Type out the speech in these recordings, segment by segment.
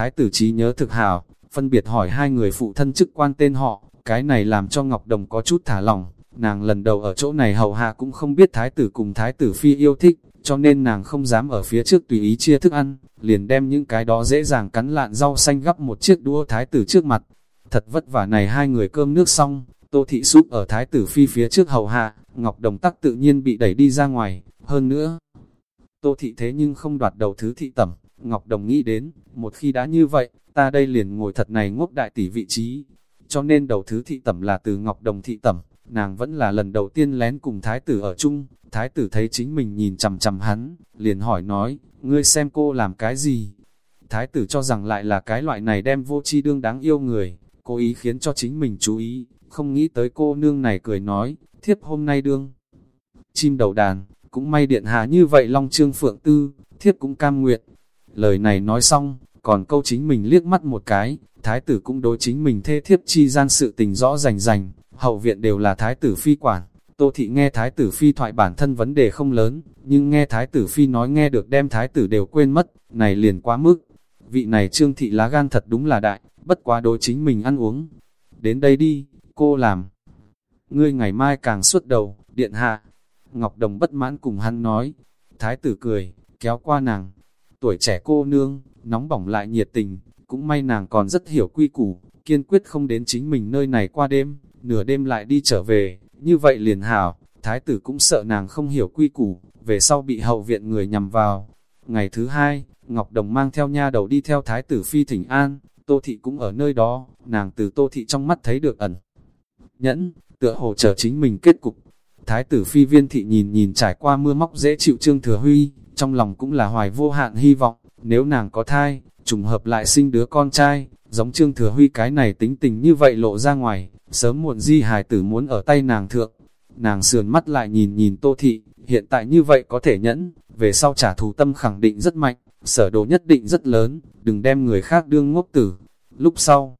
Thái tử trí nhớ thực hảo, phân biệt hỏi hai người phụ thân chức quan tên họ, cái này làm cho Ngọc Đồng có chút thả lòng, nàng lần đầu ở chỗ này hầu hạ cũng không biết Thái tử cùng Thái tử phi yêu thích, cho nên nàng không dám ở phía trước tùy ý chia thức ăn, liền đem những cái đó dễ dàng cắn lạn rau xanh gắp một chiếc đũa Thái tử trước mặt. Thật vất vả này hai người cơm nước xong, Tô Thị súp ở Thái tử phi phía trước hầu hạ, Ngọc Đồng tắc tự nhiên bị đẩy đi ra ngoài, hơn nữa. Tô Thị thế nhưng không đoạt đầu thứ thị tẩm, Ngọc Đồng nghĩ đến, một khi đã như vậy, ta đây liền ngồi thật này ngốc đại tỷ vị trí. Cho nên đầu thứ thị tẩm là từ Ngọc Đồng thị tẩm, nàng vẫn là lần đầu tiên lén cùng thái tử ở chung, thái tử thấy chính mình nhìn chằm chằm hắn, liền hỏi nói, ngươi xem cô làm cái gì? Thái tử cho rằng lại là cái loại này đem vô chi đương đáng yêu người, cố ý khiến cho chính mình chú ý, không nghĩ tới cô nương này cười nói, thiếp hôm nay đương. Chim đầu đàn, cũng may điện hạ như vậy long trương phượng tư, thiếp cũng cam nguyện. Lời này nói xong, còn câu chính mình liếc mắt một cái, thái tử cũng đối chính mình thê thiếp chi gian sự tình rõ rành rành, hậu viện đều là thái tử phi quản. Tô thị nghe thái tử phi thoại bản thân vấn đề không lớn, nhưng nghe thái tử phi nói nghe được đem thái tử đều quên mất, này liền quá mức. Vị này trương thị lá gan thật đúng là đại, bất quá đối chính mình ăn uống. Đến đây đi, cô làm. Ngươi ngày mai càng suốt đầu, điện hạ. Ngọc Đồng bất mãn cùng hắn nói. Thái tử cười, kéo qua nàng. Tuổi trẻ cô nương, nóng bỏng lại nhiệt tình, cũng may nàng còn rất hiểu quy củ, kiên quyết không đến chính mình nơi này qua đêm, nửa đêm lại đi trở về, như vậy liền hảo, thái tử cũng sợ nàng không hiểu quy củ, về sau bị hậu viện người nhằm vào. Ngày thứ hai, Ngọc Đồng mang theo nha đầu đi theo thái tử phi thỉnh an, Tô Thị cũng ở nơi đó, nàng từ Tô Thị trong mắt thấy được ẩn. Nhẫn, tựa hồ chờ chính mình kết cục. Thái tử phi viên thị nhìn nhìn trải qua mưa móc dễ chịu Trương Thừa Huy, trong lòng cũng là hoài vô hạn hy vọng, nếu nàng có thai, trùng hợp lại sinh đứa con trai, giống Trương Thừa Huy cái này tính tình như vậy lộ ra ngoài, sớm muộn di hài tử muốn ở tay nàng thượng. Nàng sườn mắt lại nhìn nhìn Tô Thị, hiện tại như vậy có thể nhẫn, về sau trả thù tâm khẳng định rất mạnh, sở đồ nhất định rất lớn, đừng đem người khác đương ngốc tử. Lúc sau,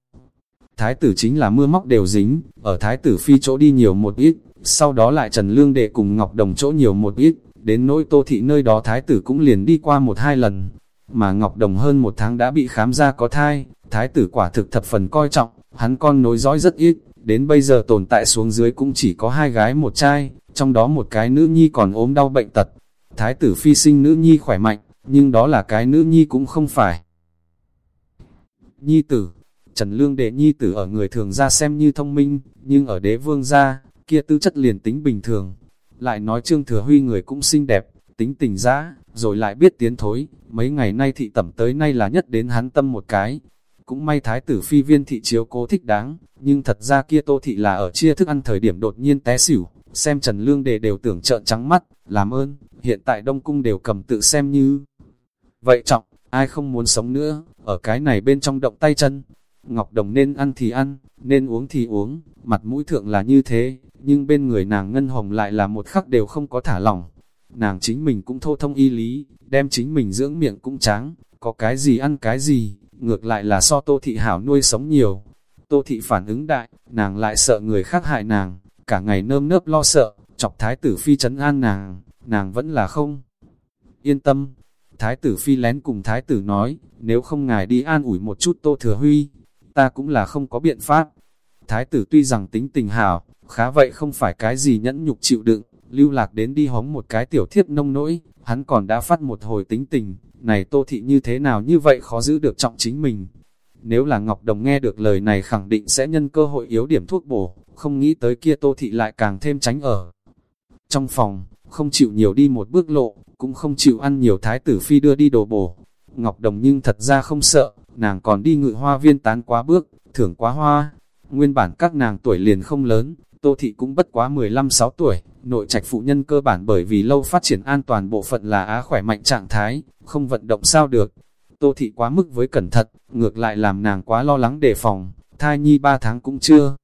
thái tử chính là mưa móc đều dính, ở thái tử phi chỗ đi nhiều một ít, sau đó lại Trần Lương Đệ cùng Ngọc Đồng chỗ nhiều một ít, đến nỗi Tô Thị nơi đó thái tử cũng liền đi qua một hai lần, mà Ngọc Đồng hơn một tháng đã bị khám ra có thai, thái tử quả thực thập phần coi trọng, hắn con nối dõi rất ít, đến bây giờ tồn tại xuống dưới cũng chỉ có hai gái một trai, trong đó một cái nữ nhi còn ốm đau bệnh tật. Thái tử phi sinh nữ nhi khỏe mạnh, nhưng đó là cái nữ nhi cũng không phải. Nhi tử, Trần Lương đệ nhi tử ở người thường ra xem như thông minh, nhưng ở đế vương gia, kia tư chất liền tính bình thường. Lại nói Trương Thừa Huy người cũng xinh đẹp, tính tình dã, rồi lại biết tiến thối, mấy ngày nay thị tẩm tới nay là nhất đến hắn tâm một cái. Cũng may thái tử phi viên thị chiếu cố thích đáng, nhưng thật ra kia tô thị là ở chia thức ăn thời điểm đột nhiên té xỉu, xem Trần Lương Đề đều tưởng trợn trắng mắt, làm ơn, hiện tại Đông Cung đều cầm tự xem như. Vậy trọng, ai không muốn sống nữa, ở cái này bên trong động tay chân, Ngọc Đồng nên ăn thì ăn, nên uống thì uống, mặt mũi thượng là như thế, nhưng bên người nàng Ngân Hồng lại là một khắc đều không có thả lỏng. Nàng chính mình cũng thô thông y lý, đem chính mình dưỡng miệng cũng tráng, có cái gì ăn cái gì, ngược lại là so tô thị hảo nuôi sống nhiều. Tô thị phản ứng đại, nàng lại sợ người khác hại nàng, cả ngày nơm nớp lo sợ, chọc thái tử phi chấn an nàng, nàng vẫn là không. Yên tâm, thái tử phi lén cùng thái tử nói, nếu không ngài đi an ủi một chút tô thừa huy, ta cũng là không có biện pháp. Thái tử tuy rằng tính tình hảo, khá vậy không phải cái gì nhẫn nhục chịu đựng, lưu lạc đến đi hóng một cái tiểu thiếp nông nỗi, hắn còn đã phát một hồi tính tình, này tô thị như thế nào như vậy khó giữ được trọng chính mình. Nếu là Ngọc Đồng nghe được lời này khẳng định sẽ nhân cơ hội yếu điểm thuốc bổ, không nghĩ tới kia tô thị lại càng thêm tránh ở. Trong phòng, không chịu nhiều đi một bước lộ, cũng không chịu ăn nhiều thái tử phi đưa đi đồ bổ. Ngọc Đồng nhưng thật ra không sợ, nàng còn đi ngự hoa viên tán quá bước, thưởng quá hoa. Nguyên bản các nàng tuổi liền không lớn, Tô Thị cũng bất quá 15-6 tuổi, nội trạch phụ nhân cơ bản bởi vì lâu phát triển an toàn bộ phận là á khỏe mạnh trạng thái, không vận động sao được. Tô Thị quá mức với cẩn thận, ngược lại làm nàng quá lo lắng đề phòng, thai nhi 3 tháng cũng chưa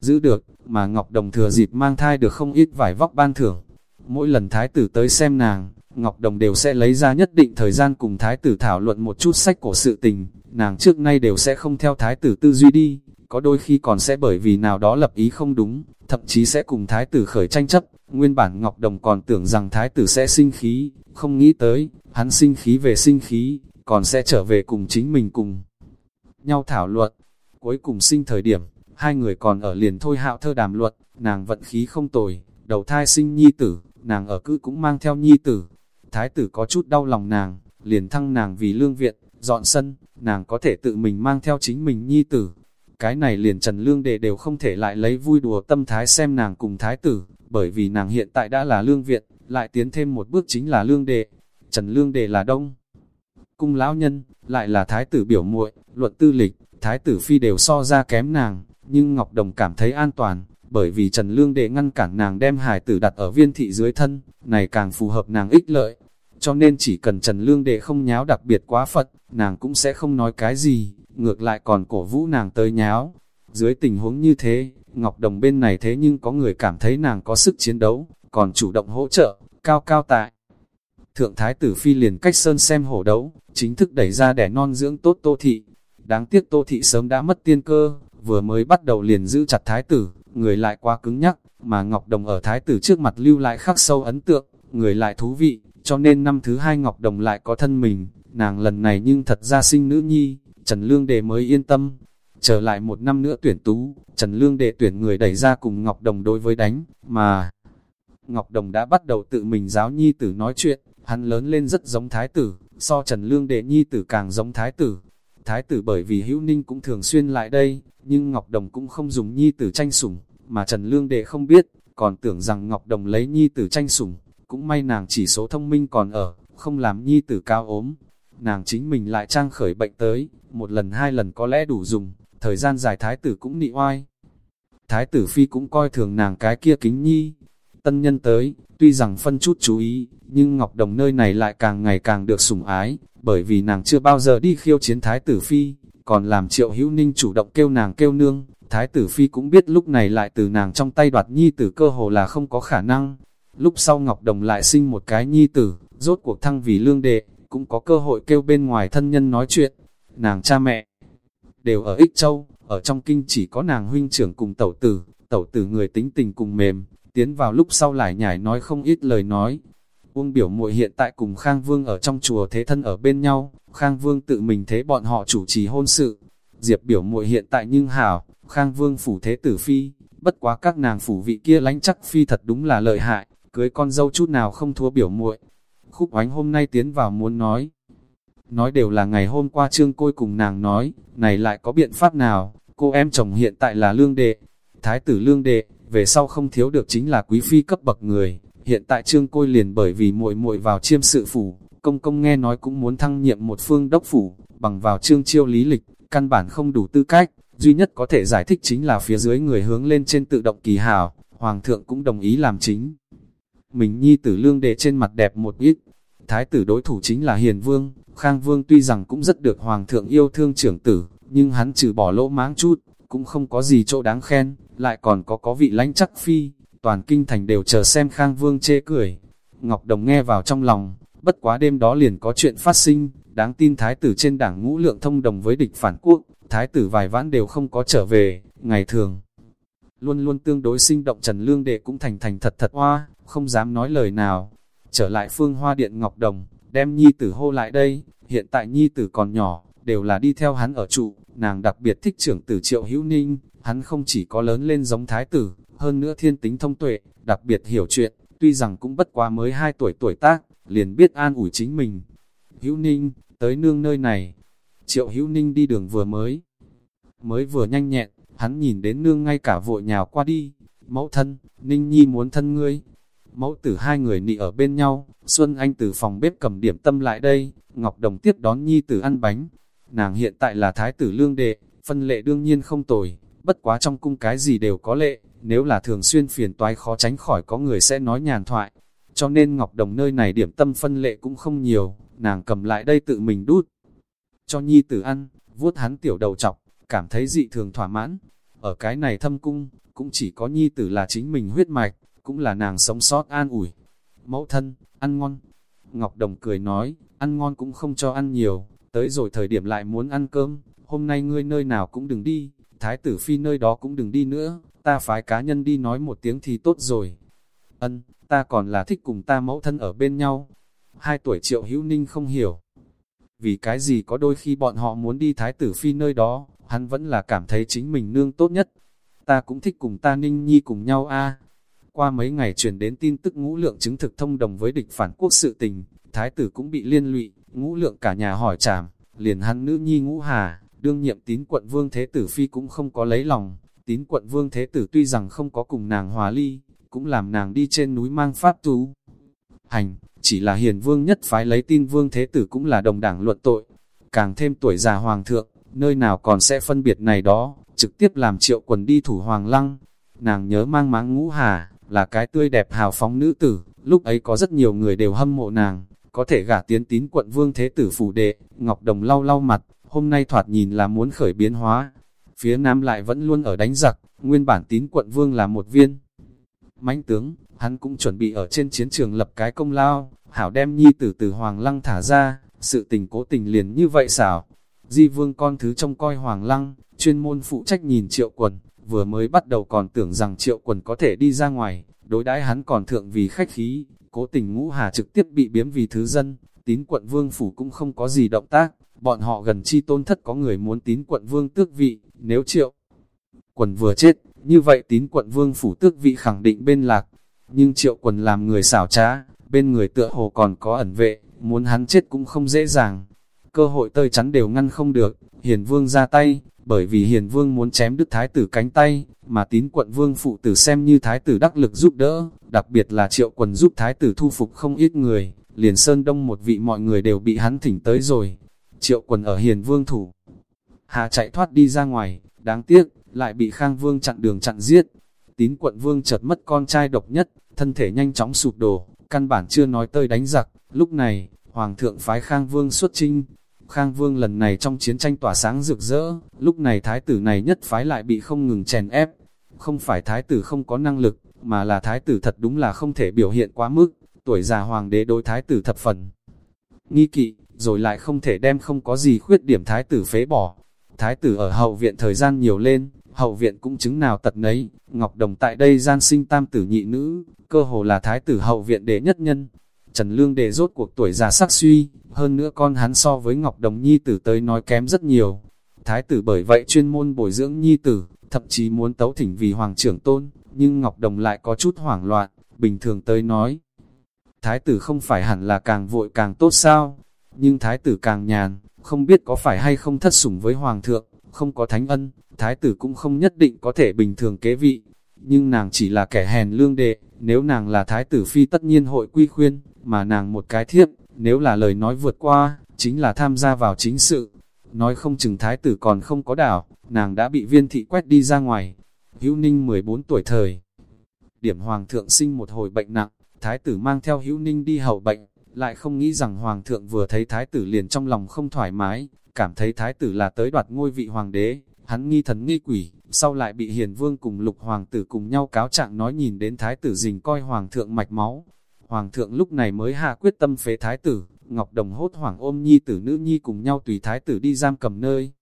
giữ được, mà Ngọc Đồng thừa dịp mang thai được không ít vải vóc ban thưởng. Mỗi lần thái tử tới xem nàng, Ngọc Đồng đều sẽ lấy ra nhất định thời gian cùng thái tử thảo luận một chút sách cổ sự tình, nàng trước nay đều sẽ không theo thái tử tư duy đi, có đôi khi còn sẽ bởi vì nào đó lập ý không đúng, thậm chí sẽ cùng thái tử khởi tranh chấp, nguyên bản Ngọc Đồng còn tưởng rằng thái tử sẽ sinh khí, không nghĩ tới, hắn sinh khí về sinh khí, còn sẽ trở về cùng chính mình cùng nhau thảo luận. Cuối cùng sinh thời điểm, hai người còn ở liền thôi hạo thơ đàm luận, nàng vận khí không tồi, đầu thai sinh nhi tử, nàng ở cứ cũng mang theo nhi tử. Thái tử có chút đau lòng nàng, liền thăng nàng vì lương viện, dọn sân, nàng có thể tự mình mang theo chính mình nhi tử. Cái này liền Trần Lương Đệ đều không thể lại lấy vui đùa tâm thái xem nàng cùng thái tử, bởi vì nàng hiện tại đã là lương viện, lại tiến thêm một bước chính là lương đệ. Trần Lương Đệ là đông. Cung lão nhân, lại là thái tử biểu muội luận tư lịch, thái tử phi đều so ra kém nàng, nhưng Ngọc Đồng cảm thấy an toàn, bởi vì Trần Lương Đệ ngăn cản nàng đem hải tử đặt ở viên thị dưới thân, này càng phù hợp nàng ích lợi. Cho nên chỉ cần Trần Lương Đệ không nháo đặc biệt quá phật, nàng cũng sẽ không nói cái gì, ngược lại còn cổ vũ nàng tới nháo. Dưới tình huống như thế, Ngọc Đồng bên này thế nhưng có người cảm thấy nàng có sức chiến đấu, còn chủ động hỗ trợ, cao cao tại. Thượng Thái Tử Phi liền cách sơn xem hổ đấu, chính thức đẩy ra đẻ non dưỡng tốt Tô Thị. Đáng tiếc Tô Thị sớm đã mất tiên cơ, vừa mới bắt đầu liền giữ chặt Thái Tử, người lại quá cứng nhắc, mà Ngọc Đồng ở Thái Tử trước mặt lưu lại khắc sâu ấn tượng, người lại thú vị, cho nên năm thứ hai Ngọc Đồng lại có thân mình, nàng lần này nhưng thật ra sinh nữ nhi, Trần Lương Đề mới yên tâm. Trở lại một năm nữa tuyển tú, Trần Lương Đệ tuyển người đẩy ra cùng Ngọc Đồng đối với đánh, mà Ngọc Đồng đã bắt đầu tự mình giáo nhi tử nói chuyện, hắn lớn lên rất giống thái tử, so Trần Lương Đệ nhi tử càng giống thái tử. Thái tử bởi vì hữu ninh cũng thường xuyên lại đây, nhưng Ngọc Đồng cũng không dùng nhi tử tranh sủng, mà Trần Lương Đệ không biết, còn tưởng rằng Ngọc Đồng lấy nhi tử tranh sủng, cũng may nàng chỉ số thông minh còn ở, không làm nhi tử cao ốm. Nàng chính mình lại trang khởi bệnh tới, một lần hai lần có lẽ đủ dùng, thời gian dài thái tử cũng nị oai. Thái tử phi cũng coi thường nàng cái kia kính nhi. Tân nhân tới, tuy rằng phân chút chú ý, nhưng Ngọc Đồng nơi này lại càng ngày càng được sủng ái, bởi vì nàng chưa bao giờ đi khiêu chiến thái tử phi, còn làm triệu hữu ninh chủ động kêu nàng kêu nương. Thái tử phi cũng biết lúc này lại từ nàng trong tay đoạt nhi tử cơ hồ là không có khả năng. Lúc sau Ngọc Đồng lại sinh một cái nhi tử, rốt cuộc thăng vì lương đệ, cũng có cơ hội kêu bên ngoài thân nhân nói chuyện. Nàng cha mẹ, đều ở Ích Châu, ở trong kinh chỉ có nàng huynh trưởng cùng tẩu tử, tẩu tử người tính tình cùng mềm, tiến vào lúc sau lại nhảy nói không ít lời nói. Uông biểu muội hiện tại cùng Khang Vương ở trong chùa thế thân ở bên nhau, Khang Vương tự mình thế bọn họ chủ trì hôn sự. Diệp biểu muội hiện tại nhưng hảo, Khang Vương phủ thế tử phi, bất quá các nàng phủ vị kia lánh chắc phi thật đúng là lợi hại, cưới con dâu chút nào không thua biểu muội. Khúc oánh hôm nay tiến vào muốn nói, nói đều là ngày hôm qua trương côi cùng nàng nói, này lại có biện pháp nào, cô em chồng hiện tại là lương đệ, thái tử lương đệ, về sau không thiếu được chính là quý phi cấp bậc người, hiện tại trương côi liền bởi vì muội muội vào chiêm sự phủ, công công nghe nói cũng muốn thăng nhiệm một phương đốc phủ, bằng vào trương chiêu lý lịch, căn bản không đủ tư cách, duy nhất có thể giải thích chính là phía dưới người hướng lên trên tự động kỳ hào, hoàng thượng cũng đồng ý làm chính. Mình nhi tử lương đệ trên mặt đẹp một ít, thái tử đối thủ chính là hiền vương, Khang Vương tuy rằng cũng rất được Hoàng thượng yêu thương trưởng tử, nhưng hắn trừ bỏ lỗ máng chút, cũng không có gì chỗ đáng khen, lại còn có có vị lãnh chắc phi, toàn kinh thành đều chờ xem Khang Vương chê cười. Ngọc Đồng nghe vào trong lòng, bất quá đêm đó liền có chuyện phát sinh, đáng tin thái tử trên đảng ngũ lượng thông đồng với địch phản quốc, thái tử vài vãn đều không có trở về, ngày thường. Luôn luôn tương đối sinh động Trần Lương Đệ cũng thành thành thật thật. Hoa, không dám nói lời nào. Trở lại phương hoa điện Ngọc Đồng, đem nhi tử hô lại đây, hiện tại nhi tử còn nhỏ, đều là đi theo hắn ở trụ, nàng đặc biệt thích trưởng tử triệu hữu ninh, hắn không chỉ có lớn lên giống thái tử, hơn nữa thiên tính thông tuệ, đặc biệt hiểu chuyện, tuy rằng cũng bất quá mới 2 tuổi tuổi tác, liền biết an ủi chính mình. Hữu ninh, tới nương nơi này, triệu hữu ninh đi đường vừa mới, mới vừa nhanh nhẹn, hắn nhìn đến nương ngay cả vội nhào qua đi, mẫu thân, ninh nhi muốn thân ngươi, mẫu tử hai người nị ở bên nhau, Xuân Anh từ phòng bếp cầm điểm tâm lại đây, Ngọc Đồng tiếp đón Nhi tử ăn bánh. Nàng hiện tại là thái tử lương đệ, phân lệ đương nhiên không tồi, bất quá trong cung cái gì đều có lệ, nếu là thường xuyên phiền toái khó tránh khỏi có người sẽ nói nhàn thoại. Cho nên Ngọc Đồng nơi này điểm tâm phân lệ cũng không nhiều, nàng cầm lại đây tự mình đút. Cho Nhi tử ăn, vuốt hắn tiểu đầu chọc, cảm thấy dị thường thỏa mãn. Ở cái này thâm cung, cũng chỉ có Nhi tử là chính mình huyết mạch, cũng là nàng sống sót an ủi. Mẫu thân, ăn ngon. Ngọc Đồng cười nói, ăn ngon cũng không cho ăn nhiều, tới rồi thời điểm lại muốn ăn cơm, hôm nay ngươi nơi nào cũng đừng đi, thái tử phi nơi đó cũng đừng đi nữa, ta phái cá nhân đi nói một tiếng thì tốt rồi. Ân, ta còn là thích cùng ta mẫu thân ở bên nhau. Hai tuổi triệu hữu ninh không hiểu. Vì cái gì có đôi khi bọn họ muốn đi thái tử phi nơi đó, hắn vẫn là cảm thấy chính mình nương tốt nhất. Ta cũng thích cùng ta ninh nhi cùng nhau a Qua mấy ngày truyền đến tin tức ngũ lượng chứng thực thông đồng với địch phản quốc sự tình, thái tử cũng bị liên lụy, ngũ lượng cả nhà hỏi trảm liền hắn nữ nhi ngũ hà, đương nhiệm tín quận vương thế tử phi cũng không có lấy lòng, tín quận vương thế tử tuy rằng không có cùng nàng hòa ly, cũng làm nàng đi trên núi mang pháp tú. Hành, chỉ là hiền vương nhất phái lấy tin vương thế tử cũng là đồng đảng luận tội, càng thêm tuổi già hoàng thượng, nơi nào còn sẽ phân biệt này đó, trực tiếp làm triệu quần đi thủ hoàng lăng. Nàng nhớ mang máng ngũ hà, là cái tươi đẹp hào phóng nữ tử, lúc ấy có rất nhiều người đều hâm mộ nàng, có thể gả tiến tín quận vương thế tử phủ đệ, Ngọc Đồng lau lau mặt, hôm nay thoạt nhìn là muốn khởi biến hóa. Phía Nam lại vẫn luôn ở đánh giặc, nguyên bản tín quận vương là một viên. mãnh tướng, hắn cũng chuẩn bị ở trên chiến trường lập cái công lao, hảo đem nhi tử từ Hoàng Lăng thả ra, sự tình cố tình liền như vậy xảo. Di vương con thứ trông coi Hoàng Lăng, chuyên môn phụ trách nhìn triệu quần, vừa mới bắt đầu còn tưởng rằng triệu quần có thể đi ra ngoài, đối đãi hắn còn thượng vì khách khí, cố tình ngũ hà trực tiếp bị biếm vì thứ dân, tín quận vương phủ cũng không có gì động tác, bọn họ gần chi tôn thất có người muốn tín quận vương tước vị, nếu triệu quần vừa chết, như vậy tín quận vương phủ tước vị khẳng định bên lạc, nhưng triệu quần làm người xảo trá, bên người tựa hồ còn có ẩn vệ, muốn hắn chết cũng không dễ dàng. Cơ hội tơi chắn đều ngăn không được, hiền vương ra tay, bởi vì hiền vương muốn chém đứt thái tử cánh tay, mà tín quận vương phụ tử xem như thái tử đắc lực giúp đỡ, đặc biệt là triệu quần giúp thái tử thu phục không ít người, liền sơn đông một vị mọi người đều bị hắn thỉnh tới rồi. Triệu quần ở hiền vương thủ, hạ chạy thoát đi ra ngoài, đáng tiếc, lại bị khang vương chặn đường chặn giết. Tín quận vương chợt mất con trai độc nhất, thân thể nhanh chóng sụp đổ, căn bản chưa nói tơi đánh giặc. Lúc này, Hoàng thượng phái Khang Vương xuất trinh. Khang Vương lần này trong chiến tranh tỏa sáng rực rỡ, lúc này thái tử này nhất phái lại bị không ngừng chèn ép. Không phải thái tử không có năng lực, mà là thái tử thật đúng là không thể biểu hiện quá mức. Tuổi già hoàng đế đối thái tử thập phần. Nghi kỵ, rồi lại không thể đem không có gì khuyết điểm thái tử phế bỏ. Thái tử ở hậu viện thời gian nhiều lên, hậu viện cũng chứng nào tật nấy, Ngọc Đồng tại đây gian sinh tam tử nhị nữ, cơ hồ là thái tử hậu viện đệ nhất nhân. Trần Lương đề rốt cuộc tuổi già sắc suy, hơn nữa con hắn so với Ngọc Đồng nhi tử tới nói kém rất nhiều. Thái tử bởi vậy chuyên môn bồi dưỡng nhi tử, thậm chí muốn tấu thỉnh vì hoàng trưởng tôn, nhưng Ngọc Đồng lại có chút hoảng loạn, bình thường tới nói. Thái tử không phải hẳn là càng vội càng tốt sao, nhưng thái tử càng nhàn, không biết có phải hay không thất sủng với hoàng thượng, không có thánh ân, thái tử cũng không nhất định có thể bình thường kế vị. Nhưng nàng chỉ là kẻ hèn lương đệ, nếu nàng là thái tử phi tất nhiên hội quy khuyên, mà nàng một cái thiếp, nếu là lời nói vượt qua, chính là tham gia vào chính sự. Nói không chừng thái tử còn không có đảo, nàng đã bị viên thị quét đi ra ngoài. Hữu Ninh 14 tuổi thời. Điểm hoàng thượng sinh một hồi bệnh nặng, thái tử mang theo Hữu Ninh đi hậu bệnh, lại không nghĩ rằng hoàng thượng vừa thấy thái tử liền trong lòng không thoải mái, cảm thấy thái tử là tới đoạt ngôi vị hoàng đế, hắn nghi thần nghi quỷ, sau lại bị hiền vương cùng lục hoàng tử cùng nhau cáo trạng nói nhìn đến thái tử dình coi hoàng thượng mạch máu. Hoàng thượng lúc này mới hạ quyết tâm phế thái tử, Ngọc Đồng hốt hoảng ôm nhi tử nữ nhi cùng nhau tùy thái tử đi giam cầm nơi.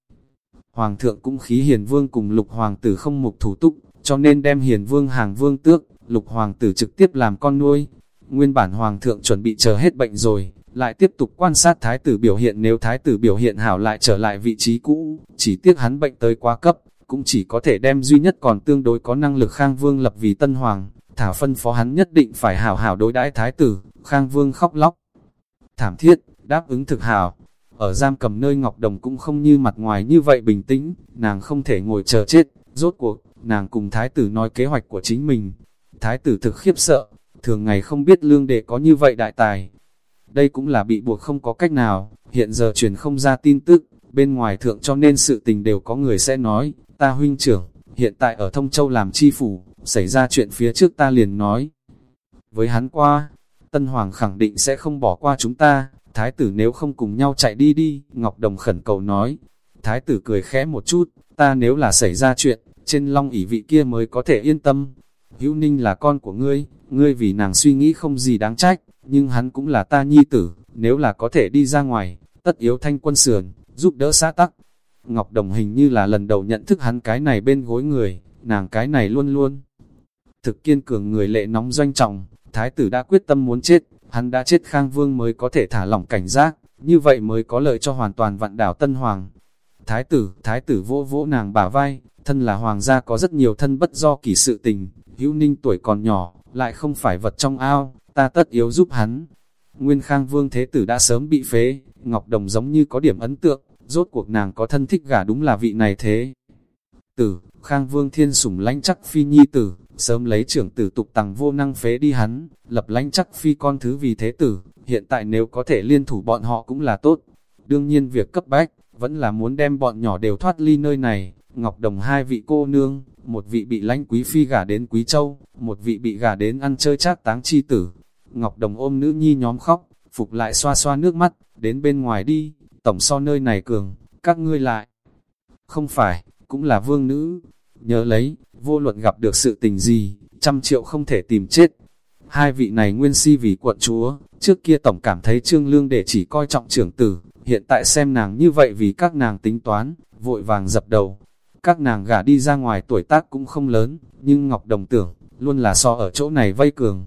Hoàng thượng cũng khí hiền vương cùng lục hoàng tử không mục thủ túc, cho nên đem hiền vương hàng vương tước, lục hoàng tử trực tiếp làm con nuôi. Nguyên bản hoàng thượng chuẩn bị chờ hết bệnh rồi, lại tiếp tục quan sát thái tử biểu hiện nếu thái tử biểu hiện hảo lại trở lại vị trí cũ, chỉ tiếc hắn bệnh tới quá cấp, cũng chỉ có thể đem duy nhất còn tương đối có năng lực Khang Vương lập vì tân hoàng, thảo phân phó hắn nhất định phải hảo hảo đối đãi thái tử, Khang Vương khóc lóc. Thảm thiết, đáp ứng thực hảo, ở giam cầm nơi Ngọc Đồng cũng không như mặt ngoài như vậy bình tĩnh, nàng không thể ngồi chờ chết, rốt cuộc, nàng cùng thái tử nói kế hoạch của chính mình. Thái tử thực khiếp sợ, thường ngày không biết lương đệ có như vậy đại tài, đây cũng là bị buộc không có cách nào, hiện giờ truyền không ra tin tức, bên ngoài thượng cho nên sự tình đều có người sẽ nói, ta huynh trưởng, hiện tại ở Thông Châu làm chi phủ, xảy ra chuyện phía trước ta liền nói. Với hắn qua, Tân Hoàng khẳng định sẽ không bỏ qua chúng ta, Thái tử nếu không cùng nhau chạy đi đi, Ngọc Đồng khẩn cầu nói. Thái tử cười khẽ một chút, ta nếu là xảy ra chuyện, trên long ỷ vị kia mới có thể yên tâm. Hữu Ninh là con của ngươi, ngươi vì nàng suy nghĩ không gì đáng trách, nhưng hắn cũng là ta nhi tử, nếu là có thể đi ra ngoài, tất yếu thanh quân sườn, giúp đỡ xã tắc. Ngọc Đồng hình như là lần đầu nhận thức hắn cái này bên gối người, nàng cái này luôn luôn. Thực kiên cường người lệ nóng doanh trọng, thái tử đã quyết tâm muốn chết, hắn đã chết khang vương mới có thể thả lỏng cảnh giác, như vậy mới có lợi cho hoàn toàn vạn đảo Tân Hoàng. Thái tử, thái tử vỗ vỗ nàng bả vai, thân là hoàng gia có rất nhiều thân bất do kỳ sự tình, hữu ninh tuổi còn nhỏ, lại không phải vật trong ao, ta tất yếu giúp hắn. Nguyên Khang Vương Thế Tử đã sớm bị phế, Ngọc Đồng giống như có điểm ấn tượng, rốt cuộc nàng có thân thích gả đúng là vị này thế. Tử, Khang Vương Thiên sủng lãnh chắc phi nhi tử, sớm lấy trưởng tử tục tằng vô năng phế đi hắn, lập lãnh chắc phi con thứ vì thế tử, hiện tại nếu có thể liên thủ bọn họ cũng là tốt. Đương nhiên việc cấp bách, vẫn là muốn đem bọn nhỏ đều thoát ly nơi này. Ngọc Đồng hai vị cô nương, một vị bị lãnh quý phi gả đến Quý Châu, một vị bị gả đến ăn chơi chát táng chi tử. Ngọc Đồng ôm nữ nhi nhóm khóc, phục lại xoa xoa nước mắt, đến bên ngoài đi, tổng so nơi này cường, các ngươi lại. Không phải, cũng là vương nữ. Nhớ lấy, vô luận gặp được sự tình gì, trăm triệu không thể tìm chết. Hai vị này nguyên si vì quận chúa, trước kia tổng cảm thấy trương lương để chỉ coi trọng trưởng tử, hiện tại xem nàng như vậy vì các nàng tính toán, vội vàng dập đầu. Các nàng gả đi ra ngoài tuổi tác cũng không lớn, nhưng Ngọc Đồng tưởng, luôn là so ở chỗ này vây cường.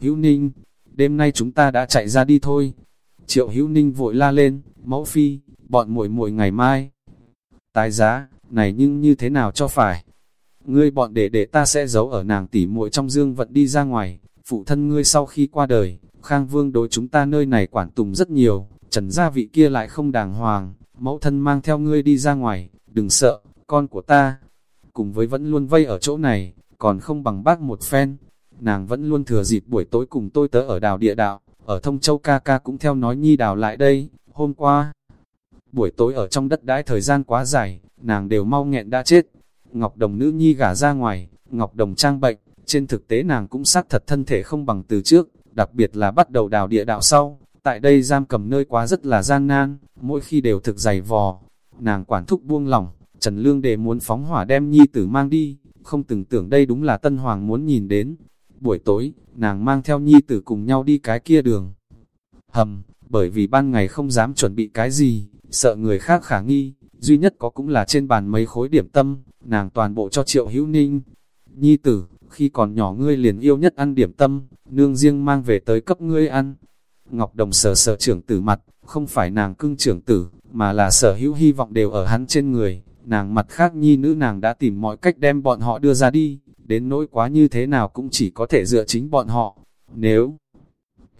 Hữu Ninh, đêm nay chúng ta đã chạy ra đi thôi. Triệu Hữu Ninh vội la lên, mẫu phi, bọn muội muội ngày mai. tái giá, này nhưng như thế nào cho phải? Ngươi bọn để đệ ta sẽ giấu ở nàng tỉ muội trong dương vận đi ra ngoài, phụ thân ngươi sau khi qua đời, Khang Vương đối chúng ta nơi này quản tùng rất nhiều, trần gia vị kia lại không đàng hoàng, mẫu thân mang theo ngươi đi ra ngoài, đừng sợ, con của ta. Cùng với vẫn luôn vây ở chỗ này, còn không bằng bác một phen. Nàng vẫn luôn thừa dịp buổi tối cùng tôi tớ ở đào địa đạo, ở thông châu ca ca cũng theo nói nhi đào lại đây, hôm qua. Buổi tối ở trong đất đãi thời gian quá dài, nàng đều mau nghẹn đã chết. Ngọc Đồng nữ nhi gả ra ngoài, Ngọc Đồng trang bệnh, trên thực tế nàng cũng xác thật thân thể không bằng từ trước, đặc biệt là bắt đầu đào địa đạo sau, tại đây giam cầm nơi quá rất là gian nan, mỗi khi đều thực dày vò. Nàng quản thúc buông lỏng, Trần Lương để muốn phóng hỏa đem nhi tử mang đi, không từng tưởng đây đúng là Tân Hoàng muốn nhìn đến. Buổi tối, nàng mang theo nhi tử cùng nhau đi cái kia đường. Hầm, bởi vì ban ngày không dám chuẩn bị cái gì, sợ người khác khả nghi, duy nhất có cũng là trên bàn mấy khối điểm tâm, nàng toàn bộ cho triệu hữu ninh. Nhi tử, khi còn nhỏ ngươi liền yêu nhất ăn điểm tâm, nương riêng mang về tới cấp ngươi ăn. Ngọc Đồng sờ sờ trưởng tử mặt, không phải nàng cưng trưởng tử, mà là sở hữu hy vọng đều ở hắn trên người. Nàng mặt khác nhi nữ nàng đã tìm mọi cách đem bọn họ đưa ra đi, đến nỗi quá như thế nào cũng chỉ có thể dựa chính bọn họ. Nếu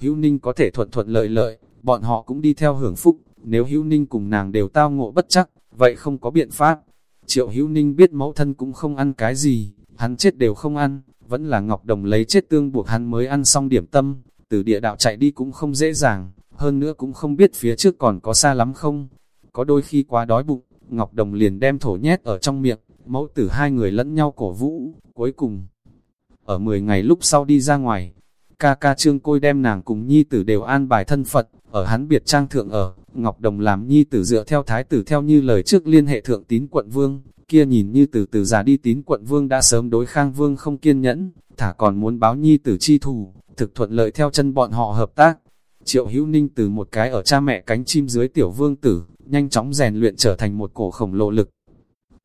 hữu ninh có thể thuận thuận lợi lợi, bọn họ cũng đi theo hưởng phúc, nếu hữu ninh cùng nàng đều tao ngộ bất chắc, vậy không có biện pháp. Triệu hữu ninh biết mẫu thân cũng không ăn cái gì, hắn chết đều không ăn, vẫn là Ngọc Đồng lấy chết tương buộc hắn mới ăn xong điểm tâm, từ địa đạo chạy đi cũng không dễ dàng, hơn nữa cũng không biết phía trước còn có xa lắm không. Có đôi khi quá đói bụng, Ngọc Đồng liền đem thổ nhét ở trong miệng, mẫu tử hai người lẫn nhau cổ vũ, cuối cùng. Ở 10 ngày lúc sau đi ra ngoài, ca ca trương côi đem nàng cùng nhi tử đều an bài thân Phật, ở hắn biệt trang thượng ở, Ngọc Đồng làm nhi tử dựa theo thái tử theo như lời trước liên hệ thượng tín quận vương, kia nhìn như từ từ già đi tín quận vương đã sớm đối khang vương không kiên nhẫn, thả còn muốn báo nhi tử chi thù, thực thuận lợi theo chân bọn họ hợp tác. Triệu hữu ninh từ một cái ở cha mẹ cánh chim dưới tiểu vương tử, nhanh chóng rèn luyện trở thành một cổ khổng lồ lực.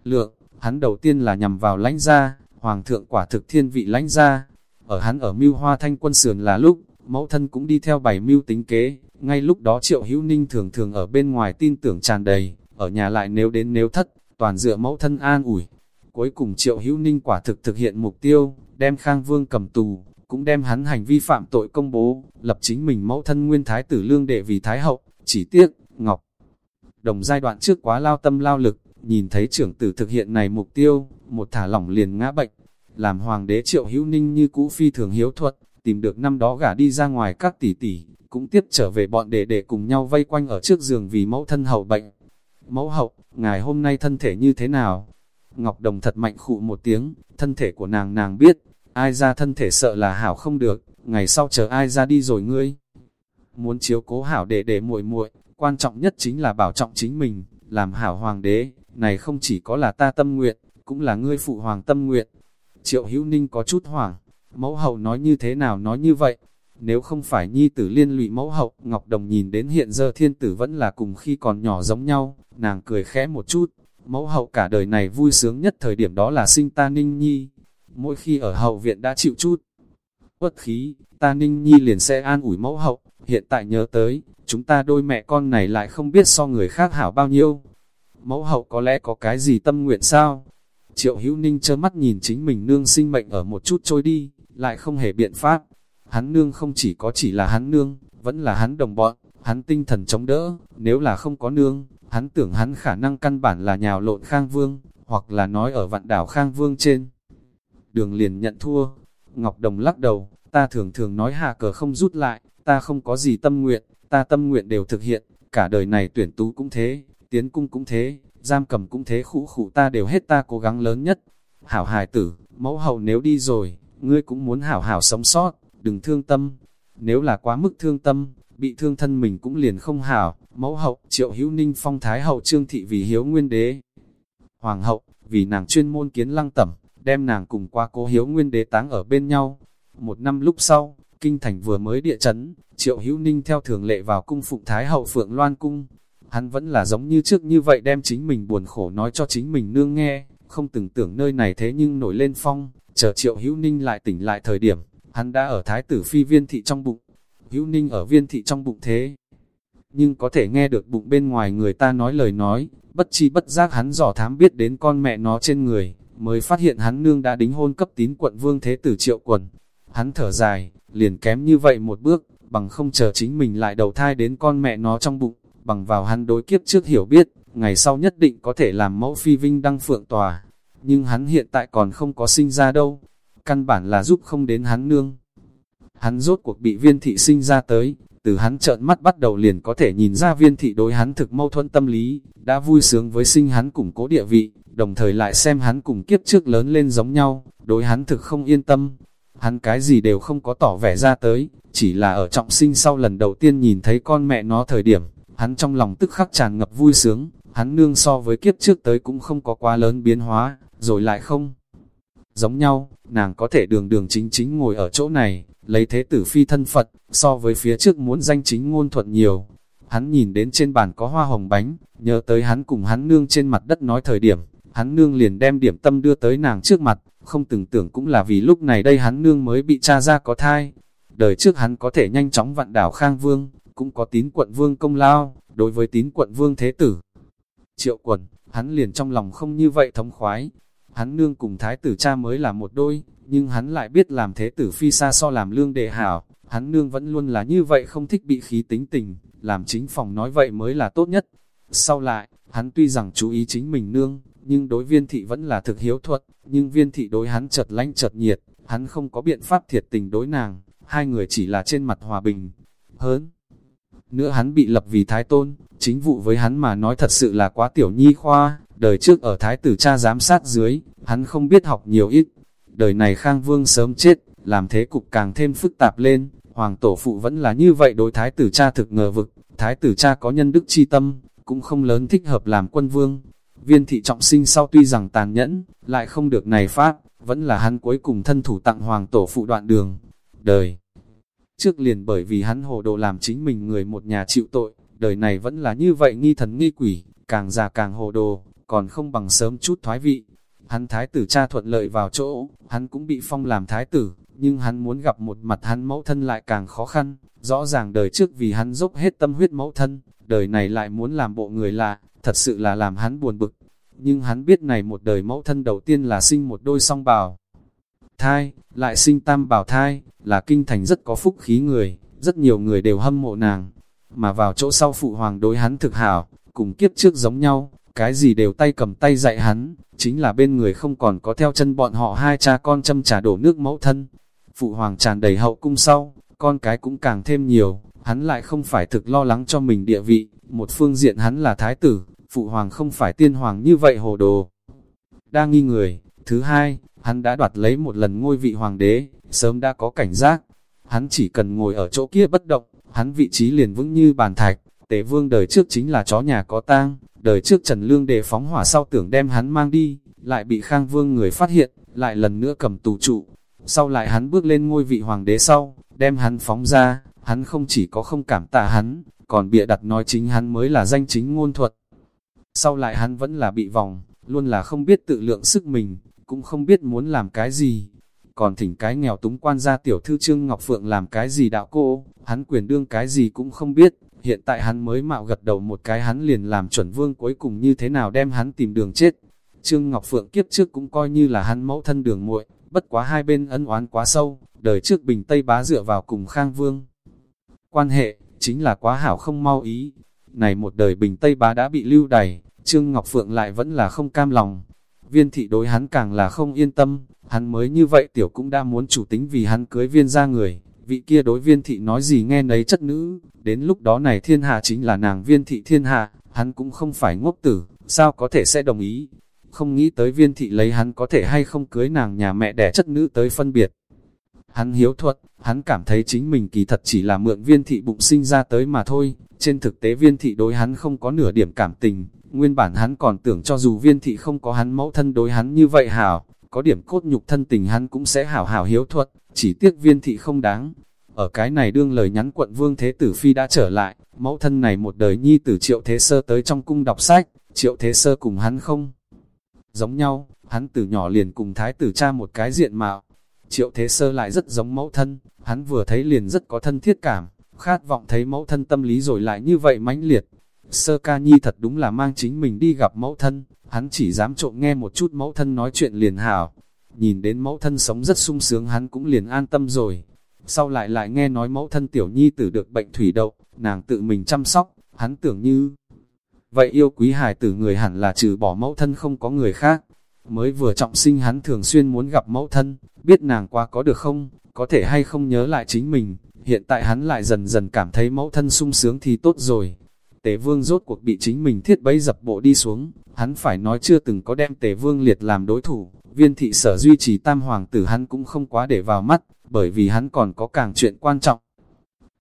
Lượng, hắn đầu tiên là nhằm vào lãnh gia, hoàng thượng quả thực thiên vị lãnh gia. Ở hắn ở mưu hoa thanh quân sườn là lúc, mẫu thân cũng đi theo bảy mưu tính kế, ngay lúc đó triệu hữu ninh thường thường ở bên ngoài tin tưởng tràn đầy, ở nhà lại nếu đến nếu thất, toàn dựa mẫu thân an ủi. Cuối cùng triệu hữu ninh quả thực thực hiện mục tiêu, đem Khang Vương cầm tù, cũng đem hắn hành vi phạm tội công bố, lập chính mình mẫu thân nguyên thái tử lương đệ vì thái hậu, chỉ tiếc, Ngọc. Đồng giai đoạn trước quá lao tâm lao lực, nhìn thấy trưởng tử thực hiện này mục tiêu, một thả lỏng liền ngã bệnh, làm hoàng đế triệu hữu ninh như cũ phi thường hiếu thuật, tìm được năm đó gả đi ra ngoài các tỷ tỷ, cũng tiếp trở về bọn đệ đệ cùng nhau vây quanh ở trước giường vì mẫu thân hậu bệnh. Mẫu hậu, ngài hôm nay thân thể như thế nào? Ngọc Đồng thật mạnh khụ một tiếng, thân thể của nàng nàng biết, ai ra thân thể sợ là hảo không được, ngày sau chờ ai ra đi rồi ngươi. Muốn chiếu cố hảo đệ đệ muội muội, quan trọng nhất chính là bảo trọng chính mình, làm hảo hoàng đế, này không chỉ có là ta tâm nguyện, cũng là ngươi phụ hoàng tâm nguyện. Triệu Hữu Ninh có chút hoảng, mẫu hậu nói như thế nào nói như vậy, nếu không phải nhi tử liên lụy mẫu hậu, Ngọc Đồng nhìn đến hiện giờ thiên tử vẫn là cùng khi còn nhỏ giống nhau, nàng cười khẽ một chút, mẫu hậu cả đời này vui sướng nhất thời điểm đó là sinh ta ninh nhi. Mỗi khi ở hậu viện đã chịu chút, bất khí, ta ninh nhi liền sẽ an ủi mẫu hậu, hiện tại nhớ tới, chúng ta đôi mẹ con này lại không biết so người khác hảo bao nhiêu. Mẫu hậu có lẽ có cái gì tâm nguyện sao? Triệu hữu ninh trơ mắt nhìn chính mình nương sinh mệnh ở một chút trôi đi, lại không hề biện pháp. Hắn nương không chỉ có chỉ là hắn nương, vẫn là hắn đồng bọn, hắn tinh thần chống đỡ, nếu là không có nương, hắn tưởng hắn khả năng căn bản là nhào lộn Khang Vương, hoặc là nói ở vạn đảo Khang Vương trên. Đường liền nhận thua, Ngọc Đồng lắc đầu, ta thường thường nói hạ cờ không rút lại, ta không có gì tâm nguyện, ta tâm nguyện đều thực hiện, cả đời này tuyển tú cũng thế, tiến cung cũng thế, giam cầm cũng thế khủ khủ ta đều hết ta cố gắng lớn nhất. Hảo hài tử, mẫu hậu nếu đi rồi, ngươi cũng muốn hảo hảo sống sót, đừng thương tâm. Nếu là quá mức thương tâm, bị thương thân mình cũng liền không hảo. Mẫu hậu, triệu hữu ninh phong thái hậu trương thị vì hiếu nguyên đế. Hoàng hậu, vì nàng chuyên môn kiến lăng tẩm, đem nàng cùng qua cố hiếu nguyên đế táng ở bên nhau. Một năm lúc sau, kinh thành vừa mới địa chấn, triệu hữu ninh theo thường lệ vào cung phụng thái hậu phượng loan cung. Hắn vẫn là giống như trước như vậy đem chính mình buồn khổ nói cho chính mình nương nghe, không từng tưởng nơi này thế nhưng nổi lên phong, chờ triệu hữu ninh lại tỉnh lại thời điểm, hắn đã ở thái tử phi viên thị trong bụng. Hữu ninh ở viên thị trong bụng thế, nhưng có thể nghe được bụng bên ngoài người ta nói lời nói, bất chi bất giác hắn dò thám biết đến con mẹ nó trên người, mới phát hiện hắn nương đã đính hôn cấp tín quận vương thế tử triệu quần. Hắn thở dài, liền kém như vậy một bước, bằng không chờ chính mình lại đầu thai đến con mẹ nó trong bụng, bằng vào hắn đối kiếp trước hiểu biết, ngày sau nhất định có thể làm mẫu phi vinh đăng phượng tòa. Nhưng hắn hiện tại còn không có sinh ra đâu, căn bản là giúp không đến hắn nương. Hắn rốt cuộc bị viên thị sinh ra tới, từ hắn trợn mắt bắt đầu liền có thể nhìn ra viên thị đối hắn thực mâu thuẫn tâm lý, đã vui sướng với sinh hắn củng cố địa vị, đồng thời lại xem hắn cùng kiếp trước lớn lên giống nhau, đối hắn thực không yên tâm. Hắn cái gì đều không có tỏ vẻ ra tới, chỉ là ở trọng sinh sau lần đầu tiên nhìn thấy con mẹ nó thời điểm, hắn trong lòng tức khắc tràn ngập vui sướng, hắn nương so với kiếp trước tới cũng không có quá lớn biến hóa, rồi lại không. Giống nhau, nàng có thể đường đường chính chính ngồi ở chỗ này, lấy thế tử phi thân Phật, so với phía trước muốn danh chính ngôn thuận nhiều. Hắn nhìn đến trên bàn có hoa hồng bánh, nhớ tới hắn cùng hắn nương trên mặt đất nói thời điểm, hắn nương liền đem điểm tâm đưa tới nàng trước mặt, không từng tưởng cũng là vì lúc này đây hắn nương mới bị cha ra có thai. Đời trước hắn có thể nhanh chóng vặn đảo Khang Vương, cũng có tín quận vương công lao, đối với tín quận vương thế tử. Triệu quần, hắn liền trong lòng không như vậy thống khoái. Hắn nương cùng thái tử cha mới là một đôi, nhưng hắn lại biết làm thế tử phi xa so làm lương đệ hảo, hắn nương vẫn luôn là như vậy không thích bị khí tính tình, làm chính phòng nói vậy mới là tốt nhất. Sau lại, hắn tuy rằng chú ý chính mình nương, nhưng đối viên thị vẫn là thực hiếu thuật, nhưng viên thị đối hắn chật lanh chật nhiệt, hắn không có biện pháp thiệt tình đối nàng, hai người chỉ là trên mặt hòa bình. Hơn nữa hắn bị lập vì thái tôn, chính vụ với hắn mà nói thật sự là quá tiểu nhi khoa, đời trước ở thái tử cha giám sát dưới, hắn không biết học nhiều ít, đời này Khang Vương sớm chết, làm thế cục càng thêm phức tạp lên, hoàng tổ phụ vẫn là như vậy đối thái tử cha thực ngờ vực, thái tử cha có nhân đức chi tâm, cũng không lớn thích hợp làm quân vương. Viên thị trọng sinh sau tuy rằng tàn nhẫn, lại không được này phát, vẫn là hắn cuối cùng thân thủ tặng hoàng tổ phụ đoạn đường. Đời Trước liền bởi vì hắn hồ đồ làm chính mình người một nhà chịu tội, đời này vẫn là như vậy nghi thần nghi quỷ, càng già càng hồ đồ, còn không bằng sớm chút thoái vị. Hắn thái tử cha thuận lợi vào chỗ, hắn cũng bị phong làm thái tử, nhưng hắn muốn gặp một mặt hắn mẫu thân lại càng khó khăn. Rõ ràng đời trước vì hắn dốc hết tâm huyết mẫu thân, đời này lại muốn làm bộ người lạ, thật sự là làm hắn buồn bực. Nhưng hắn biết này một đời mẫu thân đầu tiên là sinh một đôi song bào. Thai, lại sinh tam bảo thai, là kinh thành rất có phúc khí người, rất nhiều người đều hâm mộ nàng. Mà vào chỗ sau phụ hoàng đối hắn thực hảo, cùng kiếp trước giống nhau, cái gì đều tay cầm tay dạy hắn, chính là bên người không còn có theo chân bọn họ hai cha con châm trà đổ nước mẫu thân. Phụ hoàng tràn đầy hậu cung sau, con cái cũng càng thêm nhiều, hắn lại không phải thực lo lắng cho mình địa vị, một phương diện hắn là thái tử, phụ hoàng không phải tiên hoàng như vậy hồ đồ. Đa nghi người, thứ hai, hắn đã đoạt lấy một lần ngôi vị hoàng đế, sớm đã có cảnh giác, hắn chỉ cần ngồi ở chỗ kia bất động, hắn vị trí liền vững như bàn thạch, Tế vương đời trước chính là chó nhà có tang, đời trước Trần Lương đề phóng hỏa sau tưởng đem hắn mang đi, lại bị Khang Vương người phát hiện, lại lần nữa cầm tù trụ. Sau lại hắn bước lên ngôi vị hoàng đế sau, đem hắn phóng ra, hắn không chỉ có không cảm tạ hắn, còn bịa đặt nói chính hắn mới là danh chính ngôn thuật. Sau lại hắn vẫn là bị vòng, luôn là không biết tự lượng sức mình, cũng không biết muốn làm cái gì. còn thỉnh cái nghèo túng quan gia tiểu thư Trương Ngọc Phượng làm cái gì đạo cô, hắn quyền đương cái gì cũng không biết, hiện tại hắn mới mạo gật đầu một cái hắn liền làm chuẩn vương cuối cùng như thế nào đem hắn tìm đường chết. Trương Ngọc Phượng kiếp trước cũng coi như là hắn mẫu thân đường muội, bất quá hai bên ân oán quá sâu, đời trước Bình Tây bá dựa vào cùng Khang Vương. Quan hệ, chính là quá hảo không mau ý. Này một đời Bình Tây bá đã bị lưu đày, Trương Ngọc Phượng lại vẫn là không cam lòng. Viên thị đối hắn càng là không yên tâm, hắn mới như vậy tiểu cũng đã muốn chủ tính vì hắn cưới viên ra người. Vị kia đối viên thị nói gì nghe nấy chất nữ, đến lúc đó này thiên hạ chính là nàng viên thị thiên hạ, hắn cũng không phải ngốc tử, sao có thể sẽ đồng ý. Không nghĩ tới viên thị lấy hắn có thể hay không cưới nàng nhà mẹ đẻ chất nữ tới phân biệt. Hắn hiếu thuật, hắn cảm thấy chính mình kỳ thật chỉ là mượn viên thị bụng sinh ra tới mà thôi, trên thực tế viên thị đối hắn không có nửa điểm cảm tình, nguyên bản hắn còn tưởng cho dù viên thị không có hắn mẫu thân đối hắn như vậy hảo, có điểm cốt nhục thân tình hắn cũng sẽ hảo hảo hiếu thuật, chỉ tiếc viên thị không đáng. Ở cái này đương lời nhắn quận vương thế tử phi đã trở lại, mẫu thân này một đời nhi tử triệu thế sơ tới trong cung đọc sách, triệu thế sơ cùng hắn không giống nhau, hắn từ nhỏ liền cùng thái tử cha một cái diện mạo. Triệu thế sơ lại rất giống mẫu thân, hắn vừa thấy liền rất có thân thiết cảm, khát vọng thấy mẫu thân tâm lý rồi lại như vậy mãnh liệt. Sơ ca nhi thật đúng là mang chính mình đi gặp mẫu thân, hắn chỉ dám trộm nghe một chút mẫu thân nói chuyện liền hảo. Nhìn đến mẫu thân sống rất sung sướng hắn cũng liền an tâm rồi. Sau lại lại nghe nói mẫu thân tiểu nhi tử được bệnh thủy đậu, nàng tự mình chăm sóc, hắn tưởng như... Vậy yêu quý hài tử người hẳn là trừ bỏ mẫu thân không có người khác. Mới vừa trọng sinh hắn thường xuyên muốn gặp mẫu thân, biết nàng qua có được không, có thể hay không nhớ lại chính mình. Hiện tại hắn lại dần dần cảm thấy mẫu thân sung sướng thì tốt rồi. Tề vương rốt cuộc bị chính mình thiết bấy dập bộ đi xuống, hắn phải nói chưa từng có đem tề vương liệt làm đối thủ, viên thị sở duy trì tam hoàng tử hắn cũng không quá để vào mắt, bởi vì hắn còn có càng chuyện quan trọng.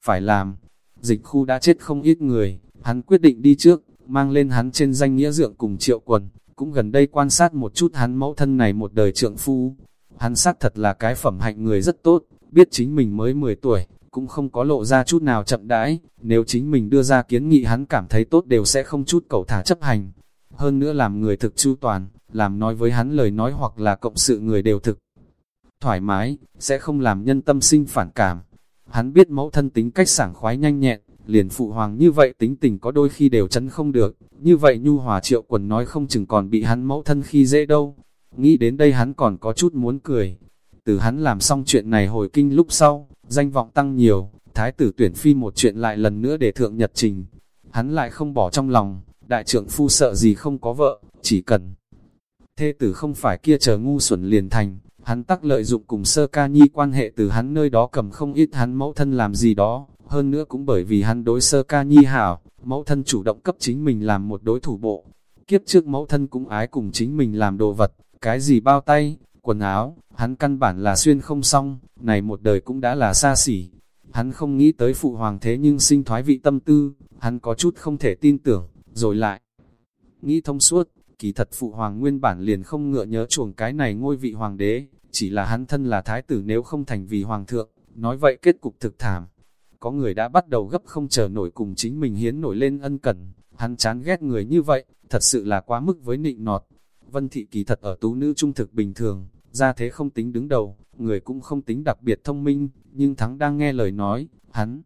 Phải làm, dịch khu đã chết không ít người, hắn quyết định đi trước, mang lên hắn trên danh nghĩa dượng cùng triệu quần, cũng gần đây quan sát một chút hắn mẫu thân này một đời trượng phu. Hắn xác thật là cái phẩm hạnh người rất tốt, biết chính mình mới 10 tuổi, cũng không có lộ ra chút nào chậm đãi, nếu chính mình đưa ra kiến nghị hắn cảm thấy tốt đều sẽ không chút cầu thả chấp hành. Hơn nữa làm người thực chu toàn, làm nói với hắn lời nói hoặc là cộng sự người đều thực. Thoải mái, sẽ không làm nhân tâm sinh phản cảm. Hắn biết mẫu thân tính cách sảng khoái nhanh nhẹn, liền phụ hoàng như vậy tính tình có đôi khi đều chấn không được, như vậy nhu hòa triệu quần nói không chừng còn bị hắn mẫu thân khi dễ đâu. Nghĩ đến đây hắn còn có chút muốn cười. Từ hắn làm xong chuyện này hồi kinh lúc sau, danh vọng tăng nhiều, thái tử tuyển phi một chuyện lại lần nữa để thượng nhật trình. Hắn lại không bỏ trong lòng, đại trưởng phu sợ gì không có vợ, chỉ cần. Thê tử không phải kia chờ ngu xuẩn liền thành, hắn tắc lợi dụng cùng sơ ca nhi quan hệ từ hắn nơi đó cầm không ít hắn mẫu thân làm gì đó, hơn nữa cũng bởi vì hắn đối sơ ca nhi hảo, mẫu thân chủ động cấp chính mình làm một đối thủ bộ. Kiếp trước mẫu thân cũng ái cùng chính mình làm đồ vật, cái gì bao tay, quần áo, hắn căn bản là xuyên không xong, này một đời cũng đã là xa xỉ. Hắn không nghĩ tới phụ hoàng thế nhưng sinh thoái vị tâm tư, hắn có chút không thể tin tưởng, rồi lại. Nghĩ thông suốt, kỳ thật phụ hoàng nguyên bản liền không ngựa nhớ chuồng cái này ngôi vị hoàng đế, chỉ là hắn thân là thái tử nếu không thành vì hoàng thượng, nói vậy kết cục thực thảm. Có người đã bắt đầu gấp không chờ nổi cùng chính mình hiến nổi lên ân cần, hắn chán ghét người như vậy, thật sự là quá mức với nịnh nọt. Vân thị kỳ thật ở tú nữ trung thực bình thường, ra thế không tính đứng đầu, người cũng không tính đặc biệt thông minh, nhưng thắng đang nghe lời nói, hắn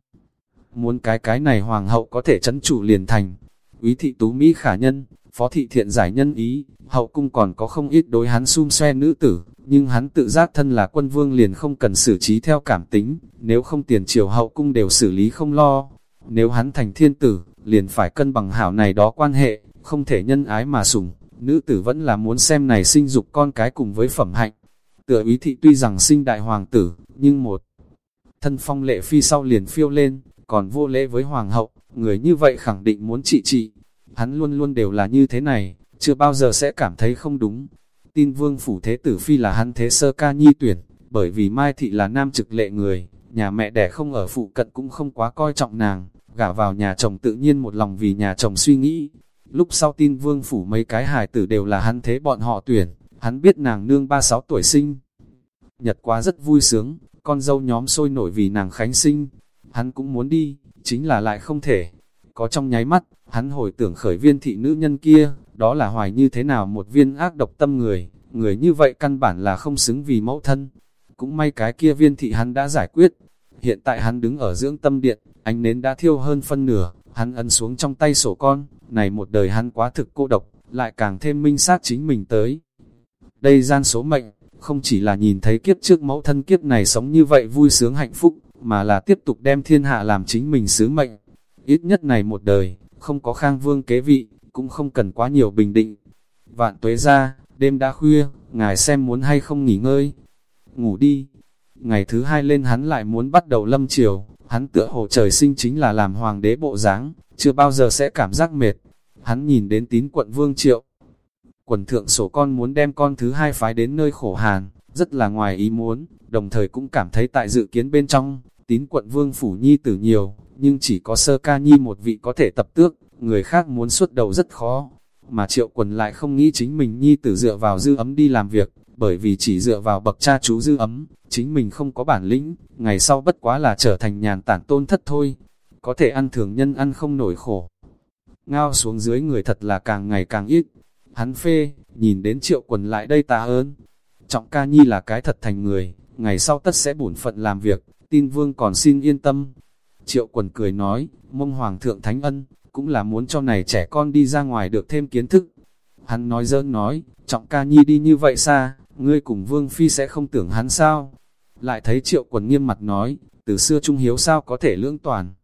muốn cái cái này hoàng hậu có thể chấn chủ liền thành. Úy thị tú Mỹ khả nhân, phó thị thiện giải nhân ý, hậu cung còn có không ít đối hắn xung xoe nữ tử, nhưng hắn tự giác thân là quân vương liền không cần xử trí theo cảm tính, nếu không tiền triều hậu cung đều xử lý không lo. Nếu hắn thành thiên tử, liền phải cân bằng hảo này đó quan hệ, không thể nhân ái mà sủng, nữ tử vẫn là muốn xem này sinh dục con cái cùng với phẩm hạnh. Tựa ý thị tuy rằng sinh đại hoàng tử, nhưng một thân phong lệ phi sau liền phiêu lên, còn vô lễ với hoàng hậu, người như vậy khẳng định muốn trị trị. Hắn luôn luôn đều là như thế này, chưa bao giờ sẽ cảm thấy không đúng. Tin vương phủ thế tử phi là hắn thế sơ ca nhi tuyển, bởi vì Mai Thị là nam trực lệ người, nhà mẹ đẻ không ở phụ cận cũng không quá coi trọng nàng, gả vào nhà chồng tự nhiên một lòng vì nhà chồng suy nghĩ. Lúc sau tin vương phủ mấy cái hài tử đều là hắn thế bọn họ tuyển, hắn biết nàng nương 36 tuổi sinh. Nhật quá rất vui sướng, con dâu nhóm sôi nổi vì nàng khánh sinh. Hắn cũng muốn đi, chính là lại không thể. Có trong nháy mắt, hắn hồi tưởng khởi viên thị nữ nhân kia, đó là hoài như thế nào một viên ác độc tâm người, người như vậy căn bản là không xứng vì mẫu thân. cũng may cái kia viên thị hắn đã giải quyết. Hiện tại hắn đứng ở dưỡng tâm điện, ánh nến đã thiêu hơn phân nửa, hắn ấn xuống trong tay sổ con, này một đời hắn quá thực cô độc, lại càng thêm minh sát chính mình tới. Đây gian số mệnh, không chỉ là nhìn thấy kiếp trước mẫu thân kiếp này sống như vậy vui sướng hạnh phúc, mà là tiếp tục đem thiên hạ làm chính mình sứ mệnh. Ít nhất này một đời, không có khang vương kế vị, cũng không cần quá nhiều bình định. Vạn tuế ra, đêm đã khuya, ngài xem muốn hay không nghỉ ngơi. Ngủ đi. Ngày thứ hai lên hắn lại muốn bắt đầu lâm chiều, hắn tựa hồ trời sinh chính là làm hoàng đế bộ dáng, chưa bao giờ sẽ cảm giác mệt. Hắn nhìn đến tín quận vương triệu. Quần thượng sổ con muốn đem con thứ hai phái đến nơi khổ hàn, rất là ngoài ý muốn, đồng thời cũng cảm thấy tại dự kiến bên trong, tín quận vương phủ nhi tử nhiều, nhưng chỉ có sơ ca nhi một vị có thể tập tước, người khác muốn xuất đầu rất khó. Mà triệu quần lại không nghĩ chính mình nhi tử dựa vào dư ấm đi làm việc, bởi vì chỉ dựa vào bậc cha chú dư ấm, chính mình không có bản lĩnh, ngày sau bất quá là trở thành nhàn tản tôn thất thôi. Có thể ăn thường nhân ăn không nổi khổ. Ngao xuống dưới người thật là càng ngày càng ít. Hắn phê, nhìn đến triệu quần lại đây ta ơn. Trọng ca nhi là cái thật thành người, ngày sau tất sẽ bổn phận làm việc, tin vương còn xin yên tâm. Triệu quần cười nói, mông hoàng thượng thánh ân, cũng là muốn cho này trẻ con đi ra ngoài được thêm kiến thức. Hắn nói dỡn nói, trọng ca nhi đi như vậy xa, ngươi cùng vương phi sẽ không tưởng hắn sao. Lại thấy triệu quần nghiêm mặt nói, từ xưa trung hiếu sao có thể lưỡng toàn.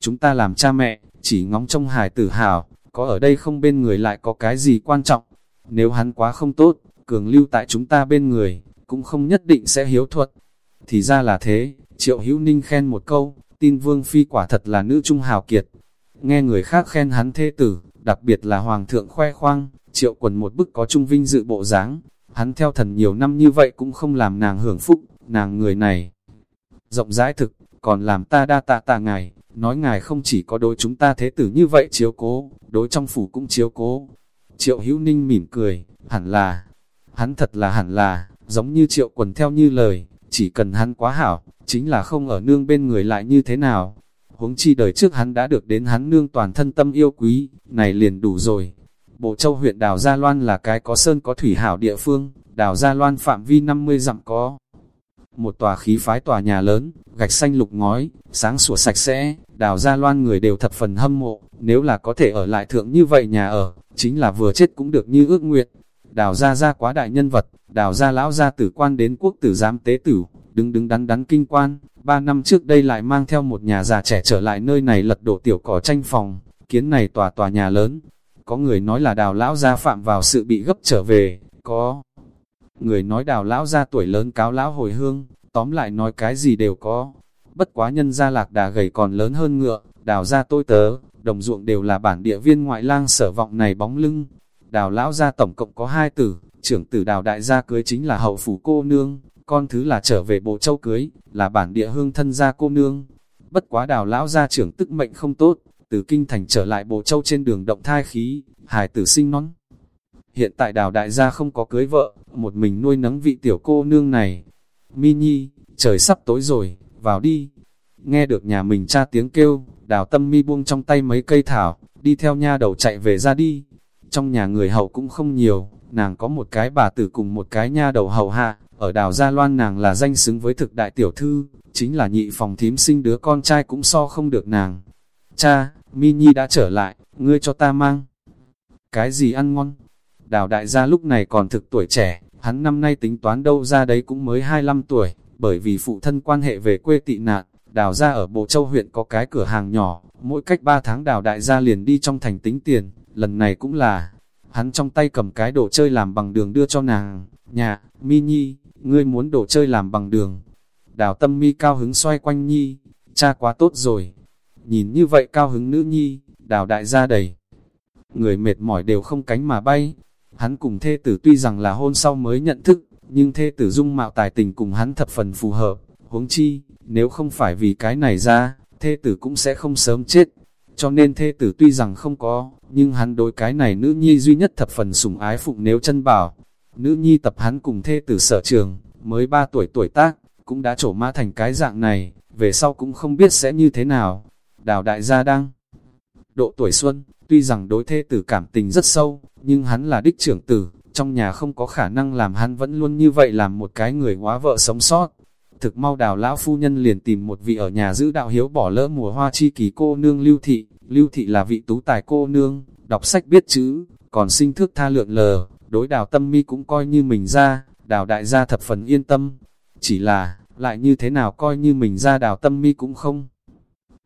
Chúng ta làm cha mẹ, chỉ ngóng trông hài tử hào, có ở đây không bên người lại có cái gì quan trọng. Nếu hắn quá không tốt, cường lưu tại chúng ta bên người, cũng không nhất định sẽ hiếu thuật. Thì ra là thế, triệu hữu ninh khen một câu, tin vương phi quả thật là nữ trung hào kiệt. Nghe người khác khen hắn thê tử, đặc biệt là hoàng thượng khoe khoang, triệu quần một bức có trung vinh dự bộ dáng Hắn theo thần nhiều năm như vậy cũng không làm nàng hưởng phúc, nàng người này. Rộng rãi thực, còn làm ta đa tạ tạ ngài, nói ngài không chỉ có đối chúng ta thế tử như vậy chiếu cố, đối trong phủ cũng chiếu cố. Triệu hữu ninh mỉm cười, hẳn là, hắn thật là hẳn là, giống như triệu quần theo như lời, chỉ cần hắn quá hảo, chính là không ở nương bên người lại như thế nào. Huống chi đời trước hắn đã được đến hắn nương toàn thân tâm yêu quý, này liền đủ rồi. Bộ châu huyện Đào Gia Loan là cái có sơn có thủy hảo địa phương, Đào Gia Loan phạm vi 50 dặm có. Một tòa khí phái tòa nhà lớn, gạch xanh lục ngói, sáng sủa sạch sẽ, Đào Gia Loan người đều thập phần hâm mộ, nếu là có thể ở lại thượng như vậy nhà ở, chính là vừa chết cũng được như ước nguyện. Đào Gia Gia quá đại nhân vật, Đào Gia lão gia tử quan đến quốc tử giám tế tử, đứng đứng đắn đắn kinh quan, ba năm trước đây lại mang theo một nhà già trẻ trở lại nơi này lật đổ tiểu cỏ tranh phòng, kiến này tòa tòa nhà lớn. Có người nói là đào lão gia phạm vào sự bị gấp trở về, có người nói đào lão gia tuổi lớn cáo lão hồi hương, tóm lại nói cái gì đều có. Bất quá nhân gia lạc đà gầy còn lớn hơn ngựa, đào gia tôi tớ, đồng ruộng đều là bản địa viên ngoại lang sở vọng này bóng lưng. Đào lão gia tổng cộng có hai tử, trưởng tử đào đại gia cưới chính là hậu phủ cô nương, con thứ là trở về bộ châu cưới, là bản địa hương thân gia cô nương. Bất quá đào lão gia trưởng tức mệnh không tốt, từ kinh thành trở lại bộ châu trên đường động thai khí, hài tử sinh nón. Hiện tại đào đại gia không có cưới vợ, một mình nuôi nấng vị tiểu cô nương này. Mi Nhi, trời sắp tối rồi, vào đi. Nghe được nhà mình cha tiếng kêu, đào tâm mi buông trong tay mấy cây thảo, đi theo nha đầu chạy về ra đi. Trong nhà người hậu cũng không nhiều, nàng có một cái bà tử cùng một cái nha đầu hậu hạ, ở đào Gia Loan nàng là danh xứng với thực đại tiểu thư, chính là nhị phòng thím sinh đứa con trai cũng so không được nàng. Cha, Mi Nhi đã trở lại, ngươi cho ta mang. Cái gì ăn ngon? Đào đại gia lúc này còn thực tuổi trẻ, hắn năm nay tính toán đâu ra đấy cũng mới 25 tuổi, bởi vì phụ thân quan hệ về quê tị nạn, đào ra ở Bộ Châu huyện có cái cửa hàng nhỏ, mỗi cách 3 tháng đào đại gia liền đi trong thành tính tiền, lần này cũng là, hắn trong tay cầm cái đồ chơi làm bằng đường đưa cho nàng, nhà, mi nhi, ngươi muốn đồ chơi làm bằng đường. Đào tâm mi cao hứng xoay quanh nhi, cha quá tốt rồi. Nhìn như vậy cao hứng nữ nhi, đào đại gia đầy. Người mệt mỏi đều không cánh mà bay. Hắn cùng thê tử tuy rằng là hôn sau mới nhận thức, nhưng thê tử dung mạo tài tình cùng hắn thập phần phù hợp. Huống chi, nếu không phải vì cái này ra, thê tử cũng sẽ không sớm chết. Cho nên thê tử tuy rằng không có, nhưng hắn đối cái này nữ nhi duy nhất thập phần sủng ái phụng nếu chân bảo. Nữ nhi tập hắn cùng thê tử sở trường, mới 3 tuổi tuổi tác, cũng đã trổ ma thành cái dạng này, về sau cũng không biết sẽ như thế nào. Đào đại gia đang độ tuổi xuân, tuy rằng đối thê tử cảm tình rất sâu, nhưng hắn là đích trưởng tử, trong nhà không có khả năng làm hắn vẫn luôn như vậy làm một cái người hóa vợ sống sót. Thực mau đào lão phu nhân liền tìm một vị ở nhà giữ đạo hiếu bỏ lỡ mùa hoa chi kỳ cô nương lưu thị, lưu thị là vị tú tài cô nương, đọc sách biết chữ, còn sinh thước tha lượng lờ, đối đào tâm mi cũng coi như mình ra, đào đại gia thập phần yên tâm. Chỉ là, lại như thế nào coi như mình ra đào tâm mi cũng không.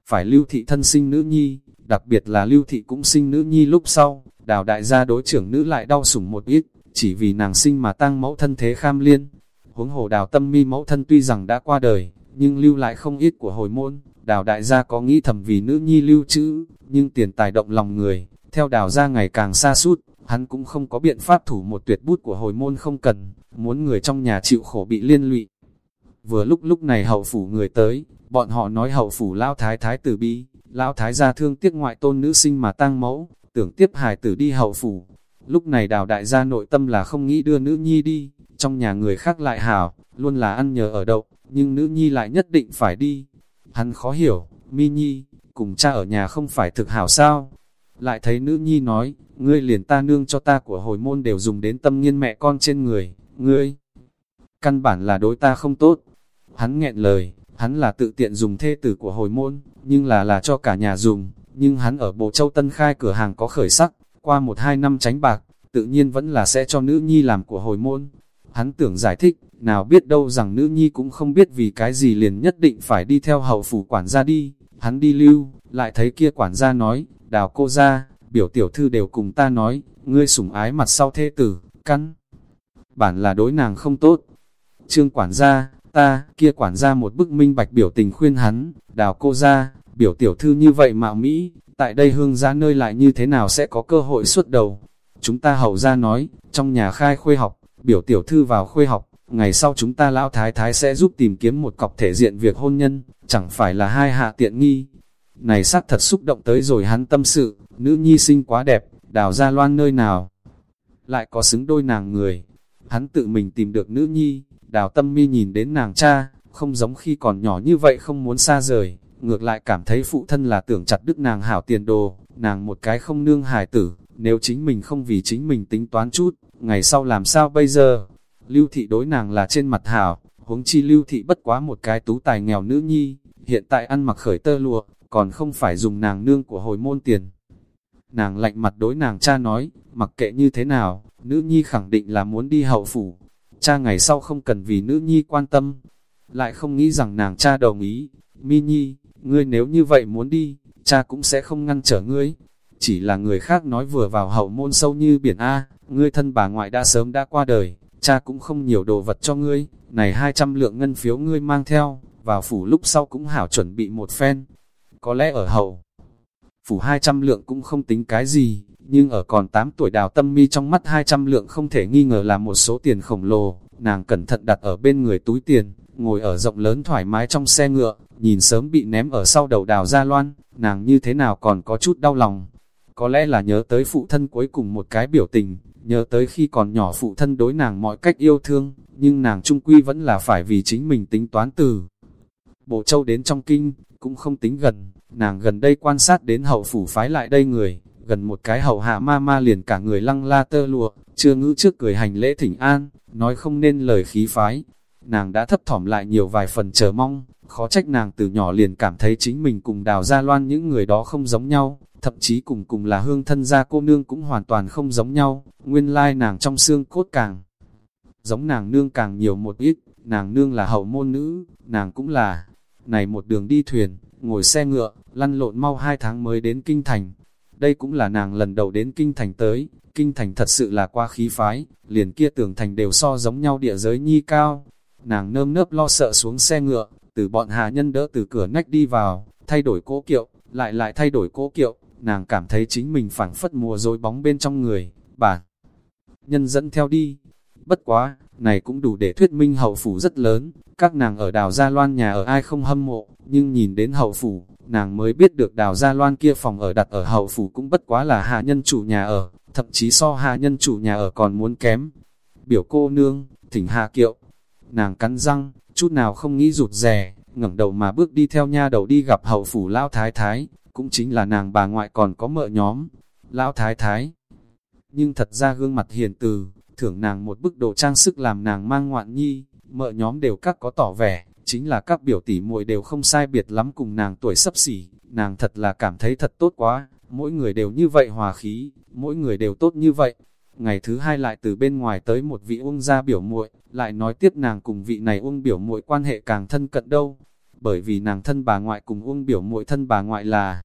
Phải lưu thị thân sinh nữ nhi, đặc biệt là lưu thị cũng sinh nữ nhi lúc sau, đào đại gia đối trưởng nữ lại đau sủng một ít, chỉ vì nàng sinh mà tăng mẫu thân thế kham liên. Huống hồ đào tâm mi mẫu thân tuy rằng đã qua đời, nhưng lưu lại không ít của hồi môn, đào đại gia có nghĩ thầm vì nữ nhi lưu trữ, nhưng tiền tài động lòng người, theo đào gia ngày càng xa suốt, hắn cũng không có biện pháp thủ một tuyệt bút của hồi môn không cần, muốn người trong nhà chịu khổ bị liên lụy. Vừa lúc lúc này hậu phủ người tới, bọn họ nói hậu phủ lao thái thái tử bi, lao thái gia thương tiếc ngoại tôn nữ sinh mà tăng mẫu, tưởng tiếp hài tử đi hậu phủ. Lúc này đào đại gia nội tâm là không nghĩ đưa nữ nhi đi, trong nhà người khác lại hảo, luôn là ăn nhờ ở đậu, nhưng nữ nhi lại nhất định phải đi. Hắn khó hiểu, mi nhi, cùng cha ở nhà không phải thực hảo sao? Lại thấy nữ nhi nói, ngươi liền ta nương cho ta của hồi môn đều dùng đến tâm nghiên mẹ con trên người, ngươi. Căn bản là đối ta không tốt. Hắn nghẹn lời, hắn là tự tiện dùng thê tử của hồi môn, nhưng là là cho cả nhà dùng, nhưng hắn ở Bộ Châu Tân khai cửa hàng có khởi sắc, qua một hai năm tránh bạc, tự nhiên vẫn là sẽ cho nữ nhi làm của hồi môn. Hắn tưởng giải thích, nào biết đâu rằng nữ nhi cũng không biết vì cái gì liền nhất định phải đi theo hậu phủ quản gia đi. Hắn đi lưu, lại thấy kia quản gia nói, đào cô ra, biểu tiểu thư đều cùng ta nói, ngươi sủng ái mặt sau thê tử, căn. Bản là đối nàng không tốt. Trương quản gia, ta, kia quản gia một bức minh bạch biểu tình khuyên hắn, đào cô ra, biểu tiểu thư như vậy mạo Mỹ, tại đây hương gia nơi lại như thế nào sẽ có cơ hội xuất đầu. Chúng ta hậu ra nói, trong nhà khai khuê học, biểu tiểu thư vào khuê học, ngày sau chúng ta lão thái thái sẽ giúp tìm kiếm một cọc thể diện việc hôn nhân, chẳng phải là hai hạ tiện nghi. Này sắc thật xúc động tới rồi hắn tâm sự, nữ nhi sinh quá đẹp, đào ra loan nơi nào. Lại có xứng đôi nàng người, hắn tự mình tìm được nữ nhi, đào tâm mi nhìn đến nàng cha, không giống khi còn nhỏ như vậy không muốn xa rời, ngược lại cảm thấy phụ thân là tưởng chặt đứt nàng hảo tiền đồ, nàng một cái không nương hài tử, nếu chính mình không vì chính mình tính toán chút, ngày sau làm sao bây giờ? Lưu thị đối nàng là trên mặt hảo, huống chi lưu thị bất quá một cái tú tài nghèo nữ nhi, hiện tại ăn mặc khởi tơ lụa, còn không phải dùng nàng nương của hồi môn tiền. Nàng lạnh mặt đối nàng cha nói, mặc kệ như thế nào, nữ nhi khẳng định là muốn đi hậu phủ. Cha ngày sau không cần vì nữ nhi quan tâm, lại không nghĩ rằng nàng cha đồng ý. Mi nhi, ngươi nếu như vậy muốn đi, cha cũng sẽ không ngăn trở ngươi. Chỉ là người khác nói vừa vào hậu môn sâu như biển A, ngươi thân bà ngoại đã sớm đã qua đời, cha cũng không nhiều đồ vật cho ngươi, này 200 lượng ngân phiếu ngươi mang theo, vào phủ lúc sau cũng hảo chuẩn bị một phen. Có lẽ ở hậu, phủ 200 lượng cũng không tính cái gì, nhưng ở còn 8 tuổi đào tâm mi trong mắt 200 lượng không thể nghi ngờ là một số tiền khổng lồ, nàng cẩn thận đặt ở bên người túi tiền, ngồi ở rộng lớn thoải mái trong xe ngựa, nhìn sớm bị ném ở sau đầu đào ra loan, nàng như thế nào còn có chút đau lòng. Có lẽ là nhớ tới phụ thân cuối cùng một cái biểu tình, nhớ tới khi còn nhỏ phụ thân đối nàng mọi cách yêu thương, nhưng nàng trung quy vẫn là phải vì chính mình tính toán từ. Bộ châu đến trong kinh, cũng không tính gần, nàng gần đây quan sát đến hậu phủ phái lại đây người, gần một cái hậu hạ ma ma liền cả người lăng la tơ lụa, chưa ngữ trước cười hành lễ thỉnh an, nói không nên lời khí phái. Nàng đã thấp thỏm lại nhiều vài phần chờ mong, khó trách nàng từ nhỏ liền cảm thấy chính mình cùng đào gia loan những người đó không giống nhau, thậm chí cùng cùng là hương thân gia cô nương cũng hoàn toàn không giống nhau, nguyên lai nàng trong xương cốt càng giống nàng nương càng nhiều một ít, nàng nương là hậu môn nữ, nàng cũng là, này một đường đi thuyền, ngồi xe ngựa, lăn lộn mau hai tháng mới đến Kinh Thành. Đây cũng là nàng lần đầu đến Kinh Thành tới, Kinh Thành thật sự là qua khí phái, liền kia tường thành đều so giống nhau địa giới nhi cao. Nàng nơm nớp lo sợ xuống xe ngựa, từ bọn hạ nhân đỡ từ cửa nách đi vào, thay đổi cố kiệu, lại lại thay đổi cố kiệu, nàng cảm thấy chính mình phảng phất mùa dối bóng bên trong người, bản. Nhân dẫn theo đi, bất quá, này cũng đủ để thuyết minh hậu phủ rất lớn, các nàng ở đào Gia Loan nhà ở ai không hâm mộ, nhưng nhìn đến hậu phủ, nàng mới biết được đào Gia Loan kia phòng ở đặt ở hậu phủ cũng bất quá là hạ nhân chủ nhà ở, thậm chí so hạ nhân chủ nhà ở còn muốn kém. Biểu cô nương, thỉnh hạ kiệu, nàng cắn răng, chút nào không nghĩ rụt rè, ngẩng đầu mà bước đi theo nha đầu đi gặp hậu phủ lão thái thái, cũng chính là nàng bà ngoại còn có mợ nhóm, lão thái thái. Nhưng thật ra gương mặt hiền từ, thưởng nàng một bức đồ trang sức làm nàng mang ngoạn nhi, mợ nhóm đều các có tỏ vẻ, chính là các biểu tỷ muội đều không sai biệt lắm cùng nàng tuổi sắp xỉ, nàng thật là cảm thấy thật tốt quá, mỗi người đều như vậy hòa khí, mỗi người đều tốt như vậy. Ngày thứ hai lại từ bên ngoài tới một vị uông gia biểu muội, lại nói tiếp nàng cùng vị này uông biểu muội quan hệ càng thân cận đâu, bởi vì nàng thân bà ngoại cùng uông biểu muội thân bà ngoại là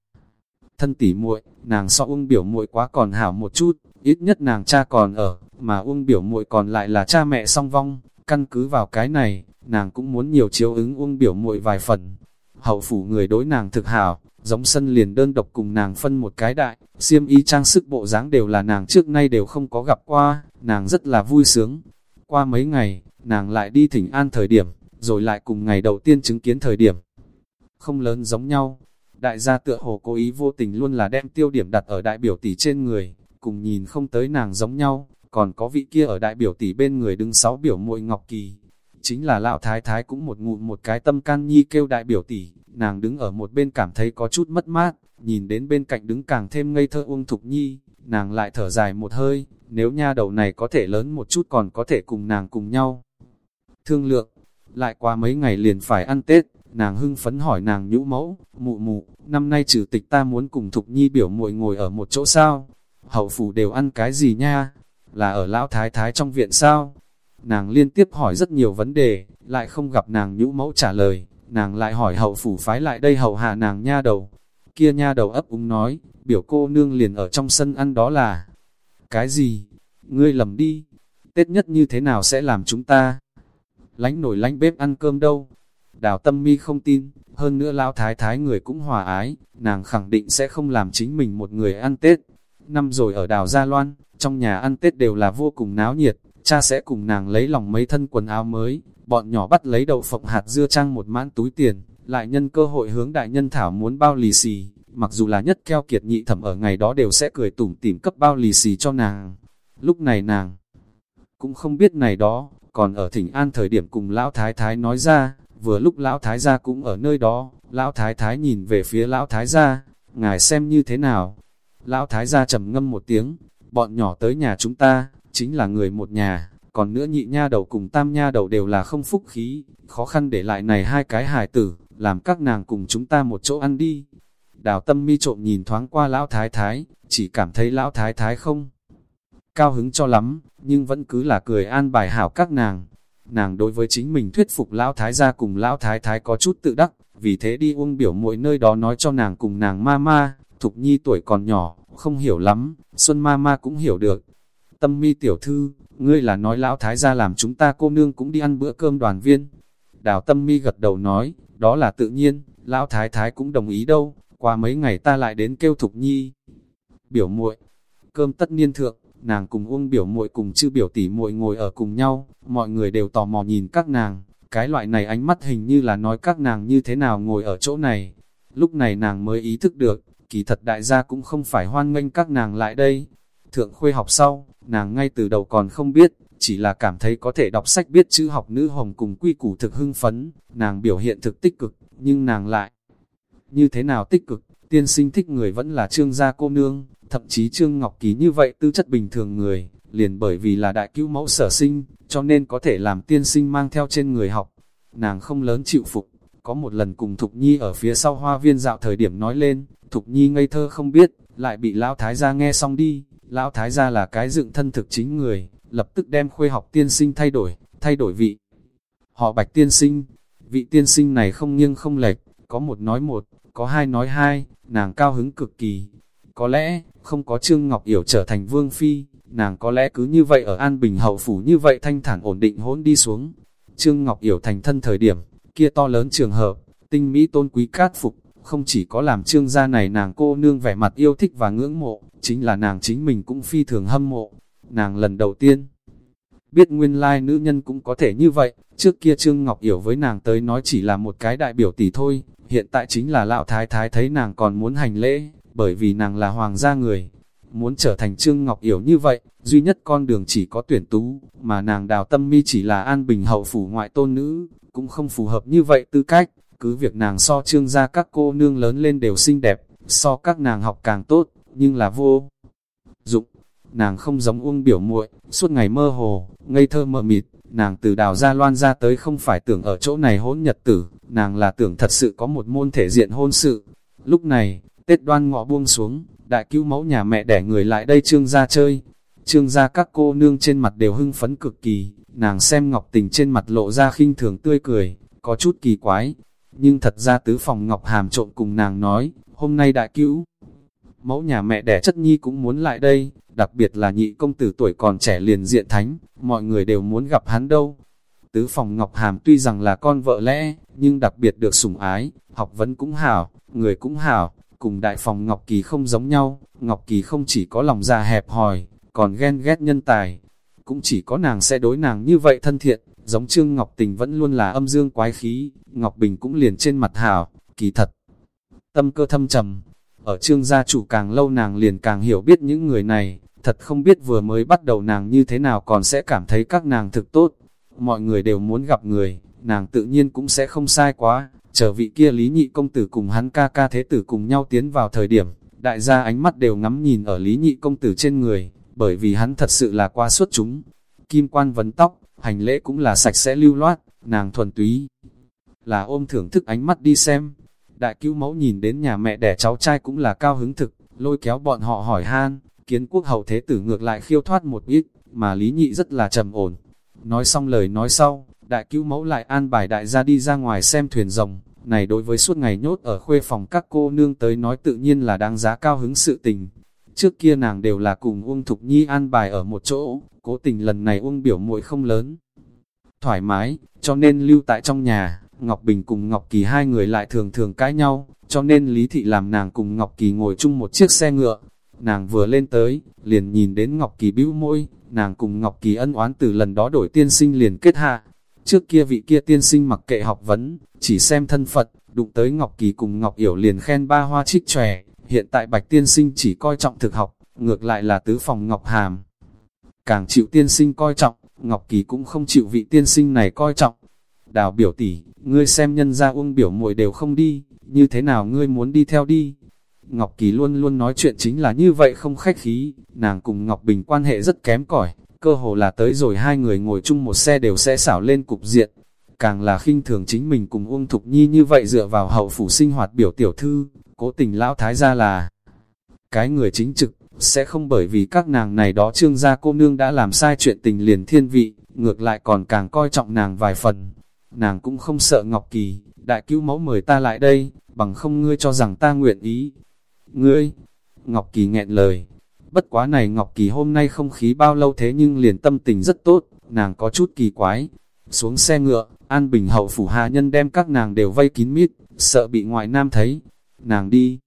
thân tỷ muội, nàng so uông biểu muội quá còn hảo một chút, ít nhất nàng cha còn ở, mà uông biểu muội còn lại là cha mẹ song vong, căn cứ vào cái này, nàng cũng muốn nhiều chiếu ứng uông biểu muội vài phần. Hậu phủ người đối nàng thực hảo, giống sân liền đơn độc cùng nàng phân một cái đại, xiêm y trang sức bộ dáng đều là nàng trước nay đều không có gặp qua, nàng rất là vui sướng. Qua mấy ngày, nàng lại đi thỉnh an thời điểm, rồi lại cùng ngày đầu tiên chứng kiến thời điểm. Không lớn giống nhau, đại gia tựa hồ cố ý vô tình luôn là đem tiêu điểm đặt ở đại biểu tỷ trên người, cùng nhìn không tới nàng giống nhau, còn có vị kia ở đại biểu tỷ bên người đứng sáu biểu muội Ngọc Kỳ. Chính là lão thái thái cũng một ngụm một cái tâm can nhi kêu đại biểu tỷ, nàng đứng ở một bên cảm thấy có chút mất mát, nhìn đến bên cạnh đứng càng thêm ngây thơ uông thục nhi, nàng lại thở dài một hơi, nếu nha đầu này có thể lớn một chút còn có thể cùng nàng cùng nhau. Thương lượng, lại qua mấy ngày liền phải ăn Tết, nàng hưng phấn hỏi nàng nhũ mẫu, mụ mụ, năm nay trừ tịch ta muốn cùng Thục Nhi biểu muội ngồi ở một chỗ sao? Hậu phủ đều ăn cái gì nha? Là ở lão thái thái trong viện sao? Nàng liên tiếp hỏi rất nhiều vấn đề, lại không gặp nàng nhũ mẫu trả lời, nàng lại hỏi hậu phủ phái lại đây hậu hạ nàng nha đầu. Kia nha đầu ấp úng nói, biểu cô nương liền ở trong sân ăn đó là Cái gì? Ngươi lầm đi, Tết nhất như thế nào sẽ làm chúng ta? Lánh nổi lánh bếp ăn cơm đâu? Đào tâm mi không tin, hơn nữa lão thái thái người cũng hòa ái, nàng khẳng định sẽ không làm chính mình một người ăn Tết. Năm rồi ở đào Gia Loan, trong nhà ăn Tết đều là vô cùng náo nhiệt, cha sẽ cùng nàng lấy lòng mấy thân quần áo mới, bọn nhỏ bắt lấy đậu phộng hạt dưa trang một mãn túi tiền, lại nhân cơ hội hướng đại nhân thảo muốn bao lì xì, mặc dù là nhất keo kiệt nhị thẩm ở ngày đó đều sẽ cười tủm tỉm cấp bao lì xì cho nàng. Lúc này nàng cũng không biết này đó, còn ở thỉnh an thời điểm cùng lão thái thái nói ra, vừa lúc lão thái gia cũng ở nơi đó, lão thái thái nhìn về phía lão thái gia, ngài xem như thế nào. Lão thái gia trầm ngâm một tiếng, bọn nhỏ tới nhà chúng ta, chính là người một nhà, còn nữa nhị nha đầu cùng tam nha đầu đều là không phúc khí, khó khăn để lại này hai cái hài tử, làm các nàng cùng chúng ta một chỗ ăn đi. Đào tâm mi trộm nhìn thoáng qua lão thái thái, chỉ cảm thấy lão thái thái không cao hứng cho lắm, nhưng vẫn cứ là cười an bài hảo các nàng. Nàng đối với chính mình thuyết phục lão thái gia cùng lão thái thái có chút tự đắc, vì thế đi uông biểu mỗi nơi đó nói cho nàng cùng nàng ma ma, thục nhi tuổi còn nhỏ, không hiểu lắm, Xuân ma ma cũng hiểu được. Tâm mi tiểu thư, ngươi là nói lão thái gia làm chúng ta cô nương cũng đi ăn bữa cơm đoàn viên. Đào tâm mi gật đầu nói, đó là tự nhiên, lão thái thái cũng đồng ý đâu, qua mấy ngày ta lại đến kêu thục nhi. Biểu muội cơm tất niên thượng, nàng cùng uông biểu muội cùng chư biểu tỷ muội ngồi ở cùng nhau, mọi người đều tò mò nhìn các nàng, cái loại này ánh mắt hình như là nói các nàng như thế nào ngồi ở chỗ này. Lúc này nàng mới ý thức được, kỳ thật đại gia cũng không phải hoan nghênh các nàng lại đây. Thượng khuê học sau, nàng ngay từ đầu còn không biết, chỉ là cảm thấy có thể đọc sách biết chữ học nữ hồng cùng quy củ thực hưng phấn, nàng biểu hiện thực tích cực, nhưng nàng lại như thế nào tích cực, tiên sinh thích người vẫn là trương gia cô nương, thậm chí Trương Ngọc Ký như vậy tư chất bình thường người, liền bởi vì là đại cứu mẫu sở sinh, cho nên có thể làm tiên sinh mang theo trên người học. Nàng không lớn chịu phục, có một lần cùng Thục Nhi ở phía sau hoa viên dạo thời điểm nói lên, Thục Nhi ngây thơ không biết, lại bị Lão Thái gia nghe xong đi. Lão Thái gia là cái dựng thân thực chính người, lập tức đem khuê học tiên sinh thay đổi, thay đổi vị. Họ bạch tiên sinh, vị tiên sinh này không nghiêng không lệch, có một nói một, có hai nói hai, nàng cao hứng cực kỳ, có lẽ, không có Trương Ngọc Yểu trở thành vương phi, nàng có lẽ cứ như vậy ở An Bình hậu phủ như vậy thanh thản ổn định hỗn đi xuống. Trương Ngọc Yểu thành thân thời điểm, kia to lớn trường hợp, tinh mỹ tôn quý cát phục, không chỉ có làm trương gia này nàng cô nương vẻ mặt yêu thích và ngưỡng mộ, chính là nàng chính mình cũng phi thường hâm mộ. Nàng lần đầu tiên, biết nguyên lai nữ nhân cũng có thể như vậy, trước kia Trương Ngọc Yểu với nàng tới nói chỉ là một cái đại biểu tỷ thôi, hiện tại chính là lão thái thái thấy nàng còn muốn hành lễ, bởi vì nàng là hoàng gia người. Muốn trở thành Trương Ngọc Yểu như vậy, duy nhất con đường chỉ có tuyển tú, mà nàng đào tâm mi chỉ là an bình hậu phủ ngoại tôn nữ, cũng không phù hợp như vậy tư cách, cứ việc nàng so trương gia các cô nương lớn lên đều xinh đẹp, so các nàng học càng tốt, nhưng là vô dụng. nàng không giống uông biểu muội suốt ngày mơ hồ, ngây thơ mờ mịt, nàng từ đào ra loan ra tới không phải tưởng ở chỗ này hôn nhật tử, nàng là tưởng thật sự có một môn thể diện hôn sự. Lúc này, Tết đoan ngọ buông xuống, đại cứu mẫu nhà mẹ đẻ người lại đây trương ra chơi. Trương ra các cô nương trên mặt đều hưng phấn cực kỳ, nàng xem Ngọc Tình trên mặt lộ ra khinh thường tươi cười, có chút kỳ quái. Nhưng thật ra tứ phòng Ngọc Hàm trộn cùng nàng nói, hôm nay đại cứu. Mẫu nhà mẹ đẻ chất nhi cũng muốn lại đây, đặc biệt là nhị công tử tuổi còn trẻ liền diện thánh, mọi người đều muốn gặp hắn đâu. Tứ phòng Ngọc Hàm tuy rằng là con vợ lẽ, nhưng đặc biệt được sủng ái, học vấn cũng hảo, người cũng hảo, cùng đại phòng Ngọc Kỳ không giống nhau, Ngọc Kỳ không chỉ có lòng già hẹp hòi, còn ghen ghét nhân tài. Cũng chỉ có nàng sẽ đối nàng như vậy thân thiện, giống Trương Ngọc Tình vẫn luôn là âm dương quái khí, Ngọc Bình cũng liền trên mặt hảo, kỳ thật. Tâm cơ thâm trầm, ở Trương gia chủ càng lâu nàng liền càng hiểu biết những người này, thật không biết vừa mới bắt đầu nàng như thế nào còn sẽ cảm thấy các nàng thực tốt. Mọi người đều muốn gặp người, nàng tự nhiên cũng sẽ không sai quá, chờ vị kia lý nhị công tử cùng hắn ca ca thế tử cùng nhau tiến vào thời điểm, đại gia ánh mắt đều ngắm nhìn ở lý nhị công tử trên người, bởi vì hắn thật sự là qua suốt chúng. Kim quan vấn tóc, hành lễ cũng là sạch sẽ lưu loát, nàng thuần túy. Là ôm thưởng thức ánh mắt đi xem. Đại cứu mẫu nhìn đến nhà mẹ đẻ cháu trai cũng là cao hứng thực, lôi kéo bọn họ hỏi han, kiến quốc hậu thế tử ngược lại khiêu thoát một ít, mà lý nhị rất là trầm ổn. Nói xong lời nói sau, đại cứu mẫu lại an bài đại gia đi ra ngoài xem thuyền rồng, này đối với suốt ngày nhốt ở khuê phòng các cô nương tới nói tự nhiên là đáng giá cao hứng sự tình. Trước kia nàng đều là cùng Uông Thục Nhi an bài ở một chỗ, cố tình lần này Uông biểu muội không lớn. Thoải mái, cho nên lưu tại trong nhà, Ngọc Bình cùng Ngọc Kỳ hai người lại thường thường cãi nhau, cho nên Lý Thị làm nàng cùng Ngọc Kỳ ngồi chung một chiếc xe ngựa. Nàng vừa lên tới, liền nhìn đến Ngọc Kỳ bĩu môi, nàng cùng Ngọc Kỳ ân oán từ lần đó đổi tiên sinh liền kết hạ, Trước kia vị kia tiên sinh mặc kệ học vấn, chỉ xem thân Phật, đụng tới Ngọc Kỳ cùng Ngọc Yểu liền khen ba hoa trích tròe, hiện tại Bạch tiên sinh chỉ coi trọng thực học, ngược lại là tứ phòng Ngọc Hàm. Càng chịu tiên sinh coi trọng, Ngọc Kỳ cũng không chịu vị tiên sinh này coi trọng. Đào biểu tỷ, ngươi xem nhân gia uông biểu muội đều không đi, như thế nào ngươi muốn đi theo đi? Ngọc Kỳ luôn luôn nói chuyện chính là như vậy không khách khí, nàng cùng Ngọc Bình quan hệ rất kém cỏi, cơ hồ là tới rồi hai người ngồi chung một xe đều sẽ xảo lên cục diện. Càng là khinh thường chính mình cùng Uông Thục Nhi như vậy dựa vào hậu phủ sinh hoạt biểu tiểu thư, cố tình lão thái gia là cái người chính trực, sẽ không bởi vì các nàng này đó trương gia cô nương đã làm sai chuyện tình liền thiên vị, ngược lại còn càng coi trọng nàng vài phần. Nàng cũng không sợ Ngọc Kỳ, đại cứu mẫu mời ta lại đây, bằng không ngươi cho rằng ta nguyện ý. Ngươi, Ngọc Kỳ nghẹn lời, Bất quá này Ngọc Kỳ hôm nay không khí bao lâu thế nhưng liền tâm tình rất tốt, nàng có chút kỳ quái. Xuống xe ngựa, An Bình hậu phủ hạ nhân đem các nàng đều vây kín mít, sợ bị ngoại nam thấy. Nàng đi.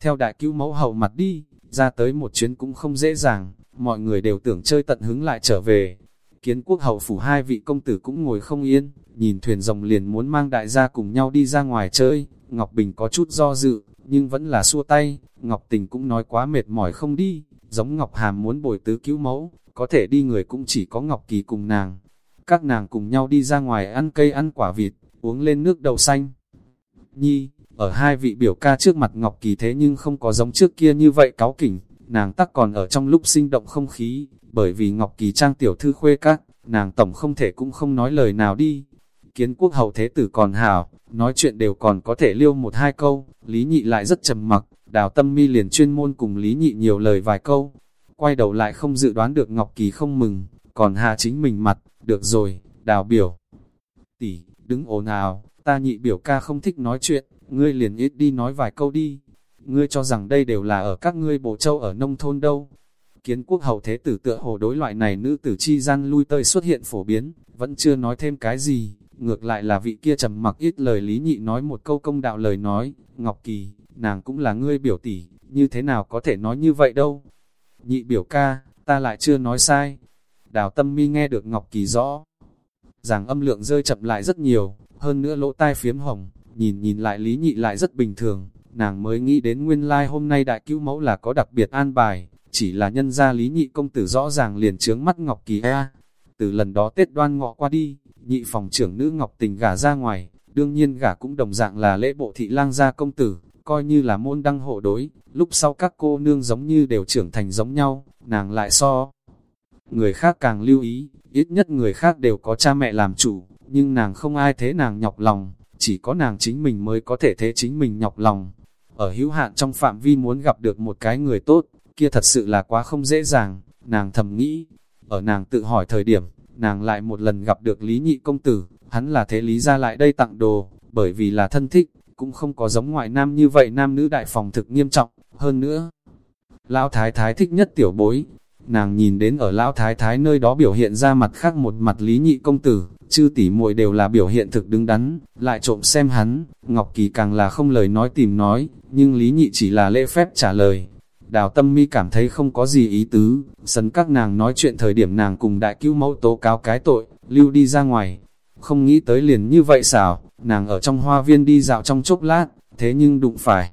Theo đại cứu mẫu hậu mặt đi, ra tới một chuyến cũng không dễ dàng, mọi người đều tưởng chơi tận hứng lại trở về. Kiến quốc hậu phủ hai vị công tử cũng ngồi không yên, nhìn thuyền rồng liền muốn mang đại gia cùng nhau đi ra ngoài chơi, Ngọc Bình có chút do dự, nhưng vẫn là xua tay, Ngọc Tình cũng nói quá mệt mỏi không đi, giống Ngọc Hàm muốn bồi tứ cứu mẫu, có thể đi người cũng chỉ có Ngọc Kỳ cùng nàng. Các nàng cùng nhau đi ra ngoài ăn cây ăn quả vịt, uống lên nước đậu xanh. Nhi, ở hai vị biểu ca trước mặt Ngọc Kỳ thế nhưng không có giống trước kia như vậy cáo kỉnh, nàng tắc còn ở trong lúc sinh động không khí, bởi vì Ngọc Kỳ trang tiểu thư khuê các, nàng tổng không thể cũng không nói lời nào đi. Kiến quốc hậu thế tử còn hảo, nói chuyện đều còn có thể liêu một hai câu, Lý Nhị lại rất trầm mặc, đào tâm mi liền chuyên môn cùng Lý Nhị nhiều lời vài câu. Quay đầu lại không dự đoán được Ngọc Kỳ không mừng, còn hà chính mình mặt, được rồi, đào biểu. Tỷ, đứng ồn ào, ta nhị biểu ca không thích nói chuyện, ngươi liền ít đi nói vài câu đi. Ngươi cho rằng đây đều là ở các ngươi bộ châu ở nông thôn đâu. Kiến quốc hậu thế tử tựa hồ đối loại này nữ tử chi gian lui tơi xuất hiện phổ biến, vẫn chưa nói thêm cái gì, Ngược lại là vị kia trầm mặc ít lời lý nhị nói một câu công đạo lời nói, Ngọc Kỳ, nàng cũng là ngươi biểu tỷ, như thế nào có thể nói như vậy đâu. Nhị biểu ca, ta lại chưa nói sai. Đào tâm mi nghe được Ngọc Kỳ rõ. Giảng âm lượng rơi chậm lại rất nhiều, hơn nữa lỗ tai phiếm hồng, nhìn nhìn lại lý nhị lại rất bình thường, nàng mới nghĩ đến nguyên lai like hôm nay đại cứu mẫu là có đặc biệt an bài, chỉ là nhân gia lý nhị công tử rõ ràng liền trướng mắt Ngọc Kỳ a. Từ lần đó Tết đoan ngọ qua đi, nhị phòng trưởng nữ Ngọc Tình gả ra ngoài, đương nhiên gả cũng đồng dạng là lễ bộ thị lang gia công tử, coi như là môn đăng hộ đối, lúc sau các cô nương giống như đều trưởng thành giống nhau, nàng lại so. Người khác càng lưu ý, ít nhất người khác đều có cha mẹ làm chủ, nhưng nàng không ai thế nàng nhọc lòng, chỉ có nàng chính mình mới có thể thế chính mình nhọc lòng. Ở hữu hạn trong phạm vi muốn gặp được một cái người tốt, kia thật sự là quá không dễ dàng, nàng thầm nghĩ. Ở nàng tự hỏi thời điểm, nàng lại một lần gặp được Lý Nhị Công Tử, hắn là thế Lý ra lại đây tặng đồ, bởi vì là thân thích, cũng không có giống ngoại nam như vậy nam nữ đại phòng thực nghiêm trọng, hơn nữa. Lão Thái Thái thích nhất tiểu bối, nàng nhìn đến ở Lão Thái Thái nơi đó biểu hiện ra mặt khác một mặt Lý Nhị Công Tử, chư tỷ muội đều là biểu hiện thực đứng đắn, lại trộm xem hắn, Ngọc Kỳ càng là không lời nói tìm nói, nhưng Lý Nhị chỉ là lễ phép trả lời. Đào tâm mi cảm thấy không có gì ý tứ, sấn các nàng nói chuyện thời điểm nàng cùng đại cứu mẫu tố cáo cái tội, lưu đi ra ngoài. Không nghĩ tới liền như vậy xảo, nàng ở trong hoa viên đi dạo trong chốc lát, thế nhưng đụng phải.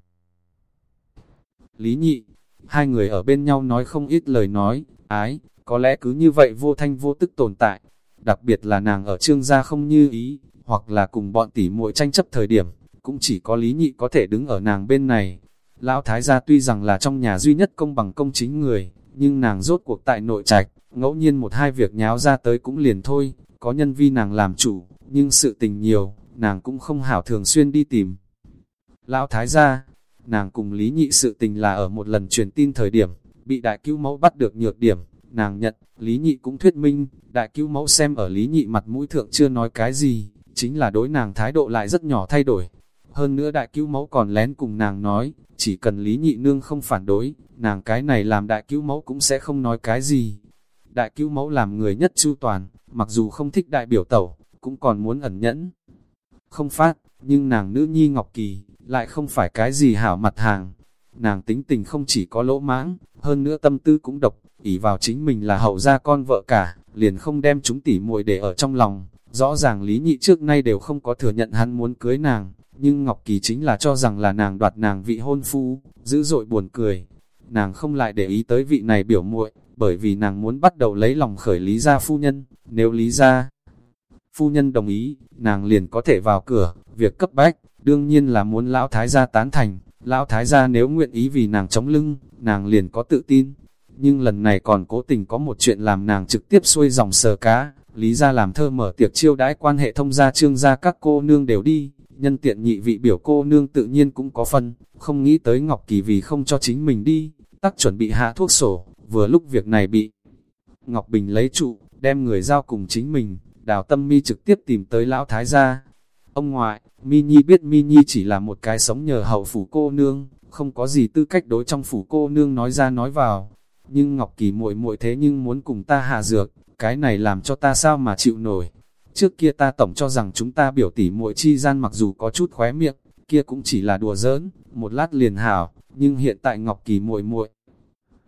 Lý nhị, hai người ở bên nhau nói không ít lời nói, ái, có lẽ cứ như vậy vô thanh vô tức tồn tại, đặc biệt là nàng ở trương gia không như ý, hoặc là cùng bọn tỷ muội tranh chấp thời điểm, cũng chỉ có lý nhị có thể đứng ở nàng bên này. Lão Thái gia tuy rằng là trong nhà duy nhất công bằng công chính người, nhưng nàng rốt cuộc tại nội trạch, ngẫu nhiên một hai việc nháo ra tới cũng liền thôi, có nhân vi nàng làm chủ, nhưng sự tình nhiều, nàng cũng không hảo thường xuyên đi tìm. Lão Thái gia, nàng cùng Lý Nhị sự tình là ở một lần truyền tin thời điểm, bị đại cứu mẫu bắt được nhược điểm, nàng nhận, Lý Nhị cũng thuyết minh, đại cứu mẫu xem ở Lý Nhị mặt mũi thượng chưa nói cái gì, chính là đối nàng thái độ lại rất nhỏ thay đổi. Hơn nữa đại cứu mẫu còn lén cùng nàng nói, chỉ cần Lý Nhị Nương không phản đối, nàng cái này làm đại cứu mẫu cũng sẽ không nói cái gì. Đại cứu mẫu làm người nhất chu toàn, mặc dù không thích đại biểu tẩu, cũng còn muốn ẩn nhẫn. Không phát, nhưng nàng nữ nhi Ngọc Kỳ, lại không phải cái gì hảo mặt hàng. Nàng tính tình không chỉ có lỗ mãng, hơn nữa tâm tư cũng độc, ỷ vào chính mình là hậu gia con vợ cả, liền không đem chúng tỉ muội để ở trong lòng. Rõ ràng Lý Nhị trước nay đều không có thừa nhận hắn muốn cưới nàng, nhưng Ngọc Kỳ chính là cho rằng là nàng đoạt nàng vị hôn phu, dữ dội buồn cười. Nàng không lại để ý tới vị này biểu muội, bởi vì nàng muốn bắt đầu lấy lòng khởi Lý gia phu nhân, nếu Lý gia phu nhân đồng ý, nàng liền có thể vào cửa, việc cấp bách, đương nhiên là muốn lão thái gia tán thành, lão thái gia nếu nguyện ý vì nàng chống lưng, nàng liền có tự tin. Nhưng lần này còn cố tình có một chuyện làm nàng trực tiếp xuôi dòng sờ cá, lý ra làm thơ mở tiệc chiêu đãi quan hệ thông gia trương gia các cô nương đều đi, nhân tiện nhị vị biểu cô nương tự nhiên cũng có phân, không nghĩ tới Ngọc Kỳ vì không cho chính mình đi, tắc chuẩn bị hạ thuốc sổ, vừa lúc việc này bị Ngọc Bình lấy trụ, đem người giao cùng chính mình, đào tâm mi trực tiếp tìm tới lão thái gia. Ông ngoại, mi nhi biết mi nhi chỉ là một cái sống nhờ hậu phủ cô nương, không có gì tư cách đối trong phủ cô nương nói ra nói vào. Nhưng Ngọc Kỳ muội muội thế nhưng muốn cùng ta hạ dược, cái này làm cho ta sao mà chịu nổi. Trước kia ta tổng cho rằng chúng ta biểu tỉ muội chi gian mặc dù có chút khóe miệng, kia cũng chỉ là đùa giỡn, một lát liền hảo, nhưng hiện tại Ngọc Kỳ muội muội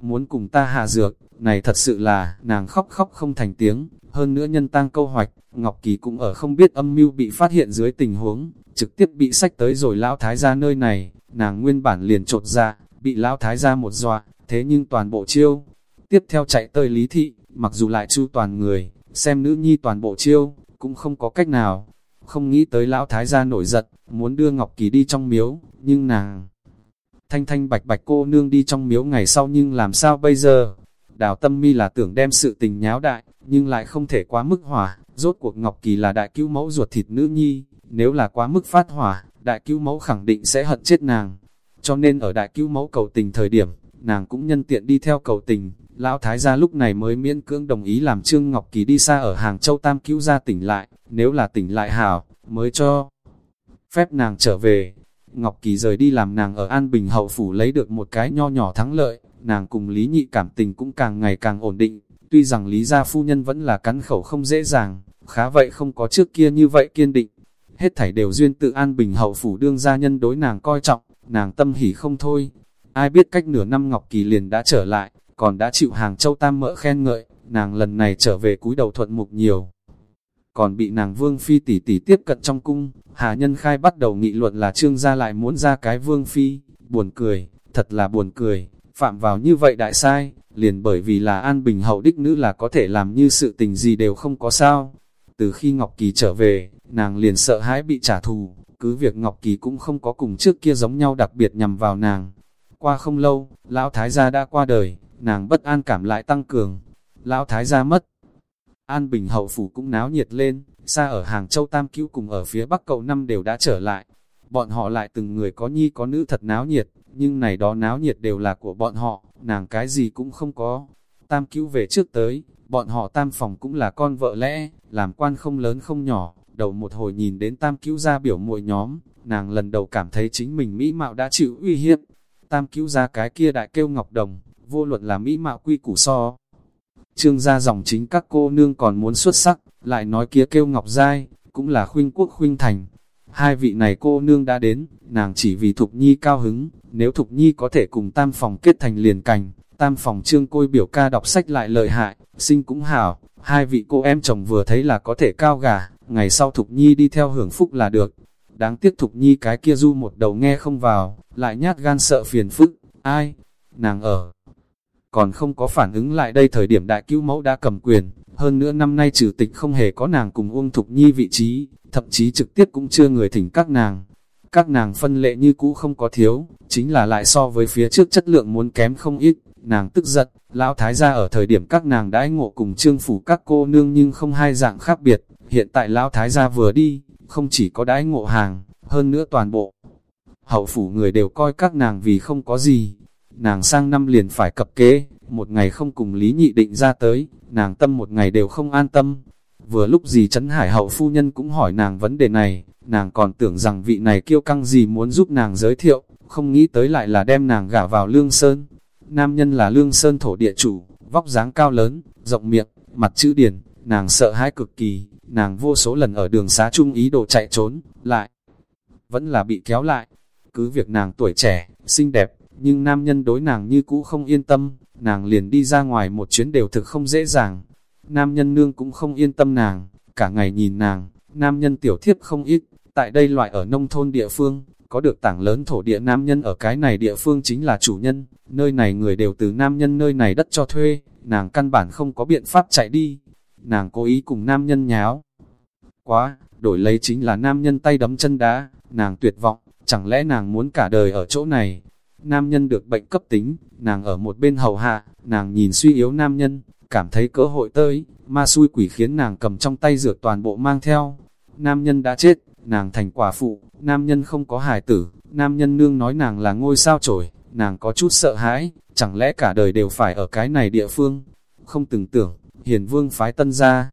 muốn cùng ta hạ dược, này thật sự là, nàng khóc khóc không thành tiếng, hơn nữa nhân tang câu hoạch, Ngọc Kỳ cũng ở không biết âm mưu bị phát hiện dưới tình huống, trực tiếp bị sách tới rồi lão thái gia nơi này, nàng nguyên bản liền trột ra, bị lão thái gia một dọa, thế nhưng toàn bộ chiêu. Tiếp theo chạy tới lý thị, mặc dù lại chu toàn người, xem nữ nhi toàn bộ chiêu, cũng không có cách nào. Không nghĩ tới lão thái gia nổi giận, muốn đưa Ngọc Kỳ đi trong miếu, nhưng nàng... Thanh thanh bạch bạch cô nương đi trong miếu ngày sau nhưng làm sao bây giờ? Đào tâm mi là tưởng đem sự tình nháo đại, nhưng lại không thể quá mức hỏa, rốt cuộc Ngọc Kỳ là đại cứu mẫu ruột thịt nữ nhi, nếu là quá mức phát hỏa, đại cứu mẫu khẳng định sẽ hận chết nàng. Cho nên ở đại cứu mẫu cầu tình thời điểm, nàng cũng nhân tiện đi theo cầu tình, lão thái gia lúc này mới miễn cưỡng đồng ý làm Trương Ngọc Kỳ đi xa ở Hàng Châu Tam cứu ra tỉnh lại, nếu là tỉnh lại hảo, mới cho phép nàng trở về. Ngọc Kỳ rời đi làm nàng ở An Bình Hậu Phủ lấy được một cái nho nhỏ thắng lợi, nàng cùng Lý Nhị cảm tình cũng càng ngày càng ổn định, tuy rằng Lý gia phu nhân vẫn là cắn khẩu không dễ dàng, khá vậy không có trước kia như vậy kiên định. Hết thảy đều duyên tự An Bình Hậu Phủ đương gia nhân đối nàng coi trọng, nàng tâm hỉ không thôi. Ai biết cách nửa năm Ngọc Kỳ liền đã trở lại, còn đã chịu hàng châu tam mỡ khen ngợi, nàng lần này trở về cúi đầu thuận mục nhiều. Còn bị nàng vương phi tỷ tỷ tiếp cận trong cung, Hà Nhân Khai bắt đầu nghị luận là trương gia lại muốn ra cái vương phi, buồn cười, thật là buồn cười, phạm vào như vậy đại sai, liền bởi vì là an bình hậu đích nữ là có thể làm như sự tình gì đều không có sao. Từ khi Ngọc Kỳ trở về, nàng liền sợ hãi bị trả thù, cứ việc Ngọc Kỳ cũng không có cùng trước kia giống nhau đặc biệt nhằm vào nàng. Qua không lâu, Lão Thái gia đã qua đời, nàng bất an cảm lại tăng cường. Lão Thái gia mất. An Bình hậu phủ cũng náo nhiệt lên, xa ở Hàng Châu Tam Cứu cùng ở phía Bắc cậu năm đều đã trở lại. Bọn họ lại từng người có nhi có nữ thật náo nhiệt, nhưng này đó náo nhiệt đều là của bọn họ, nàng cái gì cũng không có. Tam Cứu về trước tới, bọn họ tam phòng cũng là con vợ lẽ, làm quan không lớn không nhỏ, đầu một hồi nhìn đến tam cứu ra biểu muội nhóm, nàng lần đầu cảm thấy chính mình mỹ mạo đã chịu uy hiếp. Tam cứu ra cái kia đại kêu ngọc đồng, vô luận là mỹ mạo quy củ so. Trương gia dòng chính các cô nương còn muốn xuất sắc, lại nói kia kêu ngọc dai, cũng là khuynh quốc khuynh thành. Hai vị này cô nương đã đến, nàng chỉ vì Thục Nhi cao hứng, nếu Thục Nhi có thể cùng tam phòng kết thành liền cành, tam phòng trương côi biểu ca đọc sách lại lợi hại, sinh cũng hảo, hai vị cô em chồng vừa thấy là có thể cao gà, ngày sau Thục Nhi đi theo hưởng phúc là được. Đáng tiếc Thục Nhi cái kia du một đầu nghe không vào, lại nhát gan sợ phiền phức, ai, nàng ở. Còn không có phản ứng lại đây thời điểm đại cứu mẫu đã cầm quyền, hơn nữa năm nay trừ tịch không hề có nàng cùng Uông Thục Nhi vị trí, thậm chí trực tiếp cũng chưa người thỉnh các nàng. Các nàng phân lệ như cũ không có thiếu, chính là lại so với phía trước chất lượng muốn kém không ít, nàng tức giận, lão thái gia ở thời điểm các nàng đãi ngộ cùng trương phủ các cô nương nhưng không hai dạng khác biệt, hiện tại lão thái gia vừa đi, không chỉ có đãi ngộ hàng, hơn nữa toàn bộ. Hậu phủ người đều coi các nàng vì không có gì, nàng sang năm liền phải cập kế, một ngày không cùng Lý Nhị định ra tới, nàng tâm một ngày đều không an tâm. Vừa lúc gì Trấn Hải hậu phu nhân cũng hỏi nàng vấn đề này, nàng còn tưởng rằng vị này kiêu căng gì muốn giúp nàng giới thiệu, không nghĩ tới lại là đem nàng gả vào Lương Sơn. Nam nhân là Lương Sơn thổ địa chủ, vóc dáng cao lớn, rộng miệng, mặt chữ điển, nàng sợ hãi cực kỳ, nàng vô số lần ở đường xá chung ý đồ chạy trốn, lại, vẫn là bị kéo lại. Cứ việc nàng tuổi trẻ, xinh đẹp, nhưng nam nhân đối nàng như cũ không yên tâm, nàng liền đi ra ngoài một chuyến đều thực không dễ dàng. Nam nhân nương cũng không yên tâm nàng, cả ngày nhìn nàng, nam nhân tiểu thiếp không ít, tại đây loại ở nông thôn địa phương, có được tảng lớn thổ địa nam nhân ở cái này địa phương chính là chủ nhân, nơi này người đều từ nam nhân nơi này đất cho thuê, nàng căn bản không có biện pháp chạy đi, nàng cố ý cùng nam nhân nháo. Quá, đổi lấy chính là nam nhân tay đấm chân đá, nàng tuyệt vọng, chẳng lẽ nàng muốn cả đời ở chỗ này. Nam nhân được bệnh cấp tính, nàng ở một bên hầu hạ, nàng nhìn suy yếu nam nhân, cảm thấy cơ hội tới, ma xui quỷ khiến nàng cầm trong tay rửa toàn bộ mang theo. Nam nhân đã chết, nàng thành quả phụ, nam nhân không có hài tử, nam nhân nương nói nàng là ngôi sao trổi, nàng có chút sợ hãi, chẳng lẽ cả đời đều phải ở cái này địa phương. Không từng tưởng, hiền vương phái tân gia.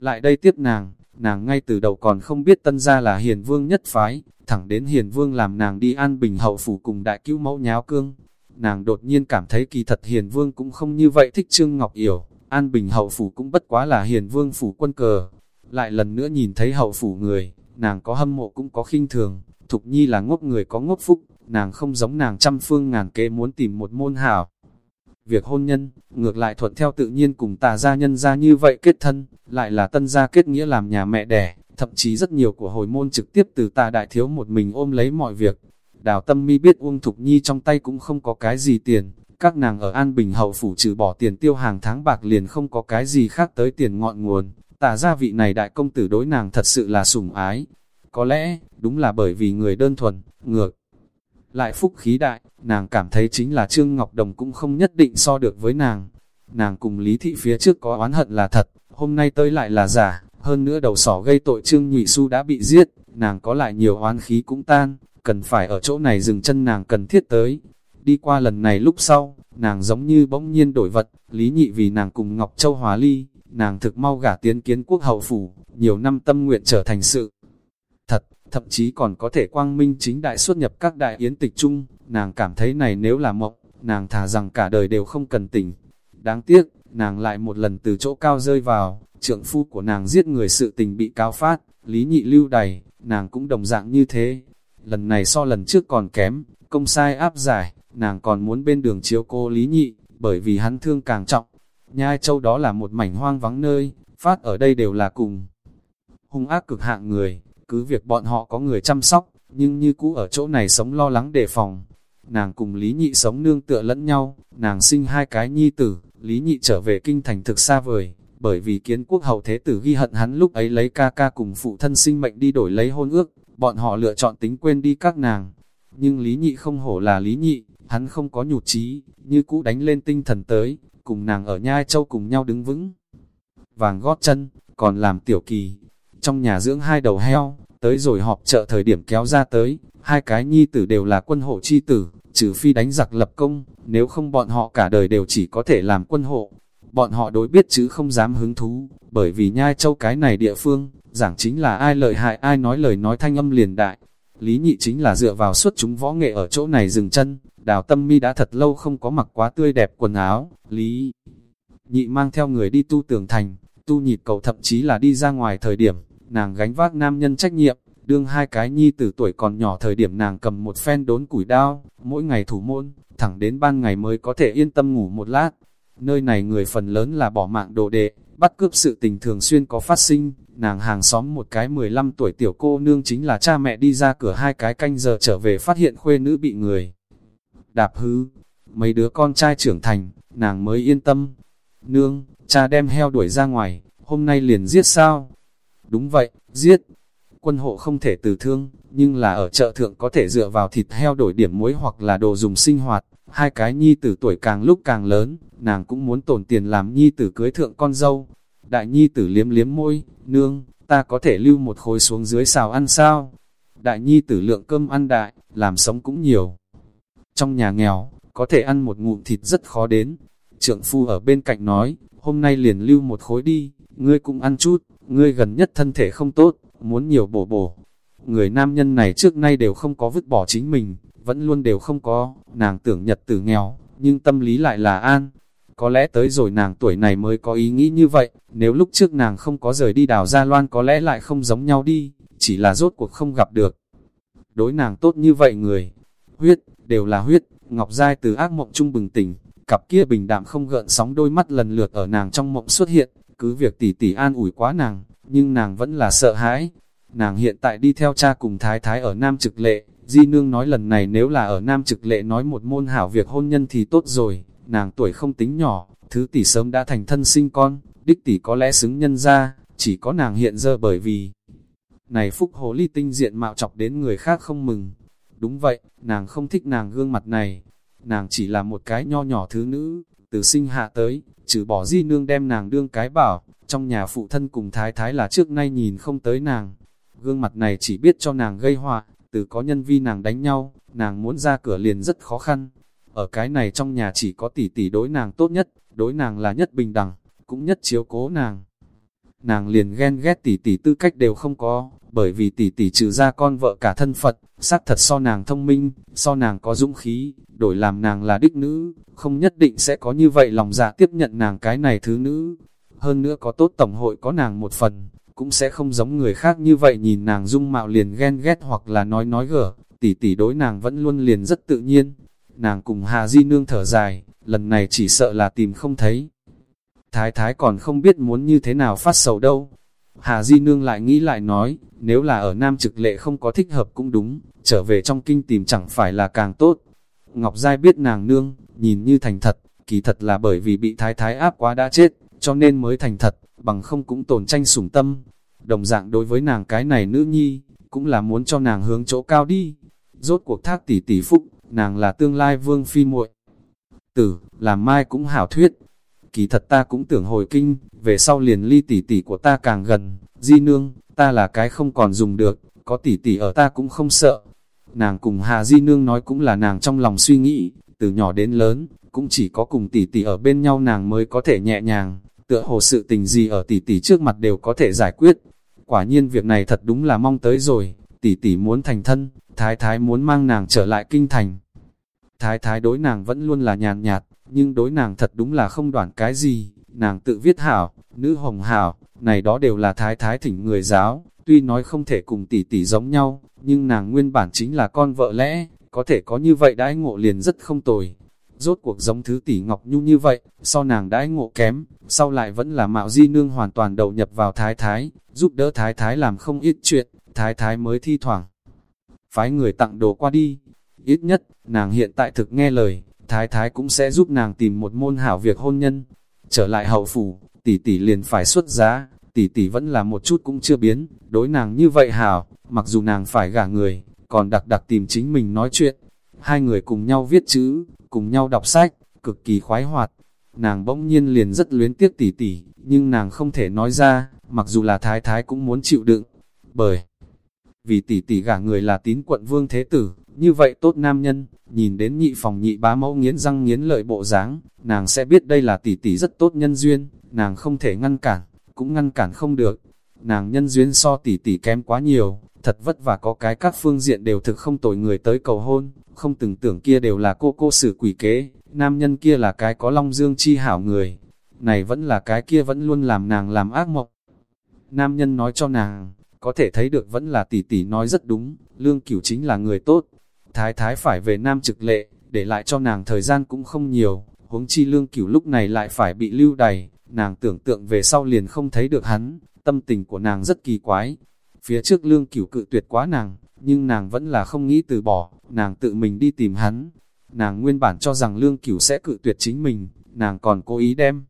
Lại đây tiếp nàng, nàng ngay từ đầu còn không biết tân gia là hiền vương nhất phái, thẳng đến hiền vương làm nàng đi an bình hậu phủ cùng đại cứu mẫu nháo cương. Nàng đột nhiên cảm thấy kỳ thật hiền vương cũng không như vậy thích Trương Ngọc Yểu, an bình hậu phủ cũng bất quá là hiền vương phủ quân cờ. Lại lần nữa nhìn thấy hậu phủ người, nàng có hâm mộ cũng có khinh thường, Thục Nhi là ngốc người có ngốc phúc, nàng không giống nàng trăm phương ngàn kế muốn tìm một môn hảo. Việc hôn nhân, ngược lại thuận theo tự nhiên cùng tà gia nhân ra như vậy kết thân, lại là tân gia kết nghĩa làm nhà mẹ đẻ, thậm chí rất nhiều của hồi môn trực tiếp từ tà đại thiếu một mình ôm lấy mọi việc. Đào tâm mi biết Uông Thục Nhi trong tay cũng không có cái gì tiền, các nàng ở An Bình hậu phủ trừ bỏ tiền tiêu hàng tháng bạc liền không có cái gì khác tới tiền ngọn nguồn, tà gia vị này đại công tử đối nàng thật sự là sủng ái. Có lẽ, đúng là bởi vì người đơn thuần, ngược. Lại phúc khí đại, nàng cảm thấy chính là Trương Ngọc Đồng cũng không nhất định so được với nàng. Nàng cùng Lý Thị phía trước có oán hận là thật, hôm nay tới lại là giả, hơn nữa đầu sỏ gây tội Trương Nhụy Xu đã bị giết, nàng có lại nhiều oán khí cũng tan, cần phải ở chỗ này dừng chân nàng cần thiết tới. Đi qua lần này lúc sau, nàng giống như bỗng nhiên đổi vật, Lý Nhị vì nàng cùng Ngọc Châu hòa ly, nàng thực mau gả tiến kiến quốc hậu phủ, nhiều năm tâm nguyện trở thành sự. Thậm chí còn có thể quang minh chính đại xuất nhập các đại yến tịch chung, nàng cảm thấy này nếu là mộng, nàng thà rằng cả đời đều không cần tỉnh. Đáng tiếc, nàng lại một lần từ chỗ cao rơi vào, trượng phu của nàng giết người sự tình bị cao phát, lý nhị lưu đầy, nàng cũng đồng dạng như thế. Lần này so lần trước còn kém, công sai áp giải, nàng còn muốn bên đường chiếu cô lý nhị, bởi vì hắn thương càng trọng, Nhai châu đó là một mảnh hoang vắng nơi, phát ở đây đều là cùng. Hung ác cực hạng người, cứ việc bọn họ có người chăm sóc, nhưng như cũ ở chỗ này sống lo lắng đề phòng. Nàng cùng Lý Nhị sống nương tựa lẫn nhau, nàng sinh hai cái nhi tử, Lý Nhị trở về kinh thành thực xa vời, bởi vì kiến quốc hậu thế tử ghi hận hắn lúc ấy lấy ca ca cùng phụ thân sinh mệnh đi đổi lấy hôn ước, bọn họ lựa chọn tính quên đi các nàng. Nhưng Lý Nhị không hổ là Lý Nhị, hắn không có nhụt chí như cũ đánh lên tinh thần tới, cùng nàng ở nhai châu cùng nhau đứng vững. Vàng gót chân, còn làm tiểu kỳ, trong nhà dưỡng hai đầu heo, tới rồi họp chợ thời điểm kéo ra tới, hai cái nhi tử đều là quân hộ chi tử, trừ phi đánh giặc lập công, nếu không bọn họ cả đời đều chỉ có thể làm quân hộ. Bọn họ đối biết chứ không dám hứng thú, bởi vì nhai châu cái này địa phương, giảng chính là ai lợi hại ai nói lời nói thanh âm liền đại. Lý nhị chính là dựa vào suốt chúng võ nghệ ở chỗ này dừng chân, đào tâm mi đã thật lâu không có mặc quá tươi đẹp quần áo, Lý nhị mang theo người đi tu tường thành, tu nhịp cầu thậm chí là đi ra ngoài thời điểm, nàng gánh vác nam nhân trách nhiệm, đương hai cái nhi từ tuổi còn nhỏ thời điểm nàng cầm một phen đốn củi đao, mỗi ngày thủ môn, thẳng đến ban ngày mới có thể yên tâm ngủ một lát. Nơi này người phần lớn là bỏ mạng đồ đệ, bắt cướp sự tình thường xuyên có phát sinh, nàng hàng xóm một cái 15 tuổi tiểu cô nương chính là cha mẹ đi ra cửa hai cái canh giờ trở về phát hiện khuê nữ bị người. Đạp hư, mấy đứa con trai trưởng thành, nàng mới yên tâm. Nương, cha đem heo đuổi ra ngoài, hôm nay liền giết sao? Đúng vậy, giết. Quân hộ không thể từ thương, nhưng là ở chợ thượng có thể dựa vào thịt heo đổi điểm muối hoặc là đồ dùng sinh hoạt. Hai cái nhi tử tuổi càng lúc càng lớn, nàng cũng muốn tổn tiền làm nhi tử cưới thượng con dâu. Đại nhi tử liếm liếm môi, nương, ta có thể lưu một khối xuống dưới xào ăn sao? Đại nhi tử lượng cơm ăn đại, làm sống cũng nhiều. Trong nhà nghèo, có thể ăn một ngụm thịt rất khó đến. Trượng phu ở bên cạnh nói, hôm nay liền lưu một khối đi, ngươi cũng ăn chút, ngươi gần nhất thân thể không tốt, muốn nhiều bổ bổ. Người nam nhân này trước nay đều không có vứt bỏ chính mình, vẫn luôn đều không có, nàng tưởng nhật tử nghèo, nhưng tâm lý lại là an. Có lẽ tới rồi nàng tuổi này mới có ý nghĩ như vậy, nếu lúc trước nàng không có rời đi đào Gia Loan có lẽ lại không giống nhau đi, chỉ là rốt cuộc không gặp được. Đối nàng tốt như vậy người, huyết, đều là huyết, Ngọc Giai từ ác mộng trung bừng tỉnh, cặp kia bình đạm không gợn sóng đôi mắt lần lượt ở nàng trong mộng xuất hiện, cứ việc tỷ tỷ an ủi quá nàng, nhưng nàng vẫn là sợ hãi. Nàng hiện tại đi theo cha cùng thái thái ở Nam Trực Lệ, Di Nương nói lần này nếu là ở Nam Trực Lệ nói một môn hảo việc hôn nhân thì tốt rồi, nàng tuổi không tính nhỏ, thứ tỷ sớm đã thành thân sinh con, đích tỷ có lẽ xứng nhân ra, chỉ có nàng hiện giờ bởi vì này phúc hồ ly tinh diện mạo chọc đến người khác không mừng. Đúng vậy, nàng không thích nàng gương mặt này, nàng chỉ là một cái nho nhỏ thứ nữ, từ sinh hạ tới, trừ bỏ di nương đem nàng đương cái bảo, trong nhà phụ thân cùng thái thái là trước nay nhìn không tới nàng. Gương mặt này chỉ biết cho nàng gây họa, từ có nhân vi nàng đánh nhau, nàng muốn ra cửa liền rất khó khăn. Ở cái này trong nhà chỉ có tỷ tỷ đối nàng tốt nhất, đối nàng là nhất bình đẳng, cũng nhất chiếu cố nàng. Nàng liền ghen ghét tỷ tỷ tư cách đều không có, bởi vì tỷ tỷ trừ ra con vợ cả thân Phật, xác thật so nàng thông minh, so nàng có dũng khí, đổi làm nàng là đích nữ, không nhất định sẽ có như vậy lòng dạ tiếp nhận nàng cái này thứ nữ. Hơn nữa có tốt tổng hội có nàng một phần, cũng sẽ không giống người khác như vậy nhìn nàng dung mạo liền ghen ghét hoặc là nói nói gở, tỷ tỷ đối nàng vẫn luôn liền rất tự nhiên. Nàng cùng Hà Di Nương thở dài, lần này chỉ sợ là tìm không thấy. Thái thái còn không biết muốn như thế nào phát sầu đâu. Hà Di Nương lại nghĩ lại nói, nếu là ở Nam Trực Lệ không có thích hợp cũng đúng, trở về trong kinh tìm chẳng phải là càng tốt. Ngọc Giai biết nàng nương, nhìn như thành thật, kỳ thật là bởi vì bị thái thái áp quá đã chết, cho nên mới thành thật, bằng không cũng tồn tranh sủng tâm. Đồng dạng đối với nàng cái này nữ nhi, cũng là muốn cho nàng hướng chỗ cao đi. Rốt cuộc thác tỷ tỷ phúc, nàng là tương lai vương phi muội. Tử, làm mai cũng hảo thuyết. Kỳ thật ta cũng tưởng hồi kinh, về sau liền ly tỷ tỷ của ta càng gần, di nương, ta là cái không còn dùng được, có tỷ tỷ ở ta cũng không sợ. Nàng cùng Hà Di Nương nói cũng là nàng trong lòng suy nghĩ, từ nhỏ đến lớn, cũng chỉ có cùng tỷ tỷ ở bên nhau nàng mới có thể nhẹ nhàng, tựa hồ sự tình gì ở tỷ tỷ trước mặt đều có thể giải quyết. Quả nhiên việc này thật đúng là mong tới rồi, tỷ tỷ muốn thành thân, thái thái muốn mang nàng trở lại kinh thành. Thái thái đối nàng vẫn luôn là nhàn nhạt, nhưng đối nàng thật đúng là không đoản cái gì, nàng tự viết hảo, nữ hồng hảo, này đó đều là thái thái thỉnh người giáo, tuy nói không thể cùng tỷ tỷ giống nhau, nhưng nàng nguyên bản chính là con vợ lẽ, có thể có như vậy đãi ngộ liền rất không tồi. Rốt cuộc giống thứ tỷ Ngọc Nhu như vậy, so nàng đãi ngộ kém, sau lại vẫn là mạo di nương hoàn toàn đầu nhập vào thái thái, giúp đỡ thái thái làm không ít chuyện, thái thái mới thi thoảng. Phái người tặng đồ qua đi, ít nhất, nàng hiện tại thực nghe lời, thái thái cũng sẽ giúp nàng tìm một môn hảo việc hôn nhân. Trở lại hậu phủ, tỷ tỷ liền phải xuất giá, tỷ tỷ vẫn là một chút cũng chưa biến, đối nàng như vậy hảo, mặc dù nàng phải gả người, còn đặc đặc tìm chính mình nói chuyện. Hai người cùng nhau viết chữ, cùng nhau đọc sách, cực kỳ khoái hoạt. Nàng bỗng nhiên liền rất luyến tiếc tỷ tỷ, nhưng nàng không thể nói ra, mặc dù là thái thái cũng muốn chịu đựng. Bởi vì tỷ tỷ gả người là tín quận vương thế tử, như vậy tốt nam nhân, nhìn đến nhị phòng nhị bá mẫu nghiến răng nghiến lợi bộ dáng, nàng sẽ biết đây là tỷ tỷ rất tốt nhân duyên, nàng không thể ngăn cản, cũng ngăn cản không được. Nàng nhân duyên so tỷ tỷ kém quá nhiều, thật vất vả có cái các phương diện đều thực không tồi người tới cầu hôn, không từng tưởng kia đều là cô cô xử quỷ kế, nam nhân kia là cái có long dương chi hảo người, này vẫn là cái kia vẫn luôn làm nàng làm ác mộng. Nam nhân nói cho nàng, có thể thấy được vẫn là tỷ tỷ nói rất đúng, lương cửu chính là người tốt. Thái thái phải về nam trực lệ, để lại cho nàng thời gian cũng không nhiều, huống chi lương cửu lúc này lại phải bị lưu đày, nàng tưởng tượng về sau liền không thấy được hắn, tâm tình của nàng rất kỳ quái. Phía trước lương cửu cự tuyệt quá nàng, nhưng nàng vẫn là không nghĩ từ bỏ, nàng tự mình đi tìm hắn. Nàng nguyên bản cho rằng lương cửu sẽ cự tuyệt chính mình, nàng còn cố ý đem.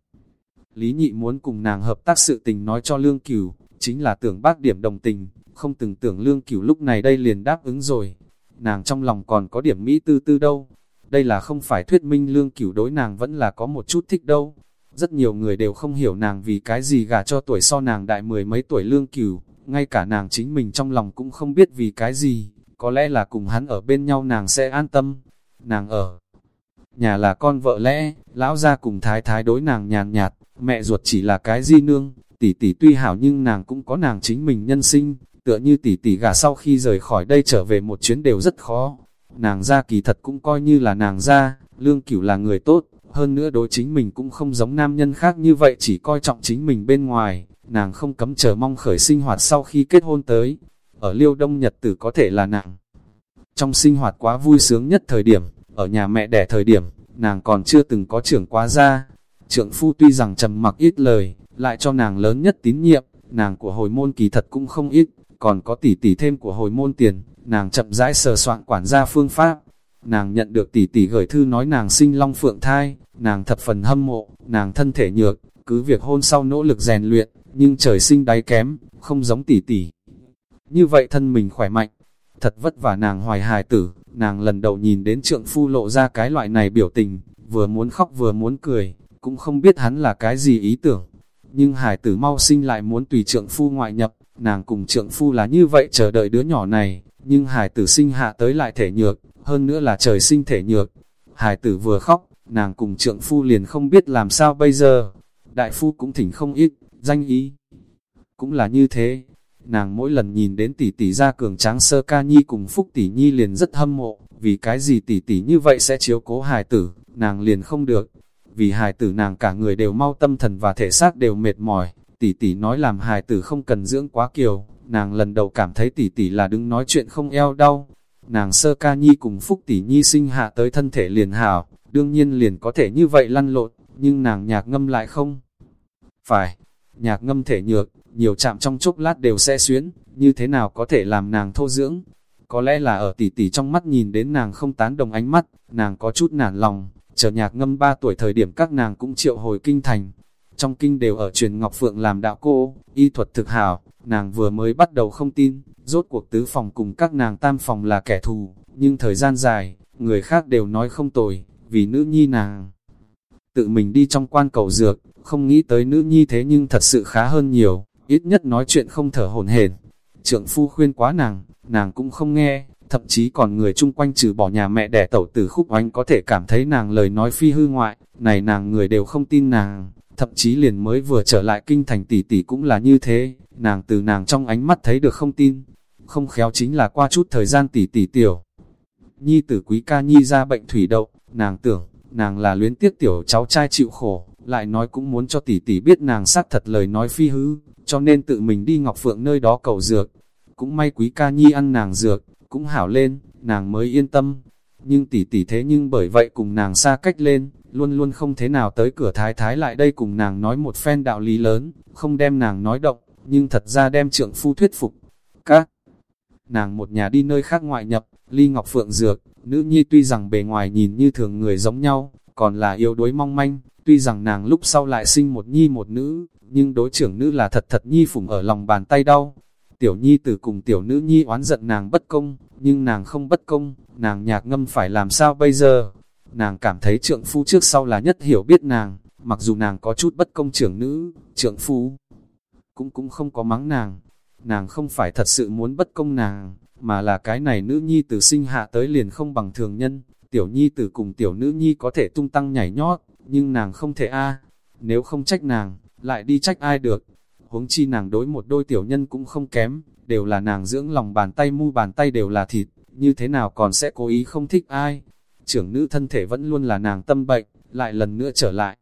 Lý nhị muốn cùng nàng hợp tác sự tình nói cho lương cửu, chính là tưởng bác điểm đồng tình, không từng tưởng lương cửu lúc này đây liền đáp ứng rồi. Nàng trong lòng còn có điểm Mỹ tư tư đâu. Đây là không phải thuyết minh lương cửu đối nàng vẫn là có một chút thích đâu. Rất nhiều người đều không hiểu nàng vì cái gì gả cho tuổi so nàng đại mười mấy tuổi lương cửu, ngay cả nàng chính mình trong lòng cũng không biết vì cái gì, có lẽ là cùng hắn ở bên nhau nàng sẽ an tâm. Nàng ở nhà là con vợ lẽ, lão gia cùng thái thái đối nàng nhàn nhạt, mẹ ruột chỉ là cái di nương, tỷ tỷ tuy hảo nhưng nàng cũng có nàng chính mình nhân sinh, tựa như tỷ tỷ gả sau khi rời khỏi đây trở về một chuyến đều rất khó. Nàng ra kỳ thật cũng coi như là nàng ra, lương cửu là người tốt, hơn nữa đối chính mình cũng không giống nam nhân khác như vậy chỉ coi trọng chính mình bên ngoài, nàng không cấm chờ mong khởi sinh hoạt sau khi kết hôn tới. Ở liêu đông nhật tử có thể là nàng. Trong sinh hoạt quá vui sướng nhất thời điểm, ở nhà mẹ đẻ thời điểm, nàng còn chưa từng có trưởng quá ra. Trưởng phu tuy rằng trầm mặc ít lời, lại cho nàng lớn nhất tín nhiệm, nàng của hồi môn kỳ thật cũng không ít, còn có tỷ tỷ thêm của hồi môn tiền, nàng chậm rãi sờ soạn quản gia phương pháp. Nàng nhận được tỷ tỷ gửi thư nói nàng sinh long phượng thai, nàng thập phần hâm mộ, nàng thân thể nhược, cứ việc hôn sau nỗ lực rèn luyện, nhưng trời sinh đáy kém, không giống tỷ tỷ. Như vậy thân mình khỏe mạnh, thật vất vả nàng hoài hài tử, nàng lần đầu nhìn đến trượng phu lộ ra cái loại này biểu tình, vừa muốn khóc vừa muốn cười, cũng không biết hắn là cái gì ý tưởng. Nhưng hài tử mau sinh lại muốn tùy trượng phu ngoại nhập, nàng cùng trượng phu là như vậy chờ đợi đứa nhỏ này, nhưng hài tử sinh hạ tới lại thể nhược, hơn nữa là trời sinh thể nhược. Hài tử vừa khóc, nàng cùng trượng phu liền không biết làm sao bây giờ. Đại phu cũng thỉnh không ít, danh ý. Cũng là như thế, nàng mỗi lần nhìn đến tỷ tỷ ra cường tráng sơ ca nhi cùng phúc tỷ nhi liền rất hâm mộ, vì cái gì tỷ tỷ như vậy sẽ chiếu cố hài tử, nàng liền không được. Vì hài tử nàng cả người đều mau tâm thần và thể xác đều mệt mỏi, tỷ tỷ nói làm hài tử không cần dưỡng quá kiều, nàng lần đầu cảm thấy tỷ tỷ là đứng nói chuyện không eo đau. Nàng sơ ca nhi cùng phúc tỷ nhi sinh hạ tới thân thể liền hảo, đương nhiên liền có thể như vậy lăn lộn, nhưng nàng nhạc ngâm lại không. Phải, nhạc ngâm thể nhược, nhiều chạm trong chốc lát đều sẽ xuyến, như thế nào có thể làm nàng thô dưỡng. Có lẽ là ở tỷ tỷ trong mắt nhìn đến nàng không tán đồng ánh mắt, nàng có chút nản lòng, chờ nhạc ngâm 3 tuổi thời điểm các nàng cũng triệu hồi kinh thành. Trong kinh đều ở truyền Ngọc Phượng làm đạo cô, y thuật thực hảo, nàng vừa mới bắt đầu không tin, rốt cuộc tứ phòng cùng các nàng tam phòng là kẻ thù, nhưng thời gian dài, người khác đều nói không tồi, vì nữ nhi nàng. Tự mình đi trong quan cầu dược, không nghĩ tới nữ nhi thế nhưng thật sự khá hơn nhiều, ít nhất nói chuyện không thở hồn hển. Trượng phu khuyên quá nàng, nàng cũng không nghe, thậm chí còn người chung quanh trừ bỏ nhà mẹ đẻ tẩu tử khúc oanh có thể cảm thấy nàng lời nói phi hư ngoại, này nàng người đều không tin nàng, thậm chí liền mới vừa trở lại kinh thành tỷ tỷ cũng là như thế, nàng từ nàng trong ánh mắt thấy được không tin, không khéo chính là qua chút thời gian tỷ tỷ tiểu. Nhi tử quý ca nhi ra bệnh thủy đậu, nàng tưởng, nàng là luyến tiếc tiểu cháu trai chịu khổ, lại nói cũng muốn cho tỷ tỷ biết nàng xác thật lời nói phi hư, cho nên tự mình đi Ngọc Phượng nơi đó cầu dược. Cũng may quý ca nhi ăn nàng dược, cũng hảo lên, nàng mới yên tâm. Nhưng tỷ tỷ thế nhưng bởi vậy cùng nàng xa cách lên, luôn luôn không thế nào tới cửa thái thái lại đây cùng nàng nói một phen đạo lý lớn, không đem nàng nói động, nhưng thật ra đem trượng phu thuyết phục. Các nàng một nhà đi nơi khác ngoại nhập, ly Ngọc Phượng dược, nữ nhi tuy rằng bề ngoài nhìn như thường người giống nhau, còn là yếu đuối mong manh, Tuy rằng nàng lúc sau lại sinh một nhi một nữ, nhưng đối trưởng nữ là thật thật nhi phủng ở lòng bàn tay đau. Tiểu nhi Tử cùng tiểu nữ nhi oán giận nàng bất công, nhưng nàng không bất công, nàng nhạc ngâm phải làm sao bây giờ? Nàng cảm thấy trượng phu trước sau là nhất hiểu biết nàng, mặc dù nàng có chút bất công trưởng nữ, trượng phu cũng cũng không có mắng nàng. Nàng không phải thật sự muốn bất công nàng, mà là cái này nữ nhi Tử sinh hạ tới liền không bằng thường nhân. Tiểu nhi Tử cùng tiểu nữ nhi có thể tung tăng nhảy nhót, nhưng nàng không thể a Nếu không trách nàng, lại đi trách ai được. Huống chi nàng đối một đôi tiểu nhân cũng không kém, đều là nàng dưỡng lòng bàn tay mu bàn tay đều là thịt, như thế nào còn sẽ cố ý không thích ai. Trưởng nữ thân thể vẫn luôn là nàng tâm bệnh, lại lần nữa trở lại.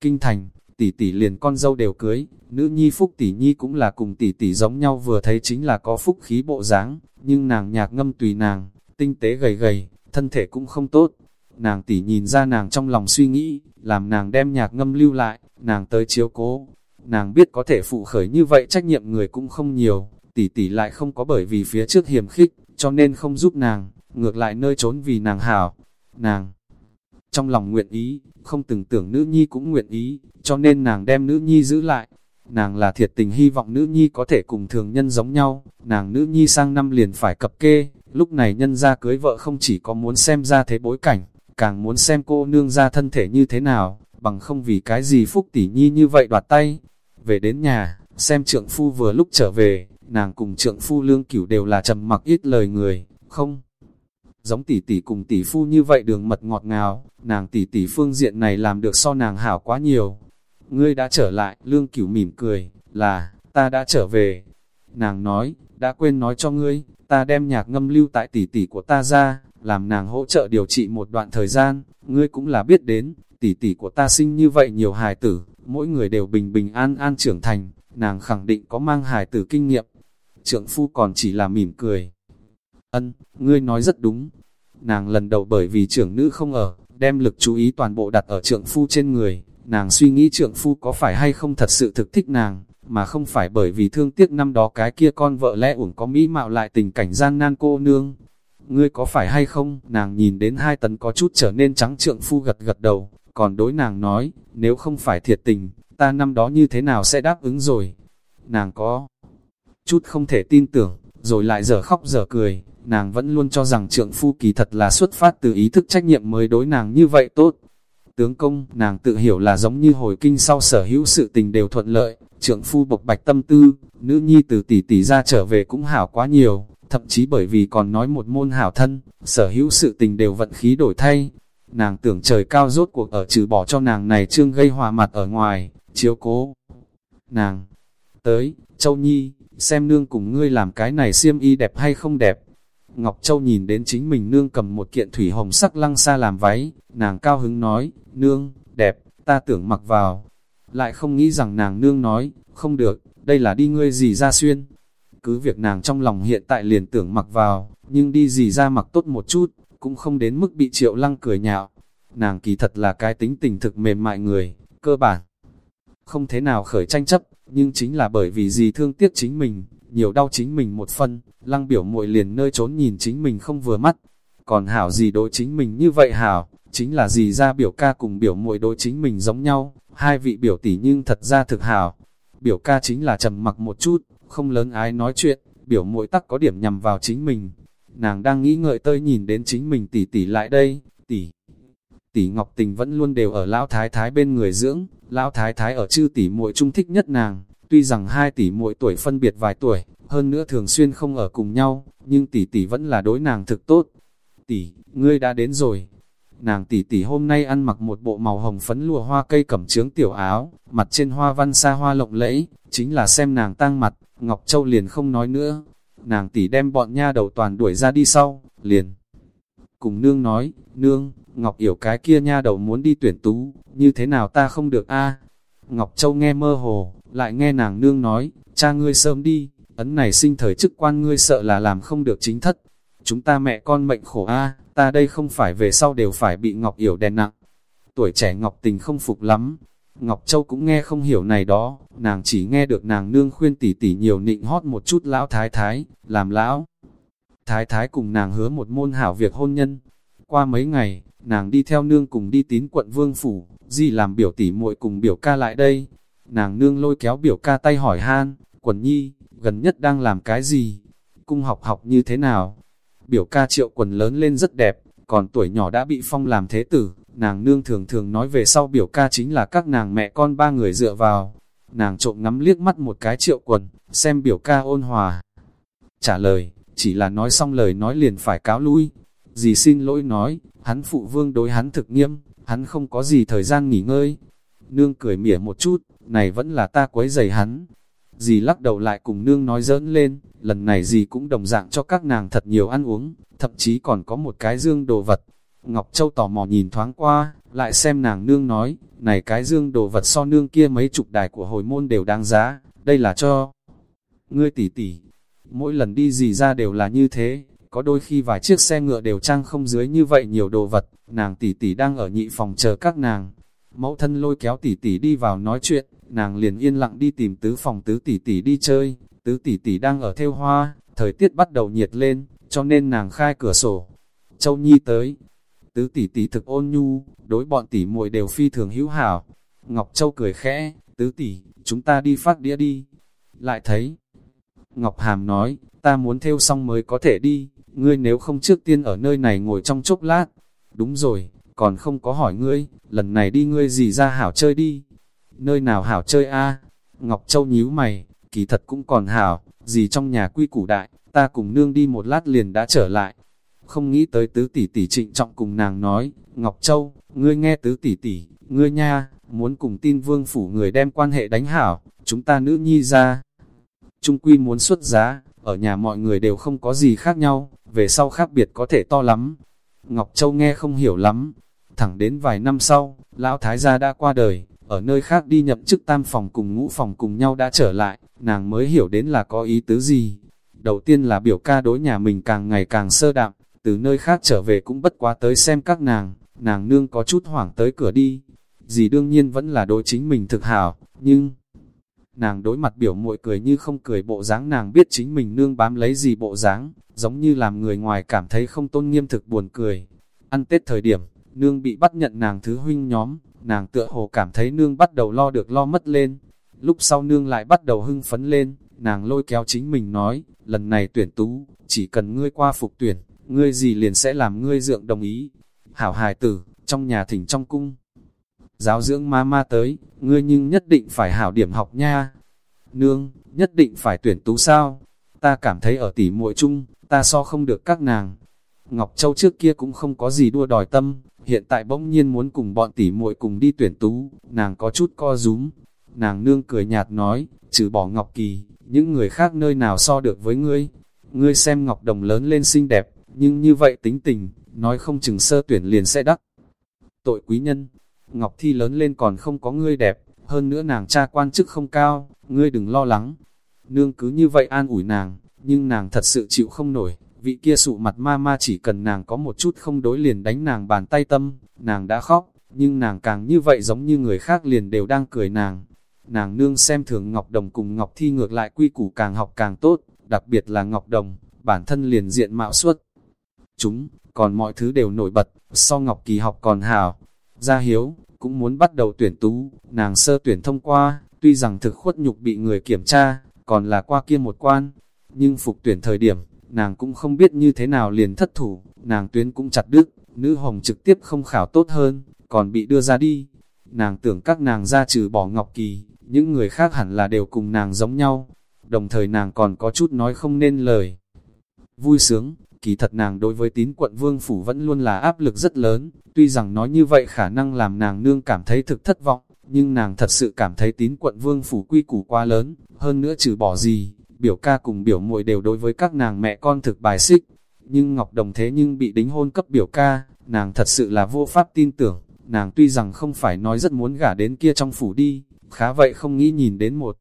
Kinh thành, tỷ tỷ liền con dâu đều cưới, nữ nhi phúc tỷ nhi cũng là cùng tỷ tỷ giống nhau vừa thấy chính là có phúc khí bộ dáng, nhưng nàng nhạc ngâm tùy nàng, tinh tế gầy gầy, thân thể cũng không tốt. Nàng tỷ nhìn ra nàng trong lòng suy nghĩ, làm nàng đem nhạc ngâm lưu lại, nàng tới chiếu cố. Nàng biết có thể phụ khởi như vậy trách nhiệm người cũng không nhiều, tỷ tỷ lại không có bởi vì phía trước hiểm khích, cho nên không giúp nàng, ngược lại nơi trốn vì nàng hảo. Nàng trong lòng nguyện ý, không từng tưởng nữ nhi cũng nguyện ý, cho nên nàng đem nữ nhi giữ lại. Nàng là thiệt tình hy vọng nữ nhi có thể cùng thường nhân giống nhau, nàng nữ nhi sang năm liền phải cập kê, lúc này nhân ra cưới vợ không chỉ có muốn xem ra thế bối cảnh, càng muốn xem cô nương ra thân thể như thế nào, bằng không vì cái gì phúc tỷ nhi như vậy đoạt tay. Về đến nhà, xem trượng phu vừa lúc trở về, nàng cùng trượng phu lương cửu đều là trầm mặc ít lời người, không giống tỷ tỷ cùng tỷ phu như vậy đường mật ngọt ngào, nàng tỷ tỷ phương diện này làm được so nàng hảo quá nhiều. Ngươi đã trở lại, lương cửu mỉm cười, là, ta đã trở về. Nàng nói, đã quên nói cho ngươi, ta đem nhạc ngâm lưu tại tỷ tỷ của ta ra, làm nàng hỗ trợ điều trị một đoạn thời gian, ngươi cũng là biết đến, tỷ tỷ của ta sinh như vậy nhiều hài tử, mỗi người đều bình bình an an trưởng thành, nàng khẳng định có mang hài tử kinh nghiệm. Trượng phu còn chỉ là mỉm cười, Ân, ngươi nói rất đúng. Nàng lần đầu bởi vì trưởng nữ không ở, đem lực chú ý toàn bộ đặt ở trượng phu trên người. Nàng suy nghĩ trượng phu có phải hay không thật sự thực thích nàng, mà không phải bởi vì thương tiếc năm đó cái kia con vợ lẽ uổng có mỹ mạo lại tình cảnh gian nan cô nương. Ngươi có phải hay không? Nàng nhìn đến hai tấn có chút trở nên trắng trượng phu gật gật đầu, còn đối nàng nói, nếu không phải thiệt tình, ta năm đó như thế nào sẽ đáp ứng rồi? Nàng có chút không thể tin tưởng, rồi lại giờ khóc giờ cười, nàng vẫn luôn cho rằng trượng phu kỳ thật là xuất phát từ ý thức trách nhiệm mới đối nàng như vậy tốt. Tướng công, nàng tự hiểu là giống như hồi kinh sau sở hữu sự tình đều thuận lợi, trượng phu bộc bạch tâm tư, nữ nhi từ tỷ tỷ ra trở về cũng hảo quá nhiều, thậm chí bởi vì còn nói một môn hảo thân, sở hữu sự tình đều vận khí đổi thay. Nàng tưởng trời cao rốt cuộc ở trừ bỏ cho nàng này trương gây hòa mặt ở ngoài, chiếu cố. Nàng, tới, Châu Nhi, xem nương cùng ngươi làm cái này xiêm y đẹp hay không đẹp, Ngọc Châu nhìn đến chính mình nương cầm một kiện thủy hồng sắc lăng xa làm váy, nàng cao hứng nói, nương, đẹp, ta tưởng mặc vào. Lại không nghĩ rằng nàng nương nói, không được, đây là đi ngươi gì ra xuyên. Cứ việc nàng trong lòng hiện tại liền tưởng mặc vào, nhưng đi gì ra mặc tốt một chút, cũng không đến mức bị triệu lăng cười nhạo. Nàng kỳ thật là cái tính tình thực mềm mại người, cơ bản. Không thế nào khởi tranh chấp, nhưng chính là bởi vì gì thương tiếc chính mình, nhiều đau chính mình một phân, lăng biểu muội liền nơi trốn nhìn chính mình không vừa mắt. Còn hảo gì đối chính mình như vậy hảo, chính là gì ra biểu ca cùng biểu muội đối chính mình giống nhau, hai vị biểu tỷ nhưng thật ra thực hảo. Biểu ca chính là trầm mặc một chút, không lớn ái nói chuyện, biểu muội tắc có điểm nhằm vào chính mình. Nàng đang nghĩ ngợi tơi nhìn đến chính mình tỷ tỷ lại đây, tỷ. Tỷ Ngọc Tình vẫn luôn đều ở lão thái thái bên người dưỡng, lão thái thái ở chư tỷ muội trung thích nhất nàng, Tuy rằng hai tỷ muội tuổi phân biệt vài tuổi, hơn nữa thường xuyên không ở cùng nhau, nhưng tỷ tỷ vẫn là đối nàng thực tốt. Tỷ, ngươi đã đến rồi. Nàng tỷ tỷ hôm nay ăn mặc một bộ màu hồng phấn lùa hoa cây cẩm trướng tiểu áo, mặt trên hoa văn xa hoa lộng lẫy, chính là xem nàng tang mặt, Ngọc Châu liền không nói nữa. Nàng tỷ đem bọn nha đầu toàn đuổi ra đi sau, liền. Cùng nương nói, nương, Ngọc Yểu cái kia nha đầu muốn đi tuyển tú, như thế nào ta không được a Ngọc Châu nghe mơ hồ, lại nghe nàng nương nói, cha ngươi sớm đi, ấn này sinh thời chức quan ngươi sợ là làm không được chính thất. Chúng ta mẹ con mệnh khổ a ta đây không phải về sau đều phải bị Ngọc Yểu đèn nặng. Tuổi trẻ Ngọc Tình không phục lắm. Ngọc Châu cũng nghe không hiểu này đó, nàng chỉ nghe được nàng nương khuyên tỷ tỷ nhiều nịnh hót một chút lão thái thái, làm lão. Thái thái cùng nàng hứa một môn hảo việc hôn nhân. Qua mấy ngày, nàng đi theo nương cùng đi tín quận vương phủ, gì làm biểu tỷ muội cùng biểu ca lại đây. Nàng nương lôi kéo biểu ca tay hỏi han, quần nhi, gần nhất đang làm cái gì? Cung học học như thế nào? Biểu ca triệu quần lớn lên rất đẹp, còn tuổi nhỏ đã bị phong làm thế tử, nàng nương thường thường nói về sau biểu ca chính là các nàng mẹ con ba người dựa vào. Nàng trộm ngắm liếc mắt một cái triệu quần, xem biểu ca ôn hòa. Trả lời, chỉ là nói xong lời nói liền phải cáo lui. Dì xin lỗi nói, hắn phụ vương đối hắn thực nghiêm, hắn không có gì thời gian nghỉ ngơi. Nương cười mỉa một chút, này vẫn là ta quấy giày hắn. Dì lắc đầu lại cùng nương nói dỡn lên, lần này dì cũng đồng dạng cho các nàng thật nhiều ăn uống, thậm chí còn có một cái dương đồ vật. Ngọc Châu tò mò nhìn thoáng qua, lại xem nàng nương nói, này cái dương đồ vật so nương kia mấy chục đài của hồi môn đều đáng giá, đây là cho ngươi tỷ tỷ. Mỗi lần đi gì ra đều là như thế, có đôi khi vài chiếc xe ngựa đều trang không dưới như vậy nhiều đồ vật, nàng tỷ tỷ đang ở nhị phòng chờ các nàng. Mẫu thân lôi kéo tỷ tỷ đi vào nói chuyện, nàng liền yên lặng đi tìm tứ phòng tứ tỷ tỷ đi chơi, tứ tỷ tỷ đang ở theo hoa, thời tiết bắt đầu nhiệt lên, cho nên nàng khai cửa sổ. Châu Nhi tới, tứ tỷ tỷ thực ôn nhu, đối bọn tỷ muội đều phi thường hữu hảo. Ngọc Châu cười khẽ, tứ tỷ, chúng ta đi phát đĩa đi. Lại thấy, Ngọc Hàm nói, ta muốn theo xong mới có thể đi, ngươi nếu không trước tiên ở nơi này ngồi trong chốc lát. Đúng rồi, còn không có hỏi ngươi, lần này đi ngươi gì ra hảo chơi đi. Nơi nào hảo chơi a Ngọc Châu nhíu mày, kỳ thật cũng còn hảo, gì trong nhà quy củ đại, ta cùng nương đi một lát liền đã trở lại. Không nghĩ tới tứ tỷ tỷ trịnh trọng cùng nàng nói, Ngọc Châu, ngươi nghe tứ tỷ tỷ, ngươi nha, muốn cùng tin vương phủ người đem quan hệ đánh hảo, chúng ta nữ nhi ra. Trung quy muốn xuất giá, ở nhà mọi người đều không có gì khác nhau, về sau khác biệt có thể to lắm. Ngọc Châu nghe không hiểu lắm, thẳng đến vài năm sau, lão thái gia đã qua đời, ở nơi khác đi nhậm chức tam phòng cùng ngũ phòng cùng nhau đã trở lại, nàng mới hiểu đến là có ý tứ gì. Đầu tiên là biểu ca đối nhà mình càng ngày càng sơ đạm, từ nơi khác trở về cũng bất quá tới xem các nàng, nàng nương có chút hoảng tới cửa đi. Dì đương nhiên vẫn là đối chính mình thực hảo, nhưng... Nàng đối mặt biểu muội cười như không cười bộ dáng nàng biết chính mình nương bám lấy gì bộ dáng, giống như làm người ngoài cảm thấy không tôn nghiêm thực buồn cười. Ăn Tết thời điểm, nương bị bắt nhận nàng thứ huynh nhóm, nàng tựa hồ cảm thấy nương bắt đầu lo được lo mất lên. Lúc sau nương lại bắt đầu hưng phấn lên, nàng lôi kéo chính mình nói, lần này tuyển tú, chỉ cần ngươi qua phục tuyển, ngươi gì liền sẽ làm ngươi dượng đồng ý. Hảo hài tử, trong nhà thỉnh trong cung. Giáo dưỡng ma ma tới, ngươi nhưng nhất định phải hảo điểm học nha. Nương, nhất định phải tuyển tú sao? Ta cảm thấy ở tỉ muội chung, ta so không được các nàng. Ngọc Châu trước kia cũng không có gì đua đòi tâm, hiện tại bỗng nhiên muốn cùng bọn tỉ muội cùng đi tuyển tú, nàng có chút co rúm. Nàng nương cười nhạt nói, trừ bỏ Ngọc Kỳ, những người khác nơi nào so được với ngươi. Ngươi xem Ngọc Đồng lớn lên xinh đẹp, nhưng như vậy tính tình, nói không chừng sơ tuyển liền sẽ đắc. Tội quý nhân, Ngọc Thi lớn lên còn không có ngươi đẹp, hơn nữa nàng cha quan chức không cao, ngươi đừng lo lắng. Nương cứ như vậy an ủi nàng, nhưng nàng thật sự chịu không nổi, vị kia sụ mặt ma ma chỉ cần nàng có một chút không đối liền đánh nàng bàn tay tâm, nàng đã khóc, nhưng nàng càng như vậy giống như người khác liền đều đang cười nàng. Nàng nương xem thường Ngọc Đồng cùng Ngọc Thi ngược lại quy củ càng học càng tốt, đặc biệt là Ngọc Đồng, bản thân liền diện mạo suất, Chúng, còn mọi thứ đều nổi bật, so Ngọc Kỳ học còn hảo Gia Hiếu, cũng muốn bắt đầu tuyển tú, nàng sơ tuyển thông qua, tuy rằng thực khuất nhục bị người kiểm tra, còn là qua kia một quan, nhưng phục tuyển thời điểm, nàng cũng không biết như thế nào liền thất thủ, nàng tuyến cũng chặt đứt, nữ hồng trực tiếp không khảo tốt hơn, còn bị đưa ra đi. Nàng tưởng các nàng ra trừ bỏ Ngọc Kỳ, những người khác hẳn là đều cùng nàng giống nhau, đồng thời nàng còn có chút nói không nên lời. Vui sướng, kỳ thật nàng đối với tín quận vương phủ vẫn luôn là áp lực rất lớn, tuy rằng nói như vậy khả năng làm nàng nương cảm thấy thực thất vọng, nhưng nàng thật sự cảm thấy tín quận vương phủ quy củ quá lớn, hơn nữa trừ bỏ gì, biểu ca cùng biểu muội đều đối với các nàng mẹ con thực bài xích, nhưng Ngọc Đồng thế nhưng bị đính hôn cấp biểu ca, nàng thật sự là vô pháp tin tưởng, nàng tuy rằng không phải nói rất muốn gả đến kia trong phủ đi, khá vậy không nghĩ nhìn đến một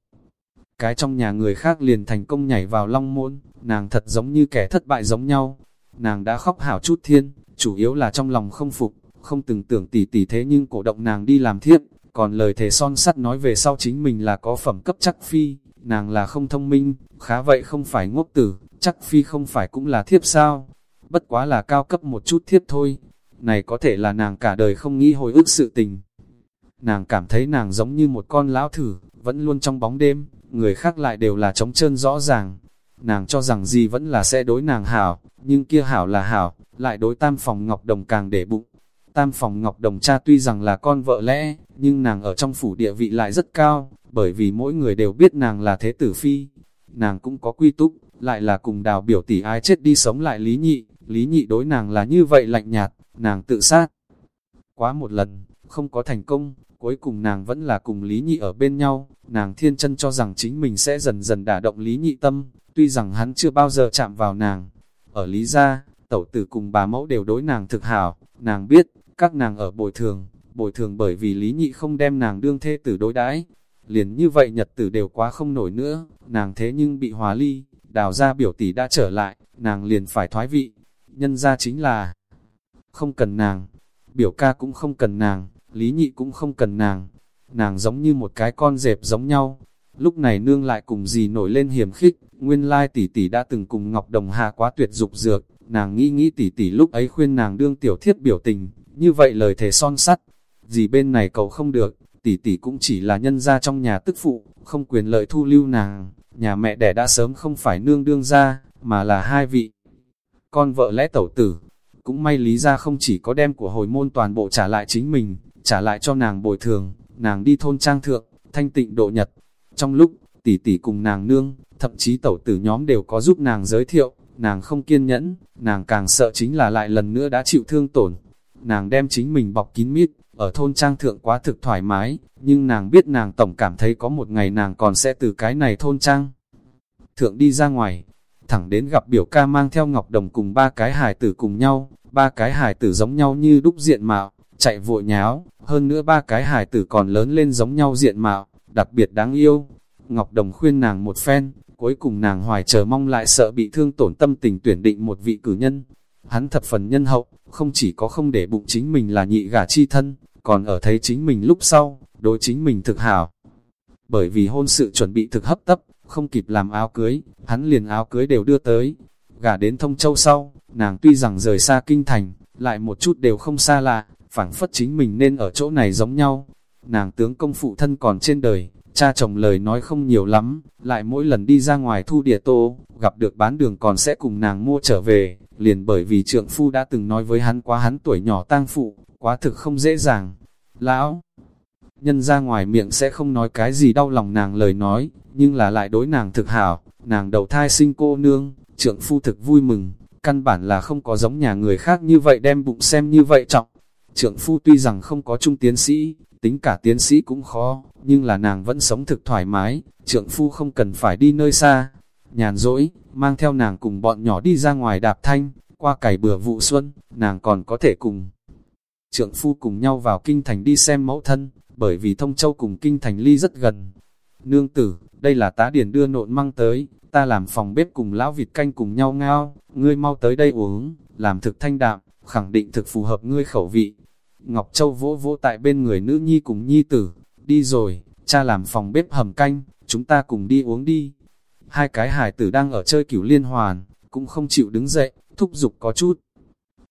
cái trong nhà người khác liền thành công nhảy vào long môn, nàng thật giống như kẻ thất bại giống nhau. Nàng đã khóc hảo chút thiên, chủ yếu là trong lòng không phục, không từng tưởng tỉ tỉ thế nhưng cổ động nàng đi làm thiếp, còn lời thề son sắt nói về sau chính mình là có phẩm cấp chắc phi, nàng là không thông minh, khá vậy không phải ngốc tử, chắc phi không phải cũng là thiếp sao, bất quá là cao cấp một chút thiếp thôi. này có thể là nàng cả đời không nghĩ hồi ức sự tình. Nàng cảm thấy nàng giống như một con lão thử, vẫn luôn trong bóng đêm, người khác lại đều là trống trơn rõ ràng. Nàng cho rằng gì vẫn là sẽ đối nàng hảo, nhưng kia hảo là hảo, lại đối tam phòng Ngọc Đồng càng để bụng. Tam phòng Ngọc Đồng cha tuy rằng là con vợ lẽ, nhưng nàng ở trong phủ địa vị lại rất cao, bởi vì mỗi người đều biết nàng là thế tử phi. Nàng cũng có quy túc, lại là cùng đào biểu tỷ ai chết đi sống lại lý nhị, lý nhị đối nàng là như vậy lạnh nhạt, nàng tự sát. Quá một lần, không có thành công, cuối cùng nàng vẫn là cùng lý nhị ở bên nhau, nàng thiên chân cho rằng chính mình sẽ dần dần đả động lý nhị tâm, tuy rằng hắn chưa bao giờ chạm vào nàng. Ở lý gia, tẩu tử cùng bà mẫu đều đối nàng thực hảo, nàng biết, các nàng ở bồi thường, bồi thường bởi vì lý nhị không đem nàng đương thê tử đối đãi. Liền như vậy nhật tử đều quá không nổi nữa, nàng thế nhưng bị hòa ly, đào ra biểu tỷ đã trở lại, nàng liền phải thoái vị, nhân ra chính là không cần nàng, biểu ca cũng không cần nàng, lý nhị cũng không cần nàng, nàng giống như một cái con dẹp giống nhau. Lúc này nương lại cùng gì nổi lên hiểm khích, nguyên lai tỷ tỷ đã từng cùng Ngọc Đồng Hà quá tuyệt dục dược, nàng nghĩ nghĩ tỷ tỷ lúc ấy khuyên nàng đương tiểu thiết biểu tình, như vậy lời thề son sắt, gì bên này cậu không được, tỷ tỷ cũng chỉ là nhân gia trong nhà tức phụ, không quyền lợi thu lưu nàng, nhà mẹ đẻ đã sớm không phải nương đương ra, mà là hai vị. Con vợ lẽ tẩu tử, cũng may lý ra không chỉ có đem của hồi môn toàn bộ trả lại chính mình, trả lại cho nàng bồi thường, nàng đi thôn trang thượng, thanh tịnh độ nhật. Trong lúc, tỷ tỷ cùng nàng nương, thậm chí tẩu tử nhóm đều có giúp nàng giới thiệu, nàng không kiên nhẫn, nàng càng sợ chính là lại lần nữa đã chịu thương tổn. Nàng đem chính mình bọc kín mít, ở thôn trang thượng quá thực thoải mái, nhưng nàng biết nàng tổng cảm thấy có một ngày nàng còn sẽ từ cái này thôn trang. Thượng đi ra ngoài, thẳng đến gặp biểu ca mang theo Ngọc Đồng cùng ba cái hài tử cùng nhau, ba cái hài tử giống nhau như đúc diện mạo, chạy vội nháo, hơn nữa ba cái hài tử còn lớn lên giống nhau diện mạo, đặc biệt đáng yêu. Ngọc Đồng khuyên nàng một phen, cuối cùng nàng hoài chờ mong lại sợ bị thương tổn tâm tình tuyển định một vị cử nhân. Hắn thập phần nhân hậu, không chỉ có không để bụng chính mình là nhị gả chi thân, còn ở thấy chính mình lúc sau, đối chính mình thực hảo. Bởi vì hôn sự chuẩn bị thực hấp tấp, không kịp làm áo cưới, hắn liền áo cưới đều đưa tới. Gả đến thông châu sau, nàng tuy rằng rời xa kinh thành, lại một chút đều không xa lạ, phảng phất chính mình nên ở chỗ này giống nhau. Nàng tướng công phụ thân còn trên đời, cha chồng lời nói không nhiều lắm, lại mỗi lần đi ra ngoài thu địa tô, gặp được bán đường còn sẽ cùng nàng mua trở về, liền bởi vì trượng phu đã từng nói với hắn quá hắn tuổi nhỏ tang phụ, quá thực không dễ dàng. Lão, nhân ra ngoài miệng sẽ không nói cái gì đau lòng nàng lời nói, nhưng là lại đối nàng thực hảo, nàng đầu thai sinh cô nương, trượng phu thực vui mừng, căn bản là không có giống nhà người khác như vậy đem bụng xem như vậy trọng. Trượng phu tuy rằng không có trung tiến sĩ, tính cả tiến sĩ cũng khó, nhưng là nàng vẫn sống thực thoải mái, trượng phu không cần phải đi nơi xa. Nhàn rỗi, mang theo nàng cùng bọn nhỏ đi ra ngoài đạp thanh, qua cày bừa vụ xuân, nàng còn có thể cùng. Trượng phu cùng nhau vào kinh thành đi xem mẫu thân, bởi vì thông châu cùng kinh thành ly rất gần. Nương tử, đây là tá điển đưa nộn mang tới, ta làm phòng bếp cùng lão vịt canh cùng nhau ngao, ngươi mau tới đây uống, làm thực thanh đạm, khẳng định thực phù hợp ngươi khẩu vị. Ngọc Châu vỗ vỗ tại bên người nữ nhi cùng nhi tử, đi rồi, cha làm phòng bếp hầm canh, chúng ta cùng đi uống đi. Hai cái Hải tử đang ở chơi cửu liên hoàn, cũng không chịu đứng dậy, thúc giục có chút.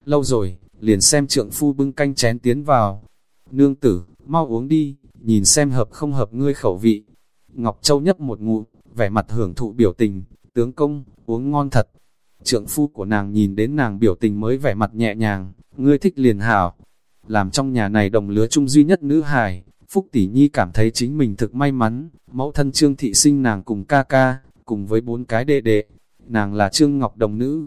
Lâu rồi, liền xem trượng phu bưng canh chén tiến vào. Nương tử, mau uống đi, nhìn xem hợp không hợp ngươi khẩu vị. Ngọc Châu nhấp một ngụ, vẻ mặt hưởng thụ biểu tình, tướng công, uống ngon thật. Trượng phu của nàng nhìn đến nàng biểu tình mới vẻ mặt nhẹ nhàng, ngươi thích liền hảo. Làm trong nhà này đồng lứa chung duy nhất nữ hài, Phúc Tỷ Nhi cảm thấy chính mình thực may mắn, mẫu thân Trương Thị sinh nàng cùng ca ca, cùng với bốn cái đệ đệ. Nàng là Trương Ngọc Đồng nữ.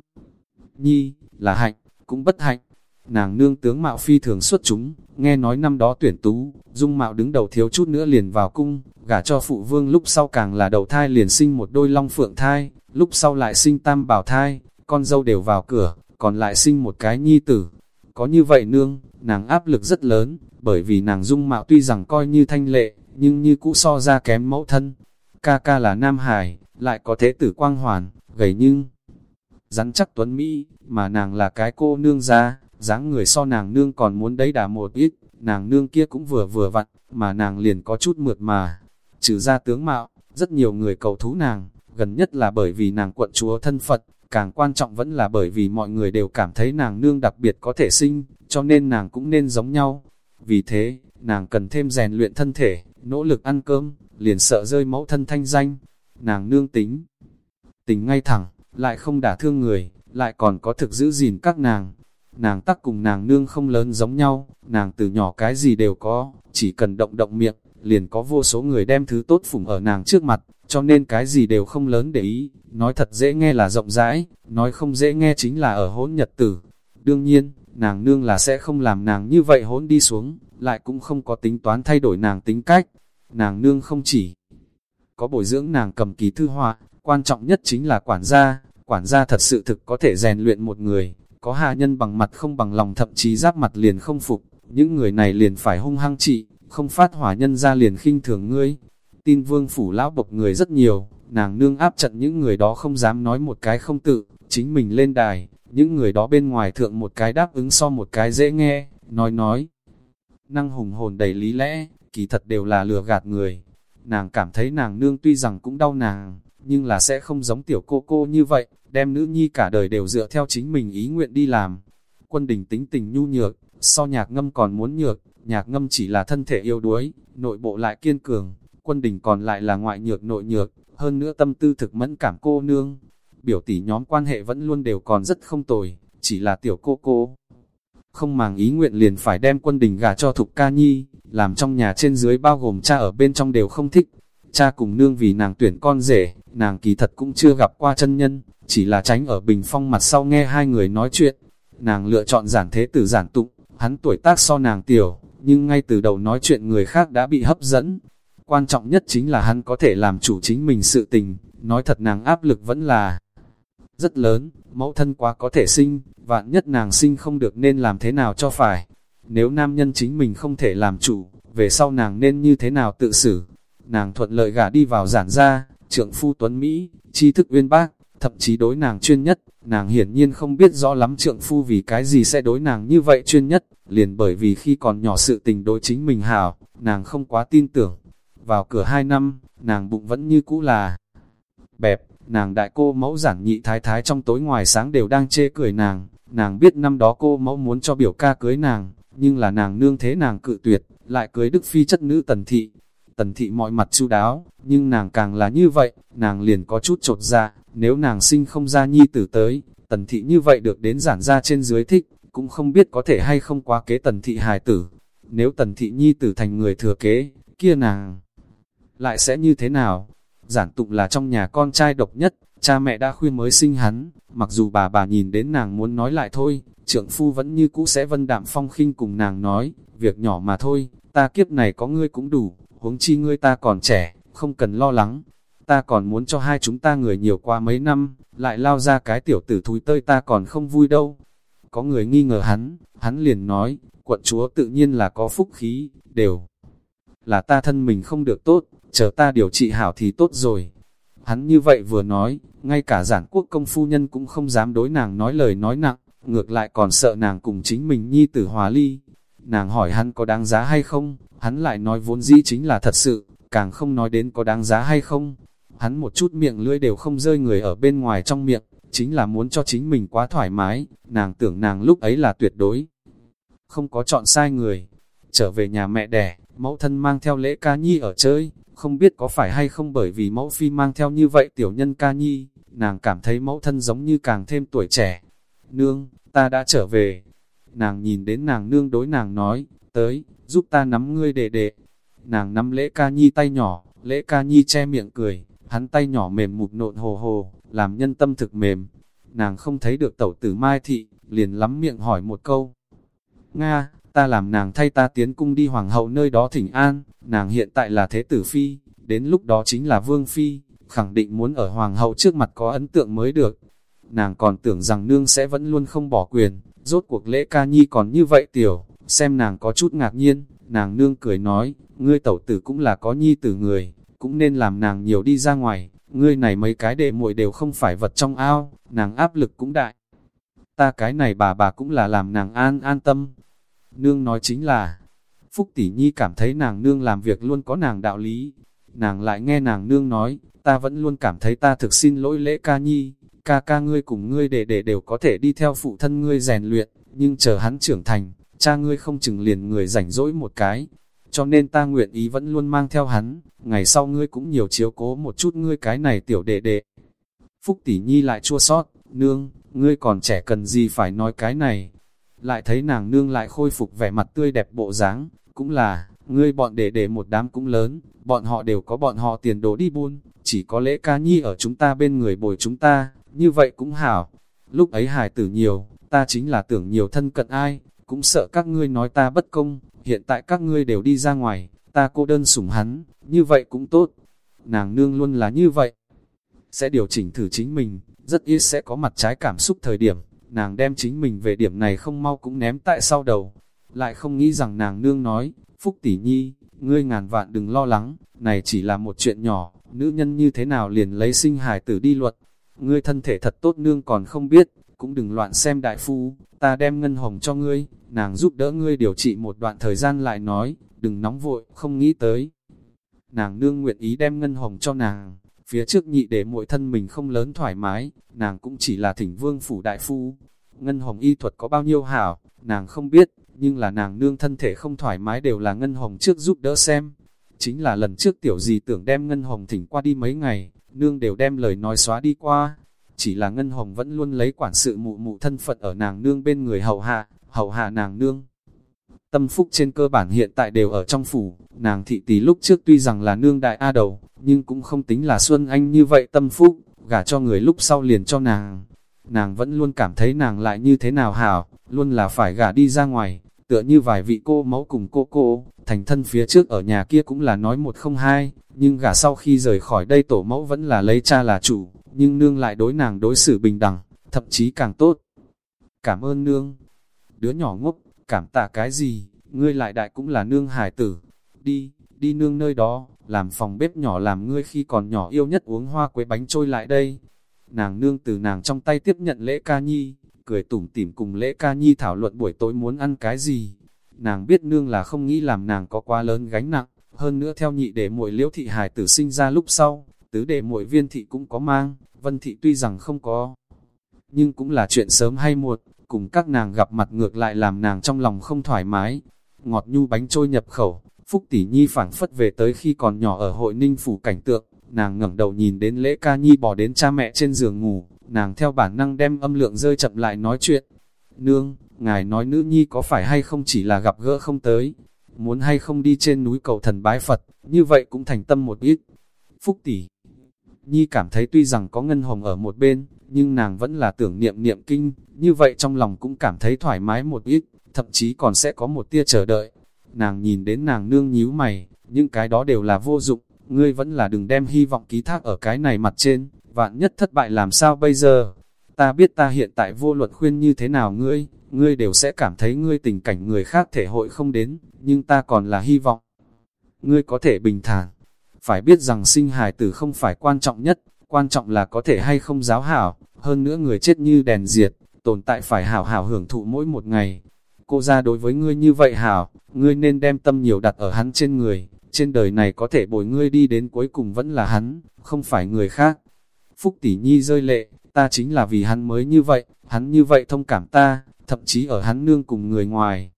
Nhi, là hạnh, cũng bất hạnh. Nàng nương tướng mạo phi thường xuất chúng, nghe nói năm đó tuyển tú, dung mạo đứng đầu thiếu chút nữa liền vào cung, gả cho phụ vương lúc sau càng là đầu thai liền sinh một đôi long phượng thai, lúc sau lại sinh tam bảo thai, con dâu đều vào cửa, còn lại sinh một cái nhi tử. Có như vậy nương, nàng áp lực rất lớn, bởi vì nàng dung mạo tuy rằng coi như thanh lệ, nhưng như cũ so ra kém mẫu thân. Ca ca là nam hải, lại có thế tử quang hoàn, gầy nhưng rắn chắc tuấn Mỹ, mà nàng là cái cô nương ra, dáng người so nàng nương còn muốn đấy đà một ít, nàng nương kia cũng vừa vừa vặn, mà nàng liền có chút mượt mà. Trừ ra tướng mạo, rất nhiều người cầu thú nàng, gần nhất là bởi vì nàng quận chúa thân Phật, càng quan trọng vẫn là bởi vì mọi người đều cảm thấy nàng nương đặc biệt có thể sinh, cho nên nàng cũng nên giống nhau. Vì thế, nàng cần thêm rèn luyện thân thể, nỗ lực ăn cơm, liền sợ rơi mẫu thân thanh danh. Nàng nương tính, tính ngay thẳng, lại không đả thương người, lại còn có thực giữ gìn các nàng. Nàng tắc cùng nàng nương không lớn giống nhau, nàng từ nhỏ cái gì đều có, chỉ cần động động miệng, liền có vô số người đem thứ tốt phủng ở nàng trước mặt, cho nên cái gì đều không lớn để ý, nói thật dễ nghe là rộng rãi, nói không dễ nghe chính là ở hỗn nhật tử. Đương nhiên, nàng nương là sẽ không làm nàng như vậy hỗn đi xuống, lại cũng không có tính toán thay đổi nàng tính cách. Nàng nương không chỉ có bồi dưỡng nàng cầm ký thư họa, quan trọng nhất chính là quản gia, quản gia thật sự thực có thể rèn luyện một người, có hạ nhân bằng mặt không bằng lòng thậm chí giáp mặt liền không phục, những người này liền phải hung hăng trị, không phát hỏa nhân ra liền khinh thường ngươi. Tin vương phủ lão bộc người rất nhiều, nàng nương áp trận những người đó không dám nói một cái không tự, chính mình lên đài, những người đó bên ngoài thượng một cái đáp ứng so một cái dễ nghe, nói nói. Năng hùng hồn đầy lý lẽ, kỳ thật đều là lừa gạt người. Nàng cảm thấy nàng nương tuy rằng cũng đau nàng, nhưng là sẽ không giống tiểu cô cô như vậy, đem nữ nhi cả đời đều dựa theo chính mình ý nguyện đi làm. Quân đình tính tình nhu nhược, so nhạc ngâm còn muốn nhược, nhạc ngâm chỉ là thân thể yêu đuối, nội bộ lại kiên cường, quân đình còn lại là ngoại nhược nội nhược, hơn nữa tâm tư thực mẫn cảm cô nương. Biểu tỷ nhóm quan hệ vẫn luôn đều còn rất không tồi, chỉ là tiểu cô cô. Không màng ý nguyện liền phải đem quân đình gả cho Thục Ca Nhi, làm trong nhà trên dưới bao gồm cha ở bên trong đều không thích. Cha cùng nương vì nàng tuyển con rể, nàng kỳ thật cũng chưa gặp qua chân nhân, chỉ là tránh ở bình phong mặt sau nghe hai người nói chuyện. Nàng lựa chọn giản thế tử giản tụng, hắn tuổi tác so nàng tiểu, nhưng ngay từ đầu nói chuyện người khác đã bị hấp dẫn. Quan trọng nhất chính là hắn có thể làm chủ chính mình sự tình, nói thật nàng áp lực vẫn là rất lớn, mẫu thân quá có thể sinh, vạn nhất nàng sinh không được nên làm thế nào cho phải. Nếu nam nhân chính mình không thể làm chủ, về sau nàng nên như thế nào tự xử. Nàng thuận lợi gả đi vào giản gia, trưởng phu tuấn Mỹ, tri thức uyên bác, thậm chí đối nàng chuyên nhất, nàng hiển nhiên không biết rõ lắm trượng phu vì cái gì sẽ đối nàng như vậy chuyên nhất, liền bởi vì khi còn nhỏ sự tình đối chính mình hảo, nàng không quá tin tưởng. Vào cửa hai năm, nàng bụng vẫn như cũ là bẹp, nàng đại cô mẫu giản nhị thái thái trong tối ngoài sáng đều đang chê cười nàng, nàng biết năm đó cô mẫu muốn cho biểu ca cưới nàng, nhưng là nàng nương thế nàng cự tuyệt, lại cưới đức phi chất nữ tần thị. Tần thị mọi mặt chu đáo, nhưng nàng càng là như vậy, nàng liền có chút trột ra, dạ, nếu nàng sinh không ra nhi tử tới, tần thị như vậy được đến giản ra trên dưới thích, cũng không biết có thể hay không quá kế tần thị hài tử. Nếu tần thị nhi tử thành người thừa kế, kia nàng lại sẽ như thế nào? Giản tụng là trong nhà con trai độc nhất, cha mẹ đã khuyên mới sinh hắn, mặc dù bà bà nhìn đến nàng muốn nói lại thôi, trượng phu vẫn như cũ sẽ vân đạm phong khinh cùng nàng nói, việc nhỏ mà thôi, ta kiếp này có ngươi cũng đủ, huống chi ngươi ta còn trẻ, không cần lo lắng, ta còn muốn cho hai chúng ta người nhiều qua mấy năm, lại lao ra cái tiểu tử thúi tơi ta còn không vui đâu. Có người nghi ngờ hắn, hắn liền nói, quận chúa tự nhiên là có phúc khí, đều là ta thân mình không được tốt, chờ ta điều trị hảo thì tốt rồi. Hắn như vậy vừa nói, ngay cả giản quốc công phu nhân cũng không dám đối nàng nói lời nói nặng, ngược lại còn sợ nàng cùng chính mình nhi tử hòa ly. Nàng hỏi hắn có đáng giá hay không, hắn lại nói vốn dĩ chính là thật sự, càng không nói đến có đáng giá hay không. Hắn một chút miệng lưỡi đều không rơi người ở bên ngoài trong miệng, chính là muốn cho chính mình quá thoải mái, nàng tưởng nàng lúc ấy là tuyệt đối. Không có chọn sai người. Trở về nhà mẹ đẻ, mẫu thân mang theo lễ ca nhi ở chơi, không biết có phải hay không bởi vì mẫu phi mang theo như vậy tiểu nhân ca nhi, nàng cảm thấy mẫu thân giống như càng thêm tuổi trẻ. Nương, ta đã trở về. Nàng nhìn đến nàng nương đối nàng nói, tới, giúp ta nắm ngươi đệ đệ. Nàng nắm lễ ca nhi tay nhỏ, lễ ca nhi che miệng cười, hắn tay nhỏ mềm mụt nộn hồ hồ, làm nhân tâm thực mềm. Nàng không thấy được tẩu tử Mai Thị, liền lắm miệng hỏi một câu. Nga, ta làm nàng thay ta tiến cung đi hoàng hậu nơi đó thỉnh an, nàng hiện tại là thế tử phi, đến lúc đó chính là vương phi, khẳng định muốn ở hoàng hậu trước mặt có ấn tượng mới được. Nàng còn tưởng rằng nương sẽ vẫn luôn không bỏ quyền, rốt cuộc lễ ca nhi còn như vậy tiểu, xem nàng có chút ngạc nhiên, nàng nương cười nói, ngươi tẩu tử cũng là có nhi tử người, cũng nên làm nàng nhiều đi ra ngoài, ngươi này mấy cái đệ muội đều không phải vật trong ao, nàng áp lực cũng đại. Ta cái này bà bà cũng là làm nàng an an tâm. Nương nói chính là, Phúc Tỷ Nhi cảm thấy nàng nương làm việc luôn có nàng đạo lý. Nàng lại nghe nàng nương nói, ta vẫn luôn cảm thấy ta thực xin lỗi lễ ca nhi, ca ca ngươi cùng ngươi để để đều có thể đi theo phụ thân ngươi rèn luyện, nhưng chờ hắn trưởng thành, cha ngươi không chừng liền người rảnh rỗi một cái. Cho nên ta nguyện ý vẫn luôn mang theo hắn, ngày sau ngươi cũng nhiều chiếu cố một chút ngươi cái này tiểu đệ đệ. Phúc tỷ nhi lại chua sót, nương, ngươi còn trẻ cần gì phải nói cái này. Lại thấy nàng nương lại khôi phục vẻ mặt tươi đẹp bộ dáng, cũng là, ngươi bọn đệ đệ một đám cũng lớn, bọn họ đều có bọn họ tiền đồ đi buôn, chỉ có lễ ca nhi ở chúng ta bên người bồi chúng ta, như vậy cũng hảo. Lúc ấy hài tử nhiều, ta chính là tưởng nhiều thân cận ai, cũng sợ các ngươi nói ta bất công, hiện tại các ngươi đều đi ra ngoài, ta cô đơn sủng hắn, như vậy cũng tốt. Nàng nương luôn là như vậy. Sẽ điều chỉnh thử chính mình, rất ít sẽ có mặt trái cảm xúc thời điểm, nàng đem chính mình về điểm này không mau cũng ném tại sau đầu. Lại không nghĩ rằng nàng nương nói, Phúc tỷ nhi, ngươi ngàn vạn đừng lo lắng, này chỉ là một chuyện nhỏ, nữ nhân như thế nào liền lấy sinh hài tử đi luật. Ngươi thân thể thật tốt nương còn không biết, cũng đừng loạn xem đại phu, ta đem ngân hồng cho ngươi, nàng giúp đỡ ngươi điều trị một đoạn thời gian lại nói, đừng nóng vội, không nghĩ tới. Nàng nương nguyện ý đem ngân hồng cho nàng, phía trước nhị để mỗi thân mình không lớn thoải mái, nàng cũng chỉ là thỉnh vương phủ đại phu. Ngân hồng y thuật có bao nhiêu hảo, nàng không biết, nhưng là nàng nương thân thể không thoải mái đều là ngân hồng trước giúp đỡ xem. Chính là lần trước tiểu gì tưởng đem ngân hồng thỉnh qua đi mấy ngày, nương đều đem lời nói xóa đi qua. Chỉ là ngân hồng vẫn luôn lấy quản sự mụ mụ thân phận ở nàng nương bên người hậu hạ, hậu hạ nàng nương. Tâm phúc trên cơ bản hiện tại đều ở trong phủ, nàng thị tỷ lúc trước tuy rằng là nương đại A đầu, nhưng cũng không tính là Xuân Anh như vậy tâm phúc, gả cho người lúc sau liền cho nàng. Nàng vẫn luôn cảm thấy nàng lại như thế nào hảo, luôn là phải gả đi ra ngoài, tựa như vài vị cô mẫu cùng cô cô, thành thân phía trước ở nhà kia cũng là nói một không hai, nhưng gả sau khi rời khỏi đây tổ mẫu vẫn là lấy cha là chủ, nhưng nương lại đối nàng đối xử bình đẳng, thậm chí càng tốt. Cảm ơn nương. Đứa nhỏ ngốc, cảm tạ cái gì, ngươi lại đại cũng là nương hải tử. Đi, đi nương nơi đó, làm phòng bếp nhỏ làm ngươi khi còn nhỏ yêu nhất uống hoa quế bánh trôi lại đây. Nàng nương từ nàng trong tay tiếp nhận lễ ca nhi, cười tủm tỉm cùng lễ ca nhi thảo luận buổi tối muốn ăn cái gì. Nàng biết nương là không nghĩ làm nàng có quá lớn gánh nặng, hơn nữa theo nhị để muội liễu thị hài tử sinh ra lúc sau, tứ đệ muội viên thị cũng có mang, vân thị tuy rằng không có. Nhưng cũng là chuyện sớm hay muộn, cùng các nàng gặp mặt ngược lại làm nàng trong lòng không thoải mái. Ngọt nhu bánh trôi nhập khẩu, Phúc Tỷ Nhi phảng phất về tới khi còn nhỏ ở hội ninh phủ cảnh tượng, nàng ngẩng đầu nhìn đến lễ ca nhi bỏ đến cha mẹ trên giường ngủ, nàng theo bản năng đem âm lượng rơi chậm lại nói chuyện. Nương, ngài nói nữ nhi có phải hay không chỉ là gặp gỡ không tới, muốn hay không đi trên núi cầu thần bái Phật, như vậy cũng thành tâm một ít. Phúc tỷ Nhi cảm thấy tuy rằng có ngân hồng ở một bên, nhưng nàng vẫn là tưởng niệm niệm kinh, như vậy trong lòng cũng cảm thấy thoải mái một ít, thậm chí còn sẽ có một tia chờ đợi. Nàng nhìn đến nàng nương nhíu mày, những cái đó đều là vô dụng, ngươi vẫn là đừng đem hy vọng ký thác ở cái này mặt trên, vạn nhất thất bại làm sao bây giờ? Ta biết ta hiện tại vô luật khuyên như thế nào ngươi, ngươi đều sẽ cảm thấy ngươi tình cảnh người khác thể hội không đến, nhưng ta còn là hy vọng. Ngươi có thể bình thản, phải biết rằng sinh hài tử không phải quan trọng nhất, quan trọng là có thể hay không giáo hảo, hơn nữa người chết như đèn diệt, tồn tại phải hảo hảo hưởng thụ mỗi một ngày. Cô ra đối với ngươi như vậy hảo, ngươi nên đem tâm nhiều đặt ở hắn trên người, trên đời này có thể bồi ngươi đi đến cuối cùng vẫn là hắn, không phải người khác. Phúc tỷ nhi rơi lệ, ta chính là vì hắn mới như vậy, hắn như vậy thông cảm ta, thậm chí ở hắn nương cùng người ngoài.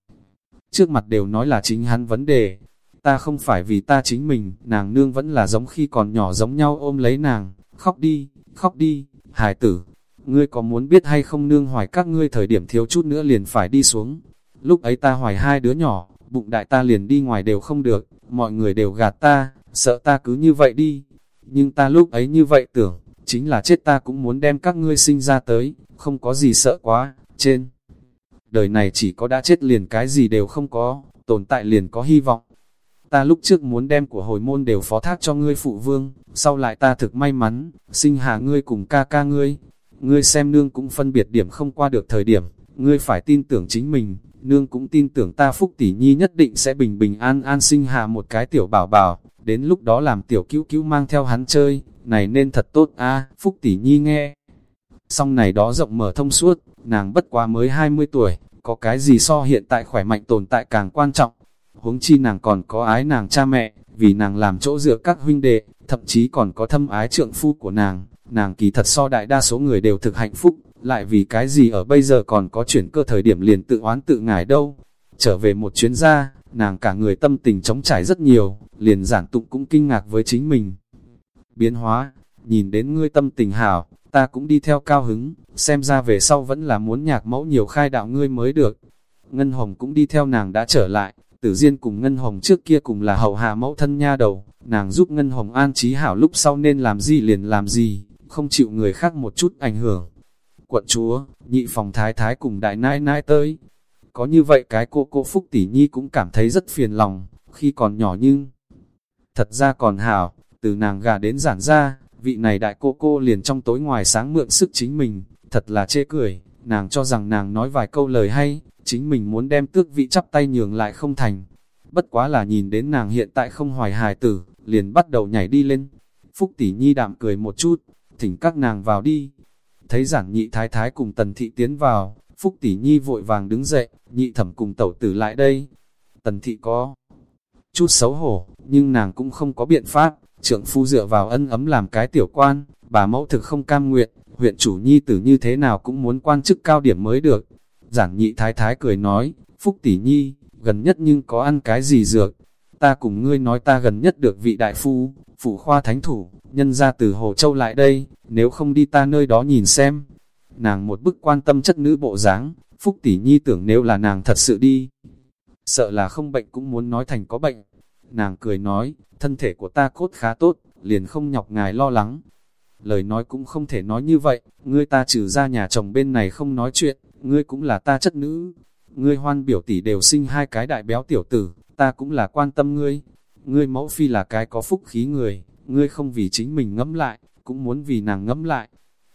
Trước mặt đều nói là chính hắn vấn đề, ta không phải vì ta chính mình, nàng nương vẫn là giống khi còn nhỏ giống nhau ôm lấy nàng, khóc đi, khóc đi, hài tử, ngươi có muốn biết hay không nương hoài các ngươi thời điểm thiếu chút nữa liền phải đi xuống. Lúc ấy ta hoài hai đứa nhỏ, bụng đại ta liền đi ngoài đều không được, mọi người đều gạt ta, sợ ta cứ như vậy đi. Nhưng ta lúc ấy như vậy tưởng, chính là chết ta cũng muốn đem các ngươi sinh ra tới, không có gì sợ quá, trên. Đời này chỉ có đã chết liền cái gì đều không có, tồn tại liền có hy vọng. Ta lúc trước muốn đem của hồi môn đều phó thác cho ngươi phụ vương, sau lại ta thực may mắn, sinh hạ ngươi cùng ca ca ngươi. Ngươi xem nương cũng phân biệt điểm không qua được thời điểm, ngươi phải tin tưởng chính mình, nương cũng tin tưởng ta Phúc Tỷ Nhi nhất định sẽ bình bình an an sinh hạ một cái tiểu bảo bảo, đến lúc đó làm tiểu cứu cứu mang theo hắn chơi, này nên thật tốt a Phúc Tỷ Nhi nghe. Xong này đó rộng mở thông suốt, nàng bất quá mới 20 tuổi, có cái gì so hiện tại khỏe mạnh tồn tại càng quan trọng. Huống chi nàng còn có ái nàng cha mẹ, vì nàng làm chỗ dựa các huynh đệ, thậm chí còn có thâm ái trượng phu của nàng, nàng kỳ thật so đại đa số người đều thực hạnh phúc, lại vì cái gì ở bây giờ còn có chuyển cơ thời điểm liền tự oán tự ngải đâu. Trở về một chuyến ra, nàng cả người tâm tình chống trải rất nhiều, liền giản tụng cũng kinh ngạc với chính mình. Biến hóa, nhìn đến ngươi tâm tình hảo, ta cũng đi theo cao hứng, xem ra về sau vẫn là muốn nhạc mẫu nhiều khai đạo ngươi mới được. Ngân Hồng cũng đi theo nàng đã trở lại, tử diên cùng Ngân Hồng trước kia cùng là hậu hạ mẫu thân nha đầu, nàng giúp Ngân Hồng an trí hảo lúc sau nên làm gì liền làm gì, không chịu người khác một chút ảnh hưởng. Quận chúa, nhị phòng thái thái cùng đại nai nai tới. Có như vậy cái cô cô Phúc Tỷ Nhi cũng cảm thấy rất phiền lòng, khi còn nhỏ nhưng... Thật ra còn hảo, từ nàng gà đến giản ra, vị này đại cô cô liền trong tối ngoài sáng mượn sức chính mình, thật là chê cười, nàng cho rằng nàng nói vài câu lời hay, chính mình muốn đem tước vị chắp tay nhường lại không thành. Bất quá là nhìn đến nàng hiện tại không hoài hài tử, liền bắt đầu nhảy đi lên. Phúc tỷ nhi đạm cười một chút, thỉnh các nàng vào đi. Thấy giản nhị thái thái cùng tần thị tiến vào, Phúc tỷ nhi vội vàng đứng dậy, nhị thẩm cùng tẩu tử lại đây. Tần thị có chút xấu hổ, nhưng nàng cũng không có biện pháp, trưởng phu dựa vào ân ấm làm cái tiểu quan, bà mẫu thực không cam nguyện, huyện chủ nhi tử như thế nào cũng muốn quan chức cao điểm mới được. Giản nhị thái thái cười nói, Phúc tỷ nhi, gần nhất nhưng có ăn cái gì dược? Ta cùng ngươi nói ta gần nhất được vị đại phu, phụ khoa thánh thủ, nhân ra từ Hồ Châu lại đây, nếu không đi ta nơi đó nhìn xem. Nàng một bức quan tâm chất nữ bộ dáng, Phúc tỷ nhi tưởng nếu là nàng thật sự đi. Sợ là không bệnh cũng muốn nói thành có bệnh. Nàng cười nói, thân thể của ta cốt khá tốt, liền không nhọc ngài lo lắng. Lời nói cũng không thể nói như vậy, ngươi ta trừ ra nhà chồng bên này không nói chuyện, ngươi cũng là ta chất nữ. Ngươi hoan biểu tỷ đều sinh hai cái đại béo tiểu tử, ta cũng là quan tâm ngươi. Ngươi mẫu phi là cái có phúc khí người, ngươi không vì chính mình ngẫm lại, cũng muốn vì nàng ngẫm lại.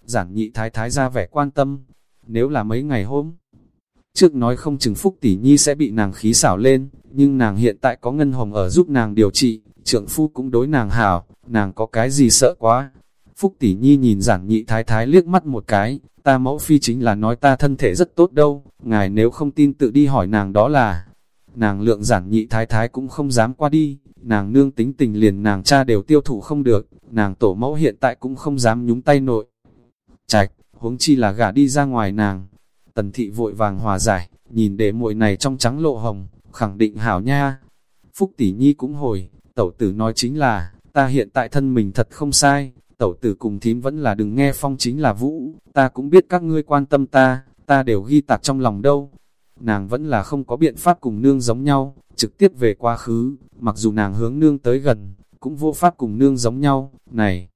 Giản nhị thái thái ra vẻ quan tâm, nếu là mấy ngày hôm, Trước nói không chừng Phúc Tỷ Nhi sẽ bị nàng khí xảo lên, nhưng nàng hiện tại có Ngân Hồng ở giúp nàng điều trị, trượng phu cũng đối nàng hảo, nàng có cái gì sợ quá. Phúc Tỷ Nhi nhìn giản nhị thái thái liếc mắt một cái, ta mẫu phi chính là nói ta thân thể rất tốt đâu, ngài nếu không tin tự đi hỏi nàng đó là. Nàng lượng giản nhị thái thái cũng không dám qua đi, nàng nương tính tình liền nàng cha đều tiêu thụ không được, nàng tổ mẫu hiện tại cũng không dám nhúng tay nội. Chạch, huống chi là gả đi ra ngoài nàng, Tần thị vội vàng hòa giải, nhìn để muội này trong trắng lộ hồng, khẳng định hảo nha. Phúc tỷ nhi cũng hồi, tẩu tử nói chính là, ta hiện tại thân mình thật không sai, tẩu tử cùng thím vẫn là đừng nghe phong chính là vũ, ta cũng biết các ngươi quan tâm ta, ta đều ghi tạc trong lòng đâu. Nàng vẫn là không có biện pháp cùng nương giống nhau, trực tiếp về quá khứ, mặc dù nàng hướng nương tới gần, cũng vô pháp cùng nương giống nhau, này.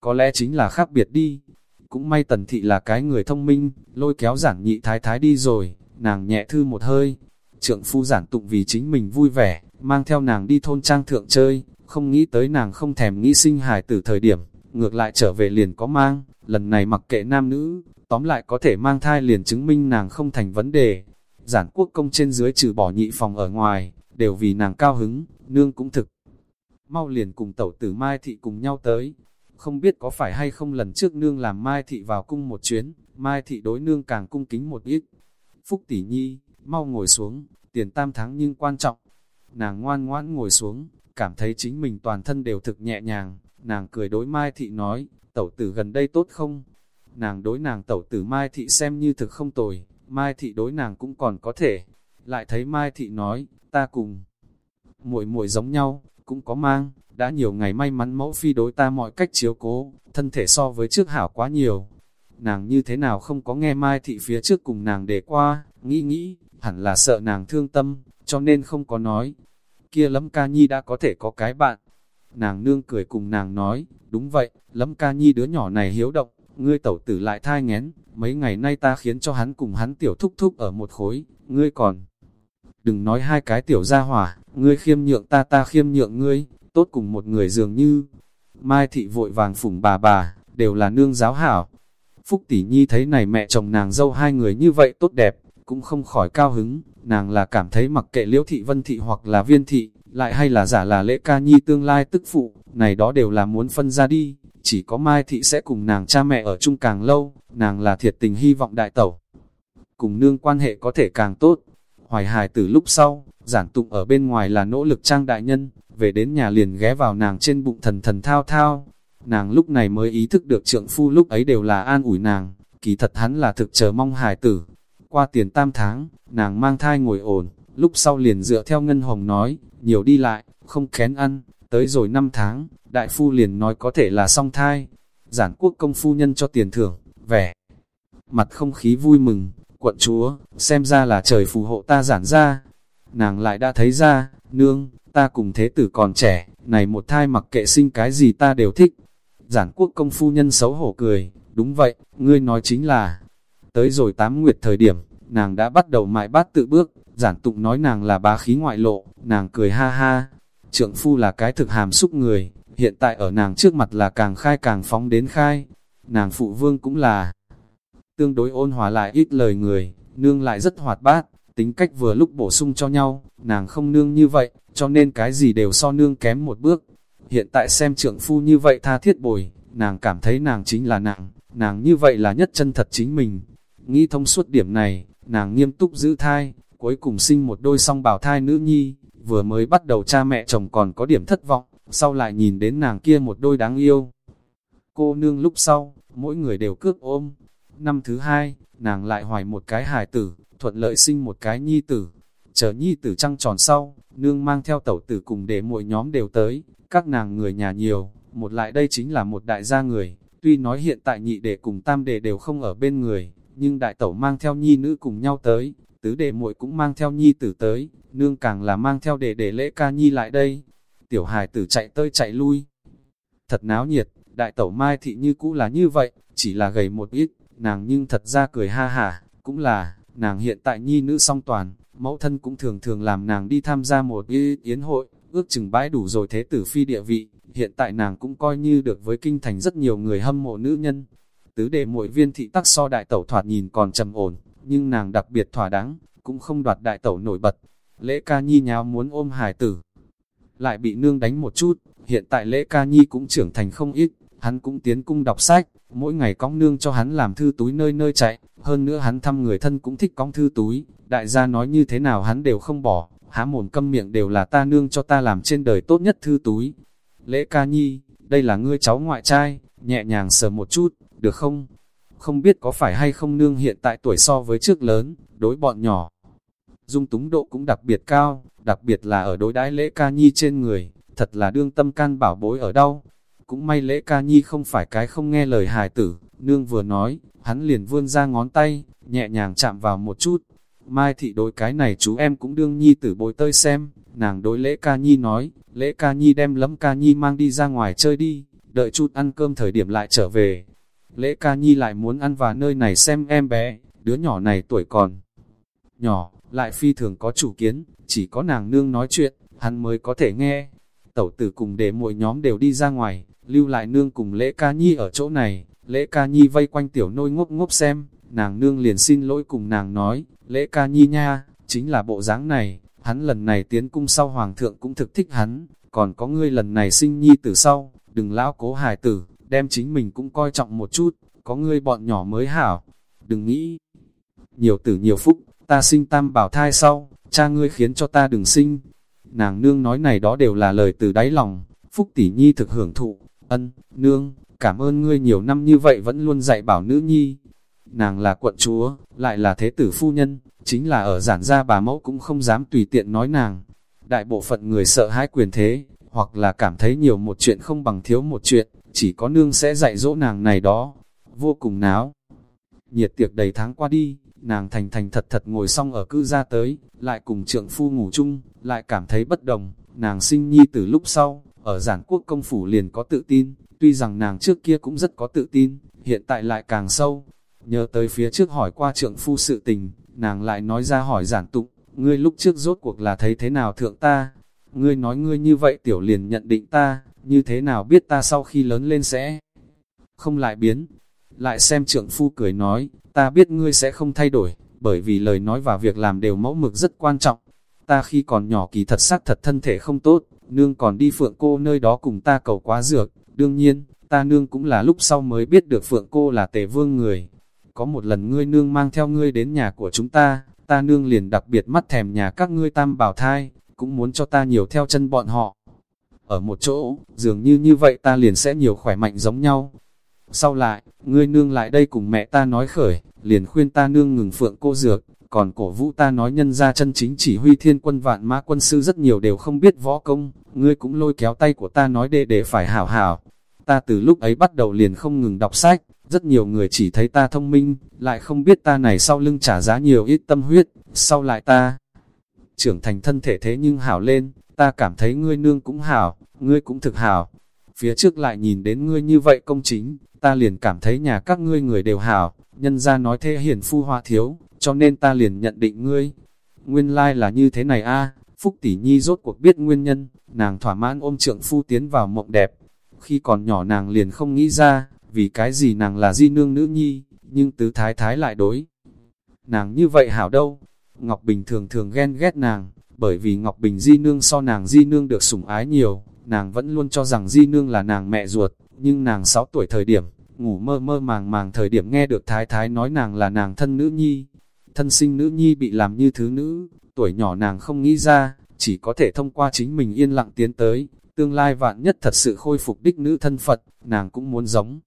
Có lẽ chính là khác biệt đi, cũng may tần thị là cái người thông minh, lôi kéo giản nhị thái thái đi rồi, nàng nhẹ thư một hơi. Trượng phu giản tụng vì chính mình vui vẻ, mang theo nàng đi thôn trang thượng chơi, không nghĩ tới nàng không thèm nghĩ sinh hài từ thời điểm, ngược lại trở về liền có mang, lần này mặc kệ nam nữ, tóm lại có thể mang thai liền chứng minh nàng không thành vấn đề. Giản quốc công trên dưới trừ bỏ nhị phòng ở ngoài, đều vì nàng cao hứng, nương cũng thực. Mau liền cùng tẩu tử Mai Thị cùng nhau tới, không biết có phải hay không lần trước nương làm Mai Thị vào cung một chuyến, Mai Thị đối nương càng cung kính một ít. Phúc tỷ nhi, mau ngồi xuống, tiền tam tháng nhưng quan trọng. Nàng ngoan ngoãn ngồi xuống, cảm thấy chính mình toàn thân đều thực nhẹ nhàng, nàng cười đối Mai Thị nói, tẩu tử gần đây tốt không? Nàng đối nàng tẩu tử Mai Thị xem như thực không tồi, Mai Thị đối nàng cũng còn có thể. Lại thấy Mai Thị nói, ta cùng muội muội giống nhau, cũng có mang, đã nhiều ngày may mắn mẫu phi đối ta mọi cách chiếu cố, thân thể so với trước hảo quá nhiều. Nàng như thế nào không có nghe Mai Thị phía trước cùng nàng để qua, nghĩ nghĩ, hẳn là sợ nàng thương tâm, cho nên không có nói. Kia lắm ca nhi đã có thể có cái bạn. Nàng nương cười cùng nàng nói, đúng vậy, lấm ca nhi đứa nhỏ này hiếu động, ngươi tẩu tử lại thai ngén, mấy ngày nay ta khiến cho hắn cùng hắn tiểu thúc thúc ở một khối, ngươi còn. Đừng nói hai cái tiểu gia hỏa, ngươi khiêm nhượng ta ta khiêm nhượng ngươi, tốt cùng một người dường như. Mai thị vội vàng phủng bà bà, đều là nương giáo hảo. Phúc tỷ nhi thấy này mẹ chồng nàng dâu hai người như vậy tốt đẹp, cũng không khỏi cao hứng, nàng là cảm thấy mặc kệ liễu thị vân thị hoặc là viên thị, lại hay là giả là lễ ca nhi tương lai tức phụ, này đó đều là muốn phân ra đi, chỉ có Mai thị sẽ cùng nàng cha mẹ ở chung càng lâu, nàng là thiệt tình hy vọng đại tẩu. Cùng nương quan hệ có thể càng tốt, hoài hài từ lúc sau, giản tụng ở bên ngoài là nỗ lực trang đại nhân, về đến nhà liền ghé vào nàng trên bụng thần thần thao thao. nàng lúc này mới ý thức được trượng phu lúc ấy đều là an ủi nàng, kỳ thật hắn là thực chờ mong hài tử. Qua tiền tam tháng, nàng mang thai ngồi ổn, lúc sau liền dựa theo Ngân Hồng nói, nhiều đi lại, không kén ăn, tới rồi 5 tháng, đại phu liền nói có thể là song thai. Giản quốc công phu nhân cho tiền thưởng, vẻ. Mặt không khí vui mừng, quận chúa, xem ra là trời phù hộ ta giản ra. Nàng lại đã thấy ra, nương, ta cùng thế tử còn trẻ, này một thai mặc kệ sinh cái gì ta đều thích. Giản quốc công phu nhân xấu hổ cười, đúng vậy, ngươi nói chính là. Tới rồi tám nguyệt thời điểm, nàng đã bắt đầu mại bát tự bước, giản tụng nói nàng là bá khí ngoại lộ, nàng cười ha ha. Trượng phu là cái thực hàm xúc người, hiện tại ở nàng trước mặt là càng khai càng phóng đến khai. Nàng phụ vương cũng là tương đối ôn hòa lại ít lời người, nương lại rất hoạt bát, tính cách vừa lúc bổ sung cho nhau, nàng không nương như vậy, cho nên cái gì đều so nương kém một bước. Hiện tại xem trượng phu như vậy tha thiết bồi, nàng cảm thấy nàng chính là nàng, nàng như vậy là nhất chân thật chính mình. Nghĩ thông suốt điểm này, nàng nghiêm túc giữ thai, cuối cùng sinh một đôi song bào thai nữ nhi, vừa mới bắt đầu cha mẹ chồng còn có điểm thất vọng, sau lại nhìn đến nàng kia một đôi đáng yêu. Cô nương lúc sau, mỗi người đều cước ôm. Năm thứ hai, nàng lại hoài một cái hài tử, thuận lợi sinh một cái nhi tử. Chờ nhi tử trăng tròn sau, nương mang theo tẩu tử cùng để mỗi nhóm đều tới, các nàng người nhà nhiều, một lại đây chính là một đại gia người, tuy nói hiện tại nhị đệ cùng tam đệ đều không ở bên người, nhưng đại tẩu mang theo nhi nữ cùng nhau tới, tứ đệ muội cũng mang theo nhi tử tới, nương càng là mang theo đệ đệ lễ ca nhi lại đây. Tiểu hài tử chạy tơi chạy lui. Thật náo nhiệt, đại tẩu mai thị như cũ là như vậy, chỉ là gầy một ít, nàng nhưng thật ra cười ha hả, cũng là, nàng hiện tại nhi nữ song toàn, mẫu thân cũng thường thường làm nàng đi tham gia một yến hội, ước chừng bãi đủ rồi thế tử phi địa vị, hiện tại nàng cũng coi như được với kinh thành rất nhiều người hâm mộ nữ nhân. Tứ đề mỗi viên thị tắc so đại tẩu thoạt nhìn còn trầm ổn, nhưng nàng đặc biệt thỏa đáng, cũng không đoạt đại tẩu nổi bật. Lễ ca nhi nháo muốn ôm hài tử, lại bị nương đánh một chút, hiện tại lễ ca nhi cũng trưởng thành không ít, hắn cũng tiến cung đọc sách, mỗi ngày cóng nương cho hắn làm thư túi nơi nơi chạy, hơn nữa hắn thăm người thân cũng thích cóng thư túi, đại gia nói như thế nào hắn đều không bỏ, há mồm câm miệng đều là ta nương cho ta làm trên đời tốt nhất thư túi. Lễ ca nhi, đây là ngươi cháu ngoại trai, nhẹ nhàng sờ một chút, được không? Không biết có phải hay không nương hiện tại tuổi so với trước lớn, đối bọn nhỏ. Dung túng độ cũng đặc biệt cao, đặc biệt là ở đối đãi lễ ca nhi trên người, thật là đương tâm can bảo bối ở đâu. Cũng may lễ ca nhi không phải cái không nghe lời hài tử, nương vừa nói, hắn liền vươn ra ngón tay, nhẹ nhàng chạm vào một chút. Mai thị đối cái này chú em cũng đương nhi tử bồi tơi xem, nàng đối lễ ca nhi nói, lễ ca nhi đem lấm ca nhi mang đi ra ngoài chơi đi, đợi chút ăn cơm thời điểm lại trở về. Lễ ca nhi lại muốn ăn và nơi này xem em bé, đứa nhỏ này tuổi còn nhỏ, lại phi thường có chủ kiến, chỉ có nàng nương nói chuyện, hắn mới có thể nghe. Tẩu tử cùng để mỗi nhóm đều đi ra ngoài, lưu lại nương cùng lễ ca nhi ở chỗ này, lễ ca nhi vây quanh tiểu nôi ngốc ngốc xem, nàng nương liền xin lỗi cùng nàng nói, lễ ca nhi nha, chính là bộ dáng này, hắn lần này tiến cung sau hoàng thượng cũng thực thích hắn, còn có ngươi lần này sinh nhi tử sau, đừng lão cố hài tử, đem chính mình cũng coi trọng một chút, có ngươi bọn nhỏ mới hảo, đừng nghĩ, nhiều tử nhiều phúc, ta sinh tam bảo thai sau, cha ngươi khiến cho ta đừng sinh. Nàng nương nói này đó đều là lời từ đáy lòng, phúc tỷ nhi thực hưởng thụ, ân, nương, cảm ơn ngươi nhiều năm như vậy vẫn luôn dạy bảo nữ nhi. Nàng là quận chúa, lại là thế tử phu nhân, chính là ở giản gia bà mẫu cũng không dám tùy tiện nói nàng. Đại bộ phận người sợ hãi quyền thế, hoặc là cảm thấy nhiều một chuyện không bằng thiếu một chuyện, chỉ có nương sẽ dạy dỗ nàng này đó. Vô cùng náo. Nhiệt tiệc đầy tháng qua đi, nàng thành thành thật thật ngồi xong ở cư ra tới, lại cùng trượng phu ngủ chung, lại cảm thấy bất đồng, nàng sinh nhi từ lúc sau, ở giản quốc công phủ liền có tự tin, tuy rằng nàng trước kia cũng rất có tự tin, hiện tại lại càng sâu. Nhớ tới phía trước hỏi qua trượng phu sự tình, nàng lại nói ra hỏi giản tụng, ngươi lúc trước rốt cuộc là thấy thế nào thượng ta? Ngươi nói ngươi như vậy tiểu liền nhận định ta, như thế nào biết ta sau khi lớn lên sẽ không lại biến. Lại xem trượng phu cười nói, ta biết ngươi sẽ không thay đổi, bởi vì lời nói và việc làm đều mẫu mực rất quan trọng. Ta khi còn nhỏ kỳ thật sắc thật thân thể không tốt, nương còn đi phượng cô nơi đó cùng ta cầu quá dược, đương nhiên, ta nương cũng là lúc sau mới biết được phượng cô là tề vương người. Có một lần ngươi nương mang theo ngươi đến nhà của chúng ta, ta nương liền đặc biệt mắt thèm nhà các ngươi tam bảo thai, cũng muốn cho ta nhiều theo chân bọn họ ở một chỗ, dường như như vậy ta liền sẽ nhiều khỏe mạnh giống nhau. Sau lại, ngươi nương lại đây cùng mẹ ta nói khởi, liền khuyên ta nương ngừng phượng cô dược, còn cổ vũ ta nói nhân ra chân chính chỉ huy thiên quân vạn mã quân sư rất nhiều đều không biết võ công, ngươi cũng lôi kéo tay của ta nói để để phải hảo hảo. Ta từ lúc ấy bắt đầu liền không ngừng đọc sách, rất nhiều người chỉ thấy ta thông minh, lại không biết ta này sau lưng trả giá nhiều ít tâm huyết, sau lại ta trưởng thành thân thể thế nhưng hảo lên, ta cảm thấy ngươi nương cũng hảo, ngươi cũng thực hảo. Phía trước lại nhìn đến ngươi như vậy công chính, ta liền cảm thấy nhà các ngươi người đều hảo, nhân ra nói thế hiền phu hoa thiếu, cho nên ta liền nhận định ngươi. Nguyên lai like là như thế này a Phúc Tỷ Nhi rốt cuộc biết nguyên nhân, nàng thỏa mãn ôm trượng phu tiến vào mộng đẹp. Khi còn nhỏ nàng liền không nghĩ ra, vì cái gì nàng là di nương nữ nhi, nhưng tứ thái thái lại đối. Nàng như vậy hảo đâu, Ngọc Bình thường thường ghen ghét nàng, bởi vì Ngọc Bình di nương so nàng di nương được sủng ái nhiều, nàng vẫn luôn cho rằng di nương là nàng mẹ ruột, nhưng nàng 6 tuổi thời điểm, ngủ mơ mơ màng màng thời điểm nghe được thái thái nói nàng là nàng thân nữ nhi. Thân sinh nữ nhi bị làm như thứ nữ, tuổi nhỏ nàng không nghĩ ra, chỉ có thể thông qua chính mình yên lặng tiến tới, tương lai vạn nhất thật sự khôi phục đích nữ thân Phật, nàng cũng muốn giống.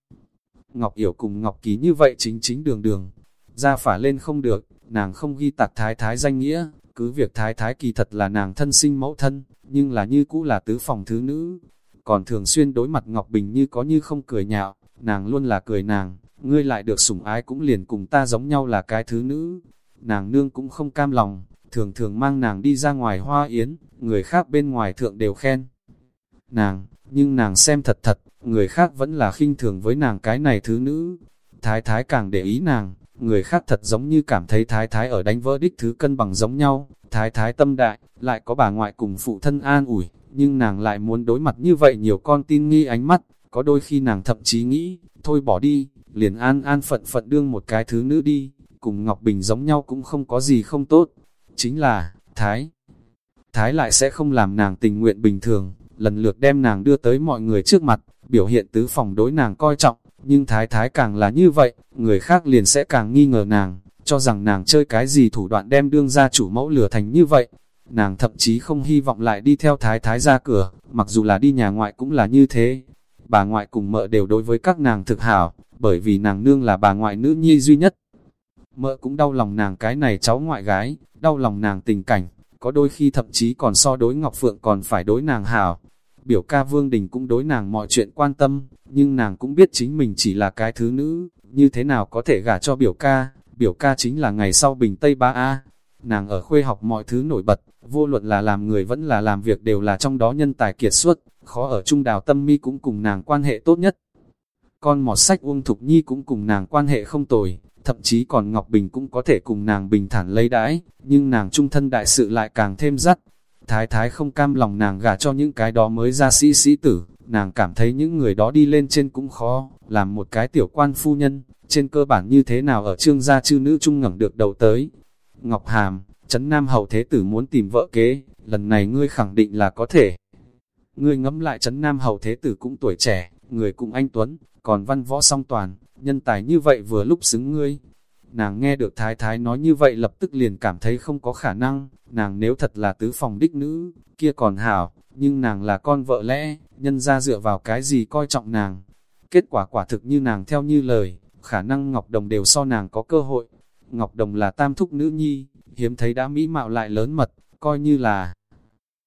Ngọc Yểu cùng Ngọc Ký như vậy chính chính đường đường, ra phả lên không được, nàng không ghi tạc thái thái danh nghĩa, cứ việc thái thái kỳ thật là nàng thân sinh mẫu thân, nhưng là như cũ là tứ phòng thứ nữ. Còn thường xuyên đối mặt Ngọc Bình như có như không cười nhạo, nàng luôn là cười nàng, ngươi lại được sủng ái cũng liền cùng ta giống nhau là cái thứ nữ. Nàng nương cũng không cam lòng, thường thường mang nàng đi ra ngoài hoa yến, người khác bên ngoài thượng đều khen. Nàng, nhưng nàng xem thật thật, người khác vẫn là khinh thường với nàng cái này thứ nữ. Thái thái càng để ý nàng, người khác thật giống như cảm thấy thái thái ở đánh vỡ đích thứ cân bằng giống nhau, thái thái tâm đại, lại có bà ngoại cùng phụ thân an ủi, nhưng nàng lại muốn đối mặt như vậy nhiều con tin nghi ánh mắt, có đôi khi nàng thậm chí nghĩ, thôi bỏ đi, liền an an phận phận đương một cái thứ nữ đi, cùng Ngọc Bình giống nhau cũng không có gì không tốt, chính là, thái, thái lại sẽ không làm nàng tình nguyện bình thường, lần lượt đem nàng đưa tới mọi người trước mặt, biểu hiện tứ phòng đối nàng coi trọng, nhưng thái thái càng là như vậy, người khác liền sẽ càng nghi ngờ nàng, cho rằng nàng chơi cái gì thủ đoạn đem đương ra chủ mẫu lửa thành như vậy. Nàng thậm chí không hy vọng lại đi theo thái thái ra cửa, mặc dù là đi nhà ngoại cũng là như thế. Bà ngoại cùng mợ đều đối với các nàng thực hảo, bởi vì nàng nương là bà ngoại nữ nhi duy nhất. Mợ cũng đau lòng nàng cái này cháu ngoại gái, đau lòng nàng tình cảnh, có đôi khi thậm chí còn so đối Ngọc Phượng còn phải đối nàng hảo. Biểu ca Vương Đình cũng đối nàng mọi chuyện quan tâm, nhưng nàng cũng biết chính mình chỉ là cái thứ nữ, như thế nào có thể gả cho biểu ca, biểu ca chính là ngày sau bình Tây Ba A. Nàng ở khuê học mọi thứ nổi bật, vô luận là làm người vẫn là làm việc đều là trong đó nhân tài kiệt xuất, khó ở trung đào tâm mi cũng cùng nàng quan hệ tốt nhất. Con mọt sách Uông Thục Nhi cũng cùng nàng quan hệ không tồi, thậm chí còn Ngọc Bình cũng có thể cùng nàng bình thản lấy đãi, nhưng nàng trung thân đại sự lại càng thêm dắt. Thái thái không cam lòng nàng gả cho những cái đó mới ra sĩ sĩ tử, nàng cảm thấy những người đó đi lên trên cũng khó, làm một cái tiểu quan phu nhân, trên cơ bản như thế nào ở trương gia chư nữ trung ngẩng được đầu tới. Ngọc Hàm, Trấn Nam Hậu Thế Tử muốn tìm vợ kế, lần này ngươi khẳng định là có thể. Ngươi ngẫm lại Trấn Nam Hậu Thế Tử cũng tuổi trẻ, người cũng anh Tuấn, còn văn võ song toàn, nhân tài như vậy vừa lúc xứng ngươi. Nàng nghe được Thái Thái nói như vậy lập tức liền cảm thấy không có khả năng, nàng nếu thật là tứ phòng đích nữ, kia còn hảo, nhưng nàng là con vợ lẽ, nhân ra dựa vào cái gì coi trọng nàng. Kết quả quả thực như nàng theo như lời, khả năng Ngọc Đồng đều so nàng có cơ hội. Ngọc Đồng là tam thúc nữ nhi, hiếm thấy đã mỹ mạo lại lớn mật, coi như là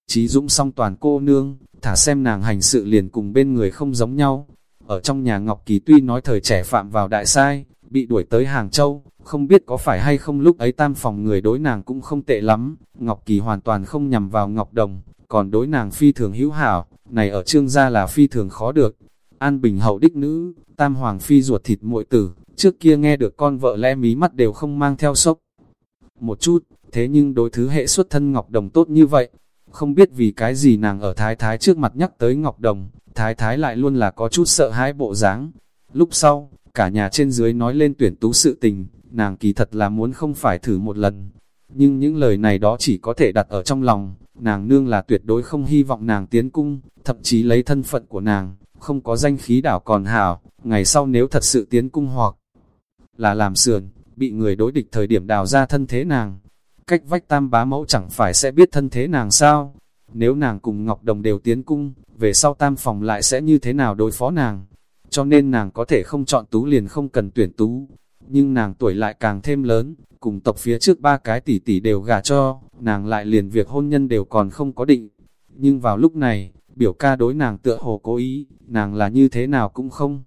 trí dũng song toàn cô nương, thả xem nàng hành sự liền cùng bên người không giống nhau. Ở trong nhà Ngọc Kỳ tuy nói thời trẻ phạm vào đại sai, bị đuổi tới Hàng Châu, không biết có phải hay không lúc ấy tam phòng người đối nàng cũng không tệ lắm, Ngọc Kỳ hoàn toàn không nhằm vào Ngọc Đồng, còn đối nàng phi thường hữu hảo, này ở trương gia là phi thường khó được. An Bình hậu đích nữ, tam hoàng phi ruột thịt muội tử, trước kia nghe được con vợ lẽ mí mắt đều không mang theo sốc. Một chút, thế nhưng đối thứ hệ xuất thân Ngọc Đồng tốt như vậy, không biết vì cái gì nàng ở thái thái trước mặt nhắc tới Ngọc Đồng, thái thái lại luôn là có chút sợ hãi bộ dáng. Lúc sau, cả nhà trên dưới nói lên tuyển tú sự tình, nàng kỳ thật là muốn không phải thử một lần. Nhưng những lời này đó chỉ có thể đặt ở trong lòng, nàng nương là tuyệt đối không hy vọng nàng tiến cung, thậm chí lấy thân phận của nàng, không có danh khí đảo còn hảo, ngày sau nếu thật sự tiến cung hoặc là làm sườn, bị người đối địch thời điểm đào ra thân thế nàng. Cách vách tam bá mẫu chẳng phải sẽ biết thân thế nàng sao? nếu nàng cùng Ngọc Đồng đều tiến cung, về sau tam phòng lại sẽ như thế nào đối phó nàng. Cho nên nàng có thể không chọn tú liền không cần tuyển tú, nhưng nàng tuổi lại càng thêm lớn, cùng tộc phía trước ba cái tỷ tỷ đều gả cho, nàng lại liền việc hôn nhân đều còn không có định. Nhưng vào lúc này, biểu ca đối nàng tựa hồ cố ý, nàng là như thế nào cũng không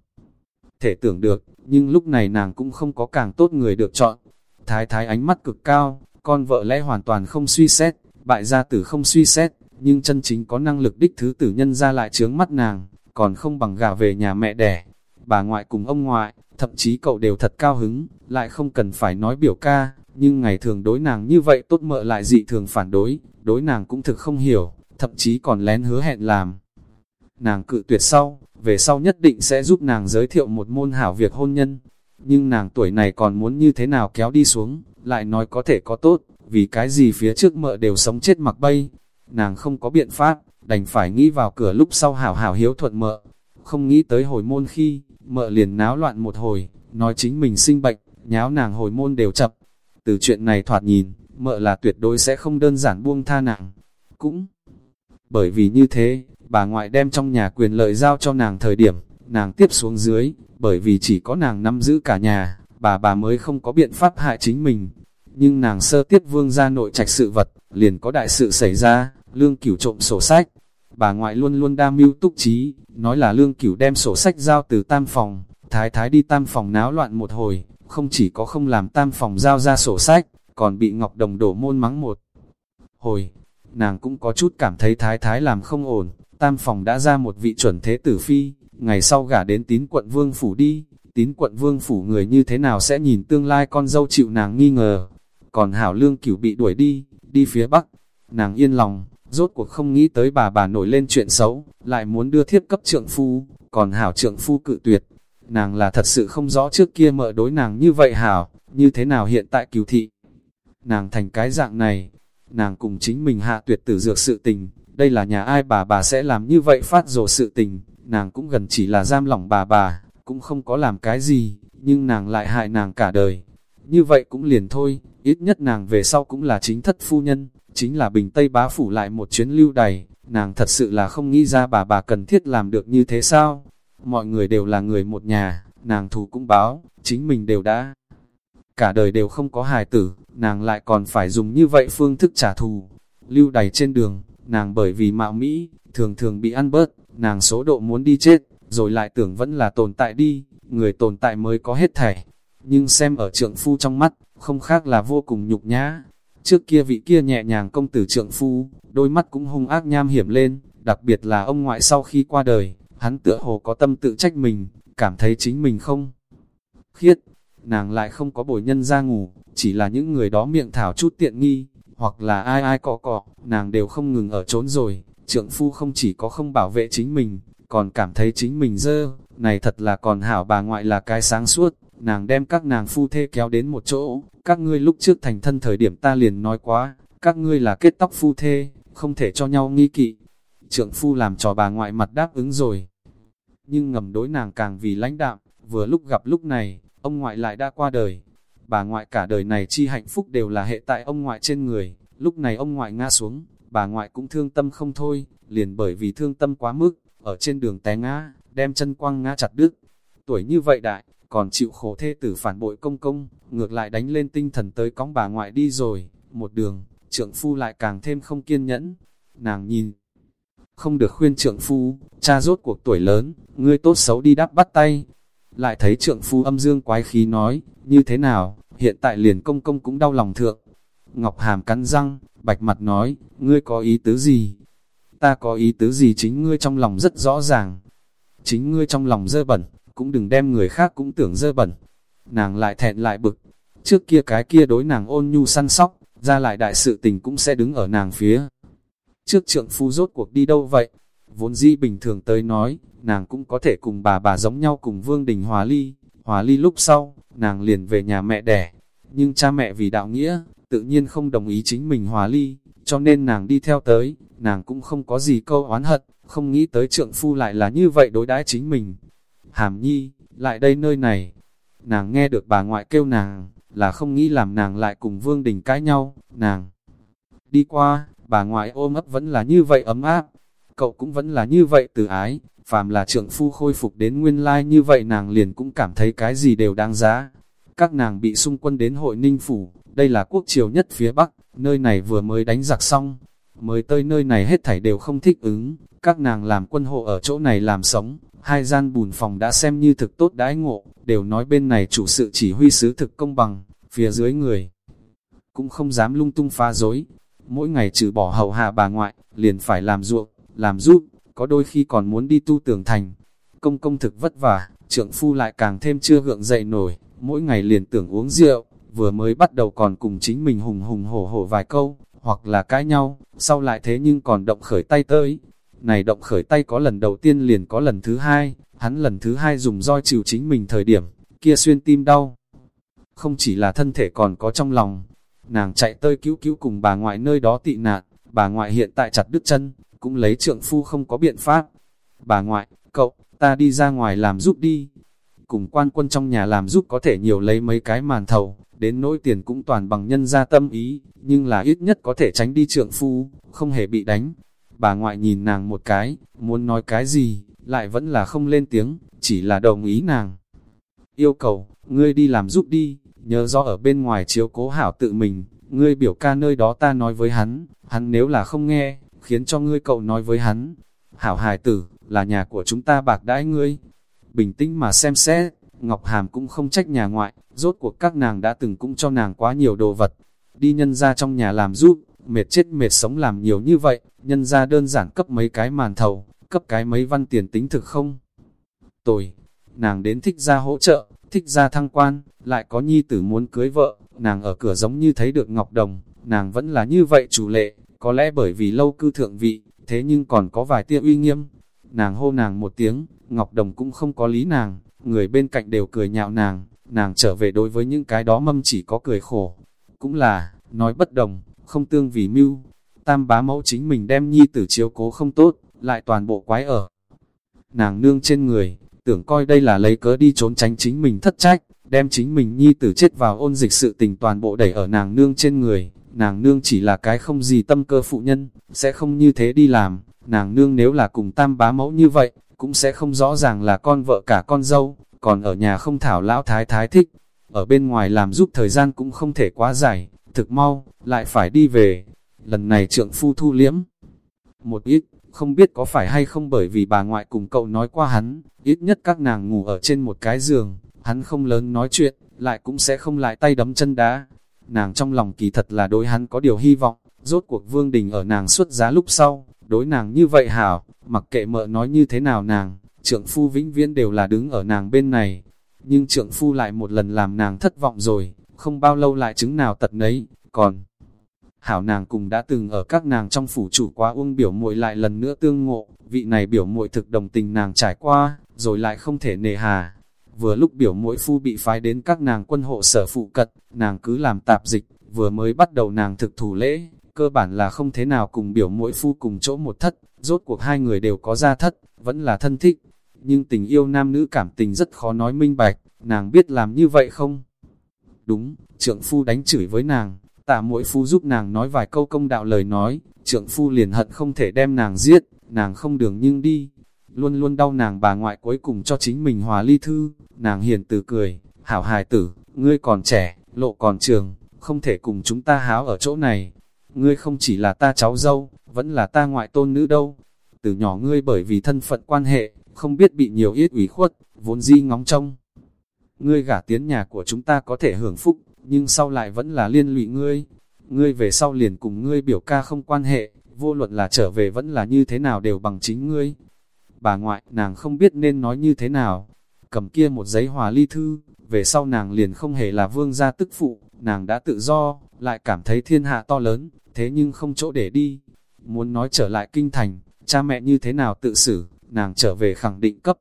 thể tưởng được, nhưng lúc này nàng cũng không có càng tốt người được chọn. Thái thái ánh mắt cực cao, con vợ lẽ hoàn toàn không suy xét, bại gia tử không suy xét, nhưng chân chính có năng lực đích thứ tử nhân ra lại chướng mắt nàng, còn không bằng gà về nhà mẹ đẻ. Bà ngoại cùng ông ngoại, thậm chí cậu đều thật cao hứng, lại không cần phải nói biểu ca, nhưng ngày thường đối nàng như vậy tốt mợ lại dị thường phản đối, đối nàng cũng thực không hiểu, thậm chí còn lén hứa hẹn làm. Nàng cự tuyệt sau, về sau nhất định sẽ giúp nàng giới thiệu một môn hảo việc hôn nhân, nhưng nàng tuổi này còn muốn như thế nào kéo đi xuống, lại nói có thể có tốt, vì cái gì phía trước mợ đều sống chết mặc bay. Nàng không có biện pháp, đành phải nghĩ vào cửa lúc sau hảo hảo hiếu thuận mợ. Không nghĩ tới hồi môn khi, mợ liền náo loạn một hồi, nói chính mình sinh bệnh, nháo nàng hồi môn đều chập. Từ chuyện này thoạt nhìn, mợ là tuyệt đối sẽ không đơn giản buông tha nàng. Cũng bởi vì như thế, bà ngoại đem trong nhà quyền lợi giao cho nàng thời điểm, nàng tiếp xuống dưới, bởi vì chỉ có nàng nắm giữ cả nhà, bà bà mới không có biện pháp hại chính mình. Nhưng nàng sơ tiết vương ra nội trạch sự vật, liền có đại sự xảy ra, lương cửu trộm sổ sách. Bà ngoại luôn luôn đa mưu túc trí, nói là lương cửu đem sổ sách giao từ tam phòng, thái thái đi tam phòng náo loạn một hồi, không chỉ có không làm tam phòng giao ra sổ sách, còn bị Ngọc Đồng đổ môn mắng một hồi. Nàng cũng có chút cảm thấy thái thái làm không ổn, tam phòng đã ra một vị chuẩn thế tử phi, ngày sau gả đến tín quận vương phủ đi, tín quận vương phủ người như thế nào sẽ nhìn tương lai con dâu chịu nàng nghi ngờ. Còn hảo lương cửu bị đuổi đi, đi phía bắc, nàng yên lòng, rốt cuộc không nghĩ tới bà bà nổi lên chuyện xấu, lại muốn đưa thiếp cấp trượng phu, còn hảo trượng phu cự tuyệt. Nàng là thật sự không rõ trước kia mợ đối nàng như vậy hảo, như thế nào hiện tại cứu thị. Nàng thành cái dạng này, nàng cùng chính mình hạ tuyệt tử dược sự tình, đây là nhà ai bà bà sẽ làm như vậy phát rồ sự tình, nàng cũng gần chỉ là giam lỏng bà bà, cũng không có làm cái gì, nhưng nàng lại hại nàng cả đời. Như vậy cũng liền thôi, ít nhất nàng về sau cũng là chính thất phu nhân, chính là bình Tây bá phủ lại một chuyến lưu đầy, nàng thật sự là không nghĩ ra bà bà cần thiết làm được như thế sao. Mọi người đều là người một nhà, nàng thù cũng báo, chính mình đều đã. Cả đời đều không có hài tử, nàng lại còn phải dùng như vậy phương thức trả thù. Lưu đầy trên đường, nàng bởi vì mạo Mỹ, thường thường bị ăn bớt, nàng số độ muốn đi chết, rồi lại tưởng vẫn là tồn tại đi, người tồn tại mới có hết thảy. Nhưng xem ở trượng phu trong mắt, không khác là vô cùng nhục nhã. Trước kia vị kia nhẹ nhàng công tử trượng phu, đôi mắt cũng hung ác nham hiểm lên, đặc biệt là ông ngoại sau khi qua đời, hắn tựa hồ có tâm tự trách mình, cảm thấy chính mình không khiết. Nàng lại không có bồi nhân ra ngủ, chỉ là những người đó miệng thảo chút tiện nghi, hoặc là ai ai cọ cọ, nàng đều không ngừng ở trốn rồi, trượng phu không chỉ có không bảo vệ chính mình, còn cảm thấy chính mình dơ, này thật là còn hảo bà ngoại là cái sáng suốt, nàng đem các nàng phu thê kéo đến một chỗ, các ngươi lúc trước thành thân thời điểm ta liền nói quá, các ngươi là kết tóc phu thê, không thể cho nhau nghi kỵ. Trượng phu làm trò bà ngoại mặt đáp ứng rồi. Nhưng ngầm đối nàng càng vì lãnh đạm, vừa lúc gặp lúc này, ông ngoại lại đã qua đời. Bà ngoại cả đời này chi hạnh phúc đều là hệ tại ông ngoại trên người, lúc này ông ngoại ngã xuống, bà ngoại cũng thương tâm không thôi, liền bởi vì thương tâm quá mức, ở trên đường té ngã, đem chân quăng ngã chặt đứt. Tuổi như vậy đại, còn chịu khổ thê tử phản bội công công, ngược lại đánh lên tinh thần tới cõng bà ngoại đi rồi, một đường, trượng phu lại càng thêm không kiên nhẫn. Nàng nhìn, không được khuyên trượng phu, cha rốt cuộc tuổi lớn, ngươi tốt xấu đi đáp bắt tay. Lại thấy trượng phu âm dương quái khí nói, như thế nào, hiện tại liền công công cũng đau lòng thượng. Ngọc Hàm cắn răng, bạch mặt nói, ngươi có ý tứ gì? Ta có ý tứ gì chính ngươi trong lòng rất rõ ràng. Chính ngươi trong lòng dơ bẩn, cũng đừng đem người khác cũng tưởng dơ bẩn. Nàng lại thẹn lại bực, trước kia cái kia đối nàng ôn nhu săn sóc, ra lại đại sự tình cũng sẽ đứng ở nàng phía. Trước trượng phu rốt cuộc đi đâu vậy? Vốn dĩ bình thường tới nói, nàng cũng có thể cùng bà bà giống nhau cùng Vương Đình Hòa Ly. Hòa Ly lúc sau, nàng liền về nhà mẹ đẻ. Nhưng cha mẹ vì đạo nghĩa, tự nhiên không đồng ý chính mình hòa ly, cho nên nàng đi theo tới, nàng cũng không có gì câu oán hận, không nghĩ tới trượng phu lại là như vậy đối đãi chính mình. Hàm nhi, lại đây nơi này, nàng nghe được bà ngoại kêu nàng, là không nghĩ làm nàng lại cùng Vương Đình cãi nhau, nàng đi qua, bà ngoại ôm ấp vẫn là như vậy ấm áp, cậu cũng vẫn là như vậy từ ái, phàm là trượng phu khôi phục đến nguyên lai như vậy nàng liền cũng cảm thấy cái gì đều đáng giá. Các nàng bị xung quân đến hội ninh phủ, đây là quốc triều nhất phía Bắc, nơi này vừa mới đánh giặc xong, mới tới nơi này hết thảy đều không thích ứng, các nàng làm quân hộ ở chỗ này làm sống, hai gian bùn phòng đã xem như thực tốt đãi ngộ, đều nói bên này chủ sự chỉ huy sứ thực công bằng, phía dưới người cũng không dám lung tung phá dối, mỗi ngày trừ bỏ hậu hạ bà ngoại, liền phải làm ruộng, làm giúp, có đôi khi còn muốn đi tu tường thành. Công công thực vất vả, trượng phu lại càng thêm chưa gượng dậy nổi, mỗi ngày liền tưởng uống rượu, vừa mới bắt đầu còn cùng chính mình hùng hùng hổ hổ vài câu, hoặc là cãi nhau, sau lại thế nhưng còn động khởi tay tới. Này động khởi tay có lần đầu tiên liền có lần thứ hai, hắn lần thứ hai dùng roi chịu chính mình thời điểm, kia xuyên tim đau. Không chỉ là thân thể còn có trong lòng, nàng chạy tơi cứu cứu cùng bà ngoại nơi đó tị nạn, bà ngoại hiện tại chặt đứt chân, cũng lấy trượng phu không có biện pháp. Bà ngoại, cậu, ta đi ra ngoài làm giúp đi. Cùng quan quân trong nhà làm giúp có thể nhiều lấy mấy cái màn thầu, đến nỗi tiền cũng toàn bằng nhân ra tâm ý, nhưng là ít nhất có thể tránh đi trượng phu, không hề bị đánh. Bà ngoại nhìn nàng một cái, muốn nói cái gì, lại vẫn là không lên tiếng, chỉ là đồng ý nàng. Yêu cầu, ngươi đi làm giúp đi, nhớ rõ ở bên ngoài chiếu cố hảo tự mình, ngươi biểu ca nơi đó ta nói với hắn, hắn nếu là không nghe, khiến cho ngươi cậu nói với hắn, hảo hài tử, là nhà của chúng ta bạc đãi ngươi. Bình tĩnh mà xem xét, Ngọc Hàm cũng không trách nhà ngoại, rốt cuộc các nàng đã từng cũng cho nàng quá nhiều đồ vật. Đi nhân ra trong nhà làm giúp, mệt chết mệt sống làm nhiều như vậy, nhân ra đơn giản cấp mấy cái màn thầu, cấp cái mấy văn tiền tính thực không? Tồi, nàng đến thích ra hỗ trợ, thích ra thăng quan, lại có nhi tử muốn cưới vợ, nàng ở cửa giống như thấy được Ngọc Đồng, nàng vẫn là như vậy chủ lệ, có lẽ bởi vì lâu cư thượng vị, thế nhưng còn có vài tia uy nghiêm. Nàng hô nàng một tiếng, Ngọc Đồng cũng không có lý nàng, người bên cạnh đều cười nhạo nàng, nàng trở về đối với những cái đó mâm chỉ có cười khổ. Cũng là, nói bất đồng, không tương vì mưu. Tam bá mẫu chính mình đem nhi tử chiếu cố không tốt, lại toàn bộ quái ở. Nàng nương trên người, tưởng coi đây là lấy cớ đi trốn tránh chính mình thất trách, đem chính mình nhi tử chết vào ôn dịch sự tình toàn bộ đẩy ở nàng nương trên người, nàng nương chỉ là cái không gì tâm cơ phụ nhân, sẽ không như thế đi làm, nàng nương nếu là cùng tam bá mẫu như vậy, cũng sẽ không rõ ràng là con vợ cả con dâu, còn ở nhà không thảo lão thái thái thích, ở bên ngoài làm giúp thời gian cũng không thể quá dài, thực mau, lại phải đi về, lần này trượng phu thu liếm. Một ít, không biết có phải hay không bởi vì bà ngoại cùng cậu nói qua hắn, ít nhất các nàng ngủ ở trên một cái giường, hắn không lớn nói chuyện, lại cũng sẽ không lại tay đấm chân đá, nàng trong lòng kỳ thật là đối hắn có điều hy vọng, rốt cuộc vương đình ở nàng xuất giá lúc sau, đối nàng như vậy hảo, mặc kệ mợ nói như thế nào nàng, trượng phu vĩnh viễn đều là đứng ở nàng bên này, nhưng trượng phu lại một lần làm nàng thất vọng rồi, không bao lâu lại chứng nào tật nấy, còn... Hảo nàng cùng đã từng ở các nàng trong phủ chủ quá uông biểu muội lại lần nữa tương ngộ, vị này biểu muội thực đồng tình nàng trải qua, rồi lại không thể nề hà, Vừa lúc biểu muội phu bị phái đến các nàng quân hộ sở phụ cận, nàng cứ làm tạp dịch, vừa mới bắt đầu nàng thực thủ lễ, cơ bản là không thế nào cùng biểu muội phu cùng chỗ một thất, rốt cuộc hai người đều có gia thất, vẫn là thân thích. Nhưng tình yêu nam nữ cảm tình rất khó nói minh bạch, nàng biết làm như vậy không? Đúng, trượng phu đánh chửi với nàng, tạ mỗi phu giúp nàng nói vài câu công đạo lời nói, trượng phu liền hận không thể đem nàng giết, nàng không đường nhưng đi, luôn luôn đau nàng bà ngoại cuối cùng cho chính mình hòa ly thư, nàng hiền từ cười, hảo hài tử, ngươi còn trẻ, lộ còn trường, không thể cùng chúng ta háo ở chỗ này, ngươi không chỉ là ta cháu dâu, vẫn là ta ngoại tôn nữ đâu, từ nhỏ ngươi bởi vì thân phận quan hệ, không biết bị nhiều ít ủy khuất, vốn di ngóng trông. Ngươi gả tiến nhà của chúng ta có thể hưởng phúc, nhưng sau lại vẫn là liên lụy ngươi, ngươi về sau liền cùng ngươi biểu ca không quan hệ, vô luận là trở về vẫn là như thế nào đều bằng chính ngươi, bà ngoại, nàng không biết nên nói như thế nào. Cầm kia một giấy hòa ly thư, về sau nàng liền không hề là vương gia tức phụ, nàng đã tự do, lại cảm thấy thiên hạ to lớn, thế nhưng không chỗ để đi. Muốn nói trở lại kinh thành, cha mẹ như thế nào tự xử, nàng trở về khẳng định cấp.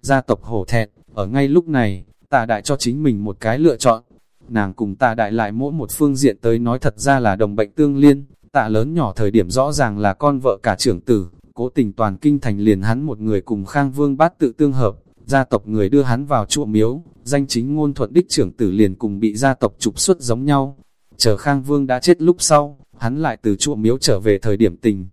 Gia tộc hổ thẹn, ở ngay lúc này, tạ đại cho chính mình một cái lựa chọn. Nàng cùng tạ đại lại mỗi một phương diện tới nói thật ra là đồng bệnh tương liên, tạ lớn nhỏ thời điểm rõ ràng là con vợ cả trưởng tử, cố tình toàn kinh thành liền hắn một người cùng Khang Vương bát tự tương hợp, gia tộc người đưa hắn vào chùa miếu, danh chính ngôn thuận đích trưởng tử liền cùng bị gia tộc trục xuất giống nhau. Chờ Khang Vương đã chết lúc sau, hắn lại từ chùa miếu trở về thời điểm tình.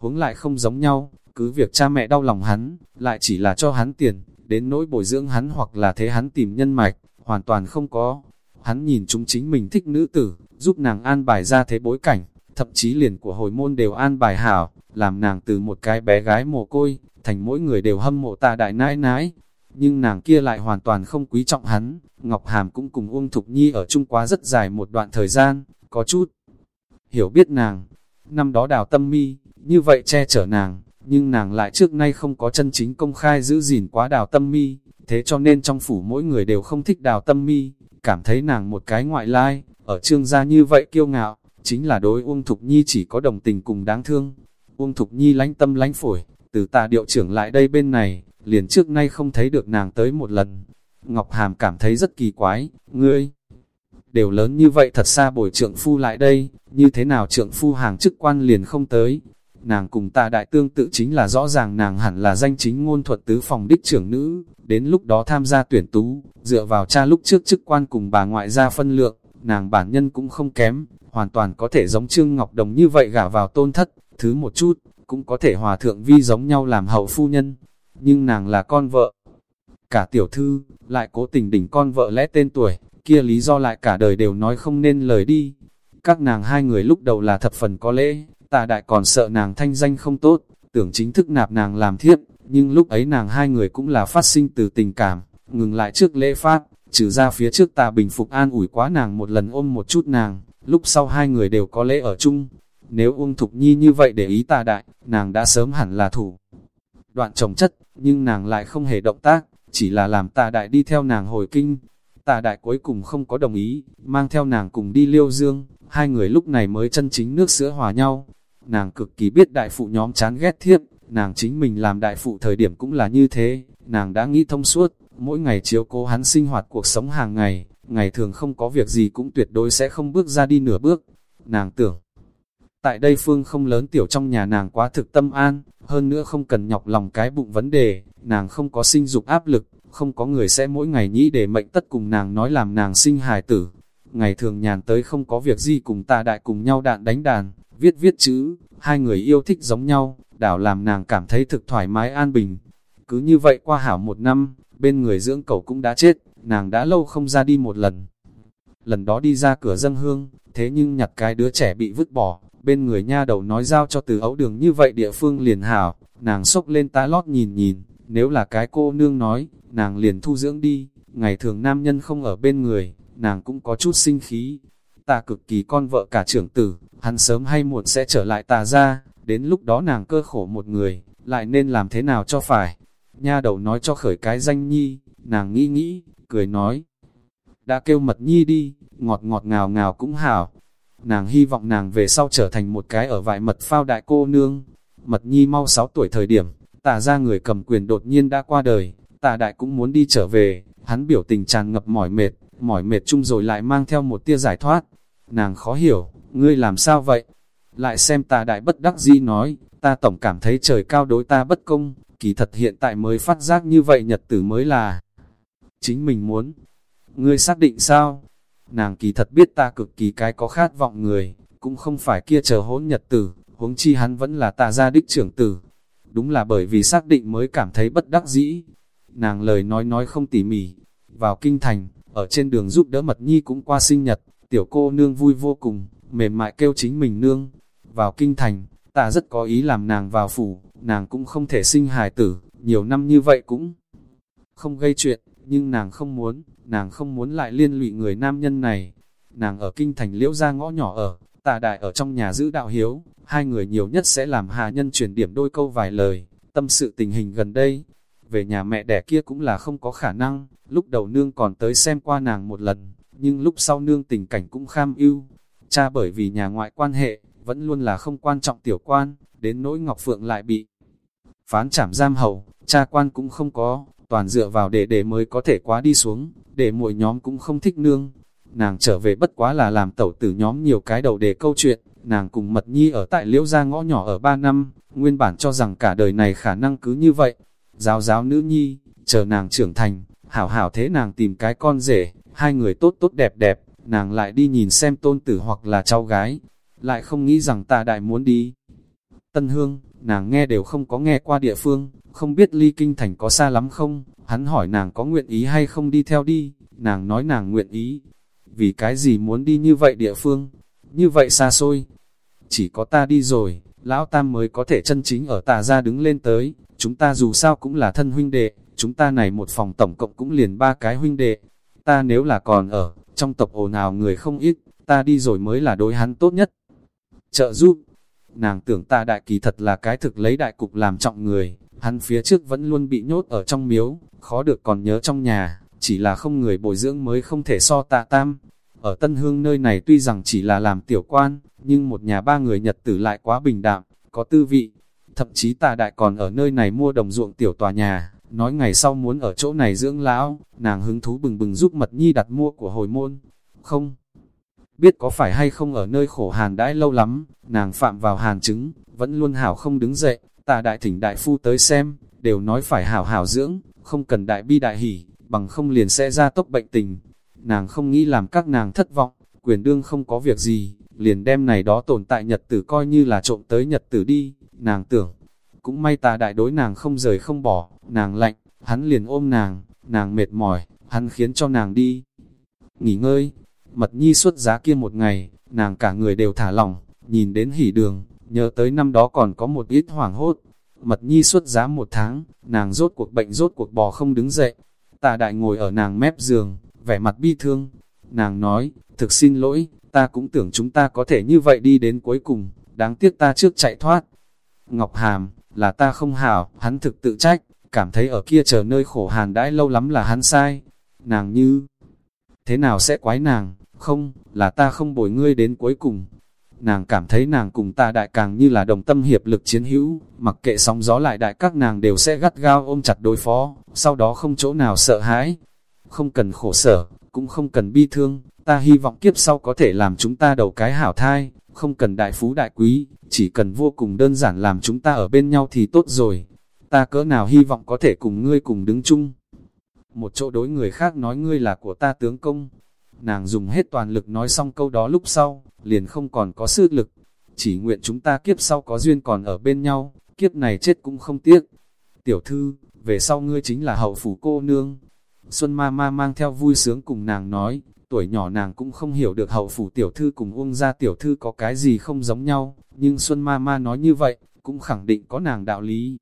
Huống lại không giống nhau, cứ việc cha mẹ đau lòng hắn, lại chỉ là cho hắn tiền, đến nỗi bồi dưỡng hắn hoặc là thế hắn tìm nhân mạch, hoàn toàn không có. Hắn nhìn chúng chính mình thích nữ tử, giúp nàng an bài ra thế bối cảnh, thậm chí liền của hồi môn đều an bài hảo, làm nàng từ một cái bé gái mồ côi, thành mỗi người đều hâm mộ ta đại nãi nãi. Nhưng nàng kia lại hoàn toàn không quý trọng hắn, Ngọc Hàm cũng cùng Uông Thục Nhi ở chung quá rất dài một đoạn thời gian, có chút hiểu biết nàng. Năm đó đào tâm mi, như vậy che chở nàng, nhưng nàng lại trước nay không có chân chính công khai giữ gìn quá đào tâm mi, thế cho nên trong phủ mỗi người đều không thích đào tâm mi, cảm thấy nàng một cái ngoại lai, ở trương gia như vậy kiêu ngạo, chính là đối Uông Thục Nhi chỉ có đồng tình cùng đáng thương. Uông Thục Nhi lánh tâm lánh phổi, từ tà điệu trưởng lại đây bên này, liền trước nay không thấy được nàng tới một lần. Ngọc Hàm cảm thấy rất kỳ quái, ngươi đều lớn như vậy thật xa bồi trượng phu lại đây, như thế nào trượng phu hàng chức quan liền không tới. Nàng cùng ta đại tương tự chính là rõ ràng nàng hẳn là danh chính ngôn thuật tứ phòng đích trưởng nữ, đến lúc đó tham gia tuyển tú, dựa vào cha lúc trước chức quan cùng bà ngoại gia phân lượng, nàng bản nhân cũng không kém, hoàn toàn có thể giống Trương Ngọc Đồng như vậy gả vào tôn thất, thứ một chút, cũng có thể hòa thượng vi giống nhau làm hậu phu nhân, nhưng nàng là con vợ. Cả tiểu thư, lại cố tình đỉnh con vợ lẽ tên tuổi, kia lý do lại cả đời đều nói không nên lời đi. Các nàng hai người lúc đầu là thập phần có lễ, tà đại còn sợ nàng thanh danh không tốt, tưởng chính thức nạp nàng làm thiếp, nhưng lúc ấy nàng hai người cũng là phát sinh từ tình cảm, ngừng lại trước lễ phát, trừ ra phía trước tà bình phục an ủi quá nàng một lần ôm một chút nàng, lúc sau hai người đều có lễ ở chung. Nếu Uông Thục Nhi như vậy để ý tà đại, nàng đã sớm hẳn là thủ. Đoạn trồng chất, nhưng nàng lại không hề động tác, chỉ là làm tà đại đi theo nàng hồi kinh, tà đại cuối cùng không có đồng ý, mang theo nàng cùng đi liêu dương, hai người lúc này mới chân chính nước sữa hòa nhau. Nàng cực kỳ biết đại phụ nhóm chán ghét thiếp, nàng chính mình làm đại phụ thời điểm cũng là như thế, nàng đã nghĩ thông suốt, mỗi ngày chiếu cố hắn sinh hoạt cuộc sống hàng ngày, ngày thường không có việc gì cũng tuyệt đối sẽ không bước ra đi nửa bước. Nàng tưởng, tại đây phương không lớn tiểu trong nhà nàng quá thực tâm an, hơn nữa không cần nhọc lòng cái bụng vấn đề, nàng không có sinh dục áp lực, không có người sẽ mỗi ngày nghĩ để mệnh tất cùng nàng nói làm nàng sinh hài tử. Ngày thường nhàn tới không có việc gì cùng ta đại cùng nhau đạn đánh đàn, viết viết chữ, hai người yêu thích giống nhau, đảo làm nàng cảm thấy thực thoải mái an bình. Cứ như vậy qua hảo một năm, bên người dưỡng cậu cũng đã chết, nàng đã lâu không ra đi một lần. Lần đó đi ra cửa dân hương, thế nhưng nhặt cái đứa trẻ bị vứt bỏ, bên người nha đầu nói giao cho từ ấu đường như vậy địa phương liền hảo, nàng sốc lên tá lót nhìn nhìn, nếu là cái cô nương nói, nàng liền thu dưỡng đi, ngày thường nam nhân không ở bên người, nàng cũng có chút sinh khí. Ta cực kỳ con vợ cả trưởng tử, hắn sớm hay muộn sẽ trở lại tà ra, đến lúc đó nàng cơ khổ một người, lại nên làm thế nào cho phải. Nha đầu nói cho khởi cái danh nhi, nàng nghĩ nghĩ, cười nói. Đã kêu mật nhi đi, ngọt ngọt ngào ngào cũng hảo. Nàng hy vọng nàng về sau trở thành một cái ở vại mật phao đại cô nương. Mật nhi mau 6 tuổi thời điểm, tà ra người cầm quyền đột nhiên đã qua đời, tà đại cũng muốn đi trở về, hắn biểu tình tràn ngập mỏi mệt, mỏi mệt chung rồi lại mang theo một tia giải thoát. Nàng khó hiểu, ngươi làm sao vậy? Lại xem ta đại bất đắc dĩ nói, ta tổng cảm thấy trời cao đối ta bất công, kỳ thật hiện tại mới phát giác như vậy nhật tử mới là chính mình muốn. Ngươi xác định sao? Nàng kỳ thật biết ta cực kỳ cái có khát vọng người, cũng không phải kia chờ hỗn nhật tử, huống chi hắn vẫn là ta gia đích trưởng tử. Đúng là bởi vì xác định mới cảm thấy bất đắc dĩ. Nàng lời nói nói không tỉ mỉ. Vào kinh thành, ở trên đường giúp đỡ mật nhi cũng qua sinh nhật, tiểu cô nương vui vô cùng, mềm mại kêu chính mình nương. Vào kinh thành, ta rất có ý làm nàng vào phủ, nàng cũng không thể sinh hài tử, nhiều năm như vậy cũng không gây chuyện, nhưng nàng không muốn, nàng không muốn lại liên lụy người nam nhân này. Nàng ở kinh thành liễu ra ngõ nhỏ ở, tà đại ở trong nhà giữ đạo hiếu, hai người nhiều nhất sẽ làm hà nhân truyền điểm đôi câu vài lời, tâm sự tình hình gần đây. Về nhà mẹ đẻ kia cũng là không có khả năng, lúc đầu nương còn tới xem qua nàng một lần, nhưng lúc sau nương tình cảnh cũng kham ưu. Cha bởi vì nhà ngoại quan hệ, vẫn luôn là không quan trọng tiểu quan, đến nỗi Ngọc Phượng lại bị phán trảm giam hầu, cha quan cũng không có, toàn dựa vào để để mới có thể quá đi xuống, để mỗi nhóm cũng không thích nương. Nàng trở về bất quá là làm tẩu tử nhóm nhiều cái đầu để câu chuyện, nàng cùng mật nhi ở tại liễu gia ngõ nhỏ ở ba năm, nguyên bản cho rằng cả đời này khả năng cứ như vậy. Giáo giáo nữ nhi, chờ nàng trưởng thành, hảo hảo thế nàng tìm cái con rể, hai người tốt tốt đẹp đẹp, nàng lại đi nhìn xem tôn tử hoặc là cháu gái. lại không nghĩ rằng ta đại muốn đi. Tân Hương, nàng nghe đều không có nghe qua địa phương, không biết ly kinh thành có xa lắm không, hắn hỏi nàng có nguyện ý hay không đi theo đi, nàng nói nàng nguyện ý. Vì cái gì muốn đi như vậy địa phương, như vậy xa xôi. Chỉ có ta đi rồi, lão tam mới có thể chân chính ở tà ra đứng lên tới, chúng ta dù sao cũng là thân huynh đệ, chúng ta này một phòng tổng cộng cũng liền ba cái huynh đệ. Ta nếu là còn ở, trong tộc ồn ào người không ít, ta đi rồi mới là đối hắn tốt nhất. Trợ giúp, nàng tưởng ta đại kỳ thật là cái thực lấy đại cục làm trọng người, hắn phía trước vẫn luôn bị nhốt ở trong miếu, khó được còn nhớ trong nhà, chỉ là không người bồi dưỡng mới không thể so tạ tam. Ở Tân Hương nơi này tuy rằng chỉ là làm tiểu quan, nhưng một nhà ba người nhật tử lại quá bình đạm, có tư vị. Thậm chí tà đại còn ở nơi này mua đồng ruộng tiểu tòa nhà, nói ngày sau muốn ở chỗ này dưỡng lão, nàng hứng thú bừng bừng giúp mật nhi đặt mua của hồi môn. Không, biết có phải hay không ở nơi khổ hàn đãi lâu lắm, nàng phạm vào hàn chứng, vẫn luôn hảo không đứng dậy, tà đại thỉnh đại phu tới xem, đều nói phải hảo hảo dưỡng, không cần đại bi đại hỉ, bằng không liền sẽ ra tốc bệnh tình. Nàng không nghĩ làm các nàng thất vọng, quyền đương không có việc gì, liền đem này đó tồn tại nhật tử coi như là trộm tới nhật tử đi, nàng tưởng. Cũng may tà đại đối nàng không rời không bỏ, nàng lạnh, hắn liền ôm nàng, nàng mệt mỏi, hắn khiến cho nàng đi. Nghỉ ngơi, mật nhi xuất giá kia một ngày, nàng cả người đều thả lỏng, nhìn đến hỉ đường, nhớ tới năm đó còn có một ít hoảng hốt. Mật nhi xuất giá một tháng, nàng rốt cuộc bệnh rốt cuộc bò không đứng dậy. Tà đại ngồi ở nàng mép giường, vẻ mặt bi thương. Nàng nói, thực xin lỗi, ta cũng tưởng chúng ta có thể như vậy đi đến cuối cùng, đáng tiếc ta trước chạy thoát. Ngọc Hàm, là ta không hảo, hắn thực tự trách, cảm thấy ở kia chờ nơi khổ hàn đãi lâu lắm là hắn sai. Nàng như, thế nào sẽ quái nàng, không, là ta không bồi ngươi đến cuối cùng. Nàng cảm thấy nàng cùng ta đại càng như là đồng tâm hiệp lực chiến hữu, mặc kệ sóng gió lại đại các nàng đều sẽ gắt gao ôm chặt đối phó, sau đó không chỗ nào sợ hãi. Không cần khổ sở, cũng không cần bi thương, ta hy vọng kiếp sau có thể làm chúng ta đầu cái hảo thai, không cần đại phú đại quý, chỉ cần vô cùng đơn giản làm chúng ta ở bên nhau thì tốt rồi. Ta cỡ nào hy vọng có thể cùng ngươi cùng đứng chung. Một chỗ đối người khác nói ngươi là của ta tướng công. Nàng dùng hết toàn lực nói xong câu đó lúc sau, liền không còn có sức lực. Chỉ nguyện chúng ta kiếp sau có duyên còn ở bên nhau, kiếp này chết cũng không tiếc. Tiểu thư, về sau ngươi chính là hậu phủ cô nương. Xuân ma ma mang theo vui sướng cùng nàng nói, tuổi nhỏ nàng cũng không hiểu được hậu phủ tiểu thư cùng uông gia tiểu thư có cái gì không giống nhau, nhưng Xuân ma ma nói như vậy, cũng khẳng định có nàng đạo lý.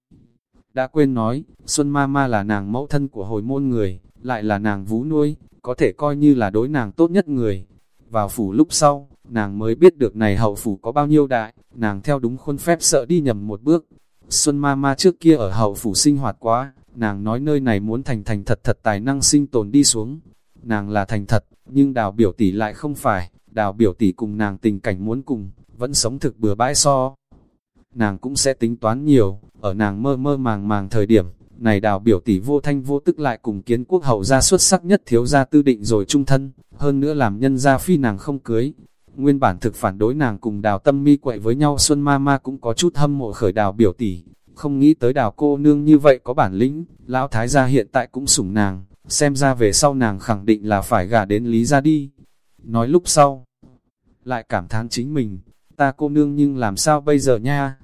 Đã quên nói, Xuân ma ma là nàng mẫu thân của hồi môn người, lại là nàng vú nuôi, có thể coi như là đối nàng tốt nhất người. Vào phủ lúc sau, nàng mới biết được này hậu phủ có bao nhiêu đại, nàng theo đúng khuôn phép sợ đi nhầm một bước. Xuân ma ma trước kia ở hậu phủ sinh hoạt quá, nàng nói nơi này muốn thành thành thật thật tài năng sinh tồn đi xuống. Nàng là thành thật, nhưng đào biểu tỷ lại không phải, đào biểu tỷ cùng nàng tình cảnh muốn cùng, vẫn sống thực bừa bãi so. Nàng cũng sẽ tính toán nhiều, ở nàng mơ mơ màng màng thời điểm, này đào biểu tỷ vô thanh vô tức lại cùng kiến quốc hậu gia xuất sắc nhất thiếu gia tư định rồi trung thân, hơn nữa làm nhân gia phi nàng không cưới. Nguyên bản thực phản đối nàng cùng đào tâm mi quậy với nhau Xuân Ma Ma cũng có chút hâm mộ khởi đào biểu tỷ, không nghĩ tới đào cô nương như vậy có bản lĩnh, lão thái gia hiện tại cũng sủng nàng, xem ra về sau nàng khẳng định là phải gả đến lý ra đi. Nói lúc sau, lại cảm thán chính mình, ta cô nương nhưng làm sao bây giờ nha?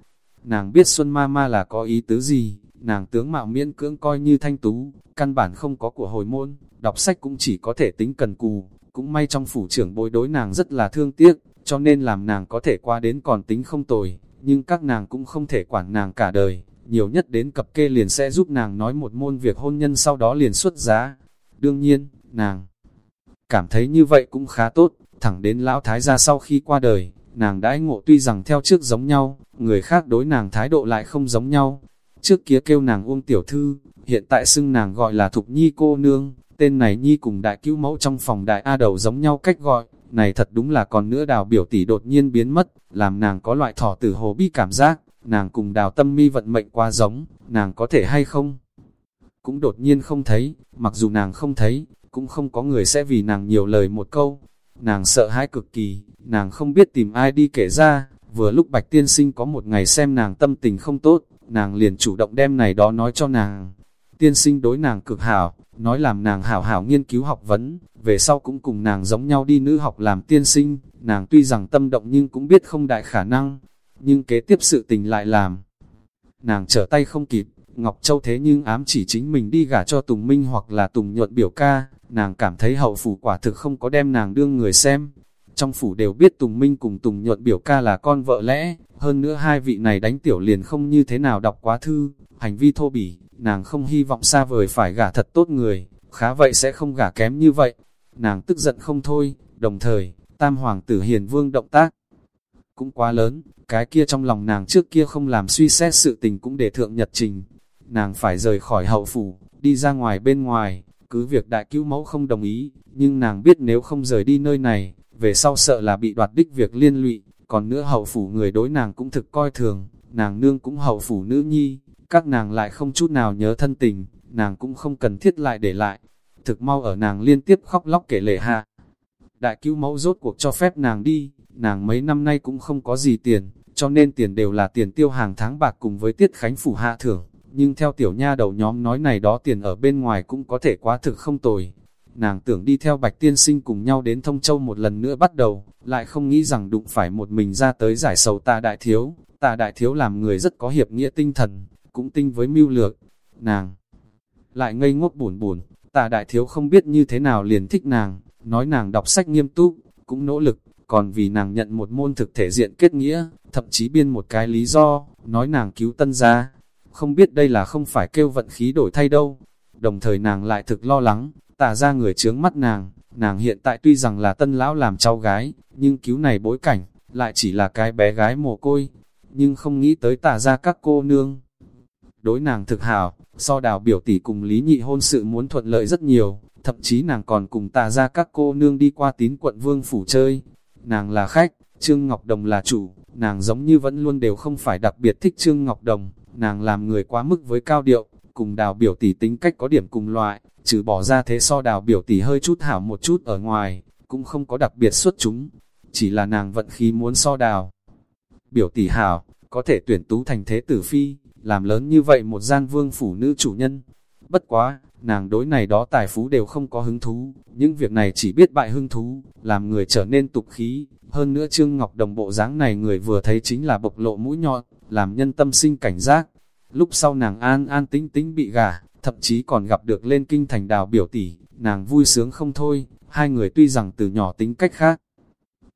Nàng biết Xuân Ma Ma là có ý tứ gì, nàng tướng mạo miễn cưỡng coi như thanh tú, căn bản không có của hồi môn, đọc sách cũng chỉ có thể tính cần cù, cũng may trong phủ trưởng bối đối nàng rất là thương tiếc, cho nên làm nàng có thể qua đến còn tính không tồi, nhưng các nàng cũng không thể quản nàng cả đời, nhiều nhất đến cập kê liền sẽ giúp nàng nói một môn việc hôn nhân sau đó liền xuất giá. Đương nhiên, nàng cảm thấy như vậy cũng khá tốt, thẳng đến lão thái gia sau khi qua đời, nàng đãi ngộ tuy rằng theo trước giống nhau, người khác đối nàng thái độ lại không giống nhau. Trước kia kêu nàng Uông Tiểu Thư, hiện tại xưng nàng gọi là Thục Nhi cô nương, tên này Nhi cùng đại cứu mẫu trong phòng đại A đầu giống nhau cách gọi, này thật đúng là còn nữa đào biểu tỷ đột nhiên biến mất, làm nàng có loại thỏ tử hồ bi cảm giác, nàng cùng đào tâm mi vận mệnh qua giống, nàng có thể hay không? Cũng đột nhiên không thấy, mặc dù nàng không thấy, cũng không có người sẽ vì nàng nhiều lời một câu. Nàng sợ hãi cực kỳ, nàng không biết tìm ai đi kể ra, vừa lúc Bạch Tiên Sinh có một ngày xem nàng tâm tình không tốt, nàng liền chủ động đem này đó nói cho nàng. tiên sinh đối nàng cực hảo, nói làm nàng hảo hảo nghiên cứu học vấn, về sau cũng cùng nàng giống nhau đi nữ học làm tiên sinh, nàng tuy rằng tâm động nhưng cũng biết không đại khả năng, nhưng kế tiếp sự tình lại làm. Nàng trở tay không kịp, Ngọc Châu thế nhưng ám chỉ chính mình đi gả cho Tùng Minh hoặc là Tùng Nhuận biểu ca, nàng cảm thấy hậu phủ quả thực không có đem nàng đương người xem. Trong phủ đều biết Tùng Minh cùng Tùng Nhuận biểu ca là con vợ lẽ, hơn nữa hai vị này đánh tiểu liền không như thế nào đọc quá thư, hành vi thô bỉ, nàng không hy vọng xa vời phải gả thật tốt người, khá vậy sẽ không gả kém như vậy. Nàng tức giận không thôi, đồng thời, tam hoàng tử hiền vương động tác cũng quá lớn, cái kia trong lòng nàng trước kia không làm suy xét sự tình cũng để thượng nhật trình. Nàng phải rời khỏi hậu phủ, đi ra ngoài bên ngoài, cứ việc đại cứu mẫu không đồng ý, nhưng nàng biết nếu không rời đi nơi này, về sau sợ là bị đoạt đích việc liên lụy, còn nữa hậu phủ người đối nàng cũng thực coi thường, nàng nương cũng hậu phủ nữ nhi, các nàng lại không chút nào nhớ thân tình, nàng cũng không cần thiết lại để lại. Thực mau ở nàng liên tiếp khóc lóc kể lệ hạ. Đại cứu mẫu rốt cuộc cho phép nàng đi, nàng mấy năm nay cũng không có gì tiền, cho nên tiền đều là tiền tiêu hàng tháng bạc cùng với tiết khánh phủ hạ thưởng. Nhưng theo tiểu nha đầu nhóm nói này đó tiền ở bên ngoài cũng có thể quá thực không tồi. Nàng tưởng đi theo bạch tiên sinh cùng nhau đến thông châu một lần nữa bắt đầu, lại không nghĩ rằng đụng phải một mình ra tới giải sầu ta đại thiếu. ta đại thiếu làm người rất có hiệp nghĩa tinh thần, cũng tinh với mưu lược. Nàng lại ngây ngốc buồn buồn, ta đại thiếu không biết như thế nào liền thích nàng, nói nàng đọc sách nghiêm túc, cũng nỗ lực, còn vì nàng nhận một môn thực thể diện kết nghĩa, thậm chí biên một cái lý do, nói nàng cứu tân gia. Không biết đây là không phải kêu vận khí đổi thay đâu. Đồng thời nàng lại thực lo lắng, tả ra người chướng mắt nàng, nàng hiện tại tuy rằng là tân lão làm cháu gái, nhưng cứu này bối cảnh, lại chỉ là cái bé gái mồ côi, nhưng không nghĩ tới tả ra các cô nương. Đối nàng thực hảo, so đào biểu tỷ cùng lý nhị hôn sự muốn thuận lợi rất nhiều, thậm chí nàng còn cùng tà ra các cô nương đi qua tín quận vương phủ chơi. Nàng là khách, Trương Ngọc Đồng là chủ, nàng giống như vẫn luôn đều không phải đặc biệt thích Trương Ngọc Đồng, nàng làm người quá mức với cao điệu, cùng đào biểu tỷ tính cách có điểm cùng loại, trừ bỏ ra thế so đào biểu tỷ hơi chút hảo một chút ở ngoài, cũng không có đặc biệt xuất chúng, chỉ là nàng vận khí muốn so đào. Biểu tỷ hảo, có thể tuyển tú thành thế tử phi, làm lớn như vậy một gian vương phủ nữ chủ nhân. Bất quá, nàng đối này đó tài phú đều không có hứng thú, những việc này chỉ biết bại hứng thú, làm người trở nên tục khí. Hơn nữa Trương Ngọc Đồng bộ dáng này người vừa thấy chính là bộc lộ mũi nhọn, làm nhân tâm sinh cảnh giác. Lúc sau nàng an an tính tính bị gả, thậm chí còn gặp được lên kinh thành đào biểu tỷ, nàng vui sướng không thôi, hai người tuy rằng từ nhỏ tính cách khác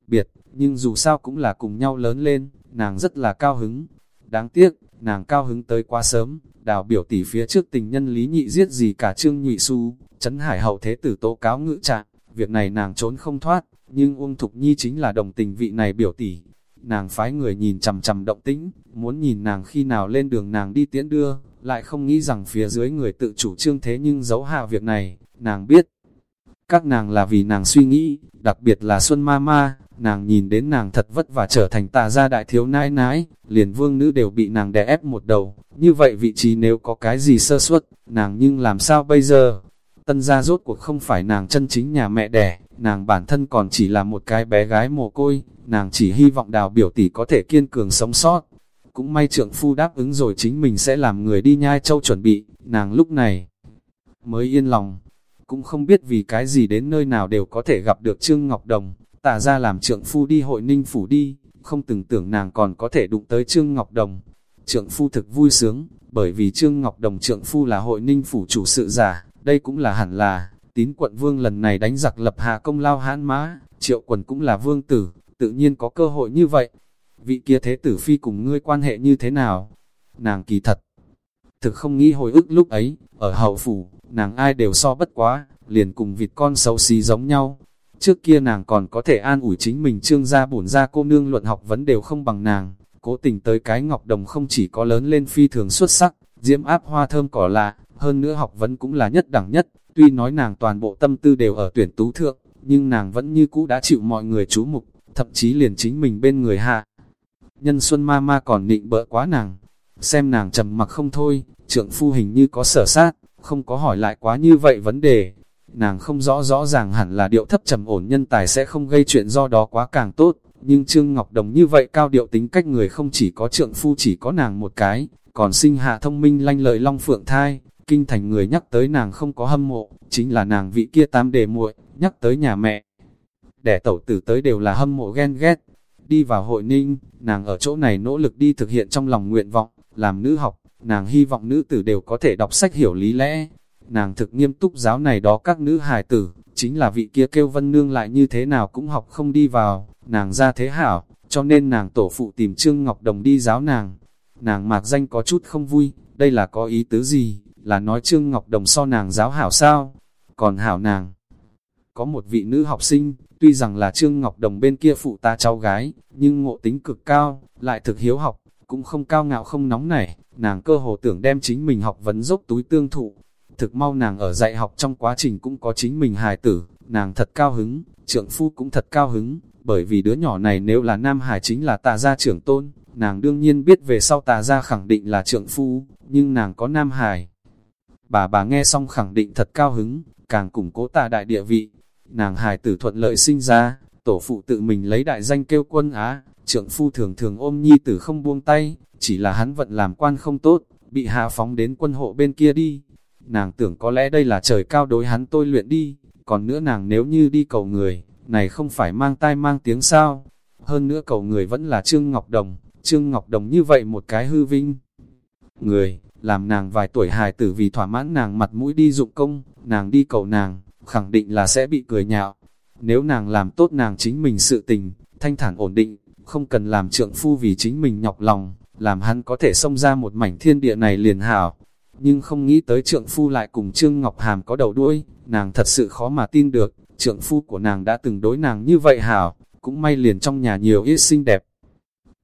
biệt, nhưng dù sao cũng là cùng nhau lớn lên, nàng rất là cao hứng. Đáng tiếc, nàng cao hứng tới quá sớm, đào biểu tỷ phía trước tình nhân lý nhị giết gì cả trương nhụy su, chấn hải hậu thế tử tố cáo ngữ trạng, việc này nàng trốn không thoát, nhưng Uông Thục Nhi chính là đồng tình vị này biểu tỷ. Nàng phái người nhìn chầm chầm động tĩnh, muốn nhìn nàng khi nào lên đường nàng đi tiễn đưa, lại không nghĩ rằng phía dưới người tự chủ trương thế nhưng giấu hạ việc này, nàng biết. Các nàng là vì nàng suy nghĩ, đặc biệt là Xuân Ma Ma, nàng nhìn đến nàng thật vất và trở thành tà gia đại thiếu nãi nãi, liền vương nữ đều bị nàng đè ép một đầu, như vậy vị trí nếu có cái gì sơ suất, nàng nhưng làm sao bây giờ? Tân gia rốt cuộc không phải nàng chân chính nhà mẹ đẻ, nàng bản thân còn chỉ là một cái bé gái mồ côi, nàng chỉ hy vọng đào biểu tỷ có thể kiên cường sống sót. Cũng may trượng phu đáp ứng rồi chính mình sẽ làm người đi nhai châu chuẩn bị, nàng lúc này mới yên lòng. Cũng không biết vì cái gì đến nơi nào đều có thể gặp được Trương Ngọc Đồng, tả ra làm trượng phu đi hội ninh phủ đi, không từng tưởng nàng còn có thể đụng tới Trương Ngọc Đồng. Trượng phu thực vui sướng, bởi vì Trương Ngọc Đồng trượng phu là hội ninh phủ chủ sự giả, đây cũng là hẳn là, tín quận vương lần này đánh giặc lập hạ công lao hãn mã, triệu quần cũng là vương tử, tự nhiên có cơ hội như vậy. Vị kia thế tử phi cùng ngươi quan hệ như thế nào? Nàng kỳ thật. Thực không nghĩ hồi ức lúc ấy, ở hậu phủ, nàng ai đều so bất quá, liền cùng vịt con xấu xí giống nhau. Trước kia nàng còn có thể an ủi chính mình trương gia bổn gia cô nương luận học vấn đều không bằng nàng, cố tình tới cái ngọc đồng không chỉ có lớn lên phi thường xuất sắc, diễm áp hoa thơm cỏ lạ, hơn nữa học vấn cũng là nhất đẳng nhất, tuy nói nàng toàn bộ tâm tư đều ở tuyển tú thượng, nhưng nàng vẫn như cũ đã chịu mọi người chú mục, thậm chí liền chính mình bên người hạ. Nhân xuân ma ma còn nịnh bỡ quá nàng, xem nàng trầm mặc không thôi, trượng phu hình như có sở sát, không có hỏi lại quá như vậy vấn đề. Nàng không rõ rõ ràng hẳn là điệu thấp trầm ổn nhân tài sẽ không gây chuyện do đó quá càng tốt, nhưng Trương Ngọc Đồng như vậy cao điệu tính cách người không chỉ có trượng phu chỉ có nàng một cái, còn sinh hạ thông minh lanh lợi long phượng thai, Kinh thành người nhắc tới nàng không có hâm mộ, chính là nàng vị kia tam đề muội, nhắc tới nhà mẹ. Đẻ tẩu tử tới đều là hâm mộ ghen ghét. Đi vào hội ninh, nàng ở chỗ này nỗ lực đi thực hiện trong lòng nguyện vọng, làm nữ học, nàng hy vọng nữ tử đều có thể đọc sách hiểu lý lẽ. Nàng thực nghiêm túc giáo này đó các nữ hài tử, chính là vị kia kêu vân nương lại như thế nào cũng học không đi vào, nàng ra thế hảo, cho nên nàng tổ phụ tìm Trương Ngọc Đồng đi giáo nàng. Nàng mạc danh có chút không vui, đây là có ý tứ gì, là nói Trương Ngọc Đồng so nàng giáo hảo sao? Còn hảo nàng, có một vị nữ học sinh, tuy rằng là Trương Ngọc Đồng bên kia phụ ta cháu gái, nhưng ngộ tính cực cao, lại thực hiếu học, cũng không cao ngạo không nóng nảy, nàng cơ hồ tưởng đem chính mình học vấn dốc túi tương thụ. Thực mau nàng ở dạy học trong quá trình cũng có chính mình hài tử, nàng thật cao hứng, trượng phu cũng thật cao hứng, bởi vì đứa nhỏ này nếu là nam hài chính là tà gia trưởng tôn, nàng đương nhiên biết về sau tà gia khẳng định là trượng phu, nhưng nàng có nam hài. Bà bà nghe xong khẳng định thật cao hứng, càng củng cố tà đại địa vị, nàng hài tử thuận lợi sinh ra, tổ phụ tự mình lấy đại danh kêu quân Á, trượng phu thường thường ôm nhi tử không buông tay, chỉ là hắn vận làm quan không tốt, bị hạ phóng đến quân hộ bên kia đi. Nàng tưởng có lẽ đây là trời cao đối hắn tôi luyện đi, còn nữa nàng nếu như đi cầu người, này không phải mang tai mang tiếng sao. Hơn nữa cầu người vẫn là Trương Ngọc Đồng, Trương Ngọc Đồng như vậy một cái hư vinh. Người, làm nàng vài tuổi hài tử vì thỏa mãn nàng mặt mũi đi dụng công, nàng đi cầu nàng, khẳng định là sẽ bị cười nhạo. Nếu nàng làm tốt nàng chính mình sự tình, thanh thản ổn định, không cần làm trượng phu vì chính mình nhọc lòng, làm hắn có thể xông ra một mảnh thiên địa này liền hảo. Nhưng không nghĩ tới trượng phu lại cùng Trương Ngọc Hàm có đầu đuôi, nàng thật sự khó mà tin được, trượng phu của nàng đã từng đối nàng như vậy hảo, cũng may liền trong nhà nhiều ít xinh đẹp.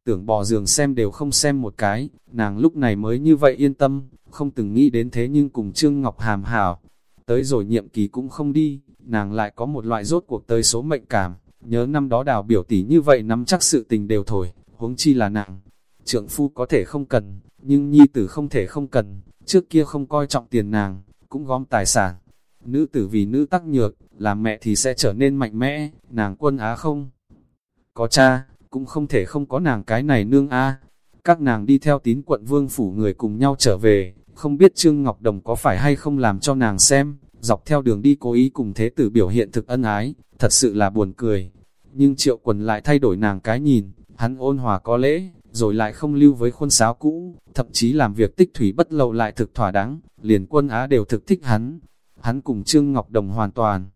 Tưởng bò giường xem đều không xem một cái, nàng lúc này mới như vậy yên tâm, không từng nghĩ đến thế nhưng cùng Trương Ngọc Hàm hảo, tới rồi nhiệm kỳ cũng không đi, nàng lại có một loại rốt cuộc tới số mệnh cảm, nhớ năm đó đào biểu tỷ như vậy nắm chắc sự tình đều thổi, huống chi là nặng. Trượng phu có thể không cần, nhưng nhi tử không thể không cần, trước kia không coi trọng tiền nàng, cũng gom tài sản. Nữ tử vì nữ tắc nhược, làm mẹ thì sẽ trở nên mạnh mẽ, nàng quân á không. Có cha, cũng không thể không có nàng cái này nương a Các nàng đi theo tín quận vương phủ người cùng nhau trở về, không biết Trương Ngọc Đồng có phải hay không làm cho nàng xem, dọc theo đường đi cố ý cùng thế tử biểu hiện thực ân ái, thật sự là buồn cười. Nhưng triệu quần lại thay đổi nàng cái nhìn, hắn ôn hòa có lễ, rồi lại không lưu với khuôn sáo cũ, thậm chí làm việc tích thủy bất lậu lại thực thỏa đáng, liền quân Á đều thực thích hắn. Hắn cùng Trương Ngọc Đồng hoàn toàn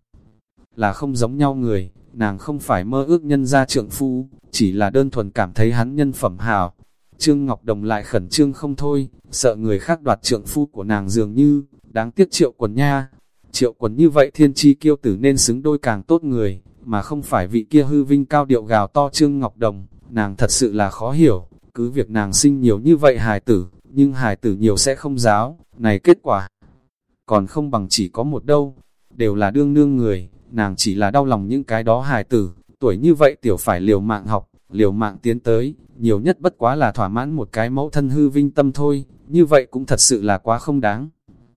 là không giống nhau người, nàng không phải mơ ước nhân gia trượng phu, chỉ là đơn thuần cảm thấy hắn nhân phẩm hào, Trương Ngọc Đồng lại khẩn trương không thôi, sợ người khác đoạt trượng phu của nàng dường như, đáng tiếc triệu quần nha. Triệu quần như vậy thiên chi kiêu tử nên xứng đôi càng tốt người, mà không phải vị kia hư vinh cao điệu gào to Trương Ngọc Đồng, nàng thật sự là khó hiểu, cứ việc nàng sinh nhiều như vậy hài tử, nhưng hài tử nhiều sẽ không giáo, này kết quả. Còn không bằng chỉ có một đâu, đều là đương nương người, nàng chỉ là đau lòng những cái đó hài tử, tuổi như vậy tiểu phải liều mạng học, liều mạng tiến tới, nhiều nhất bất quá là thỏa mãn một cái mẫu thân hư vinh tâm thôi, như vậy cũng thật sự là quá không đáng.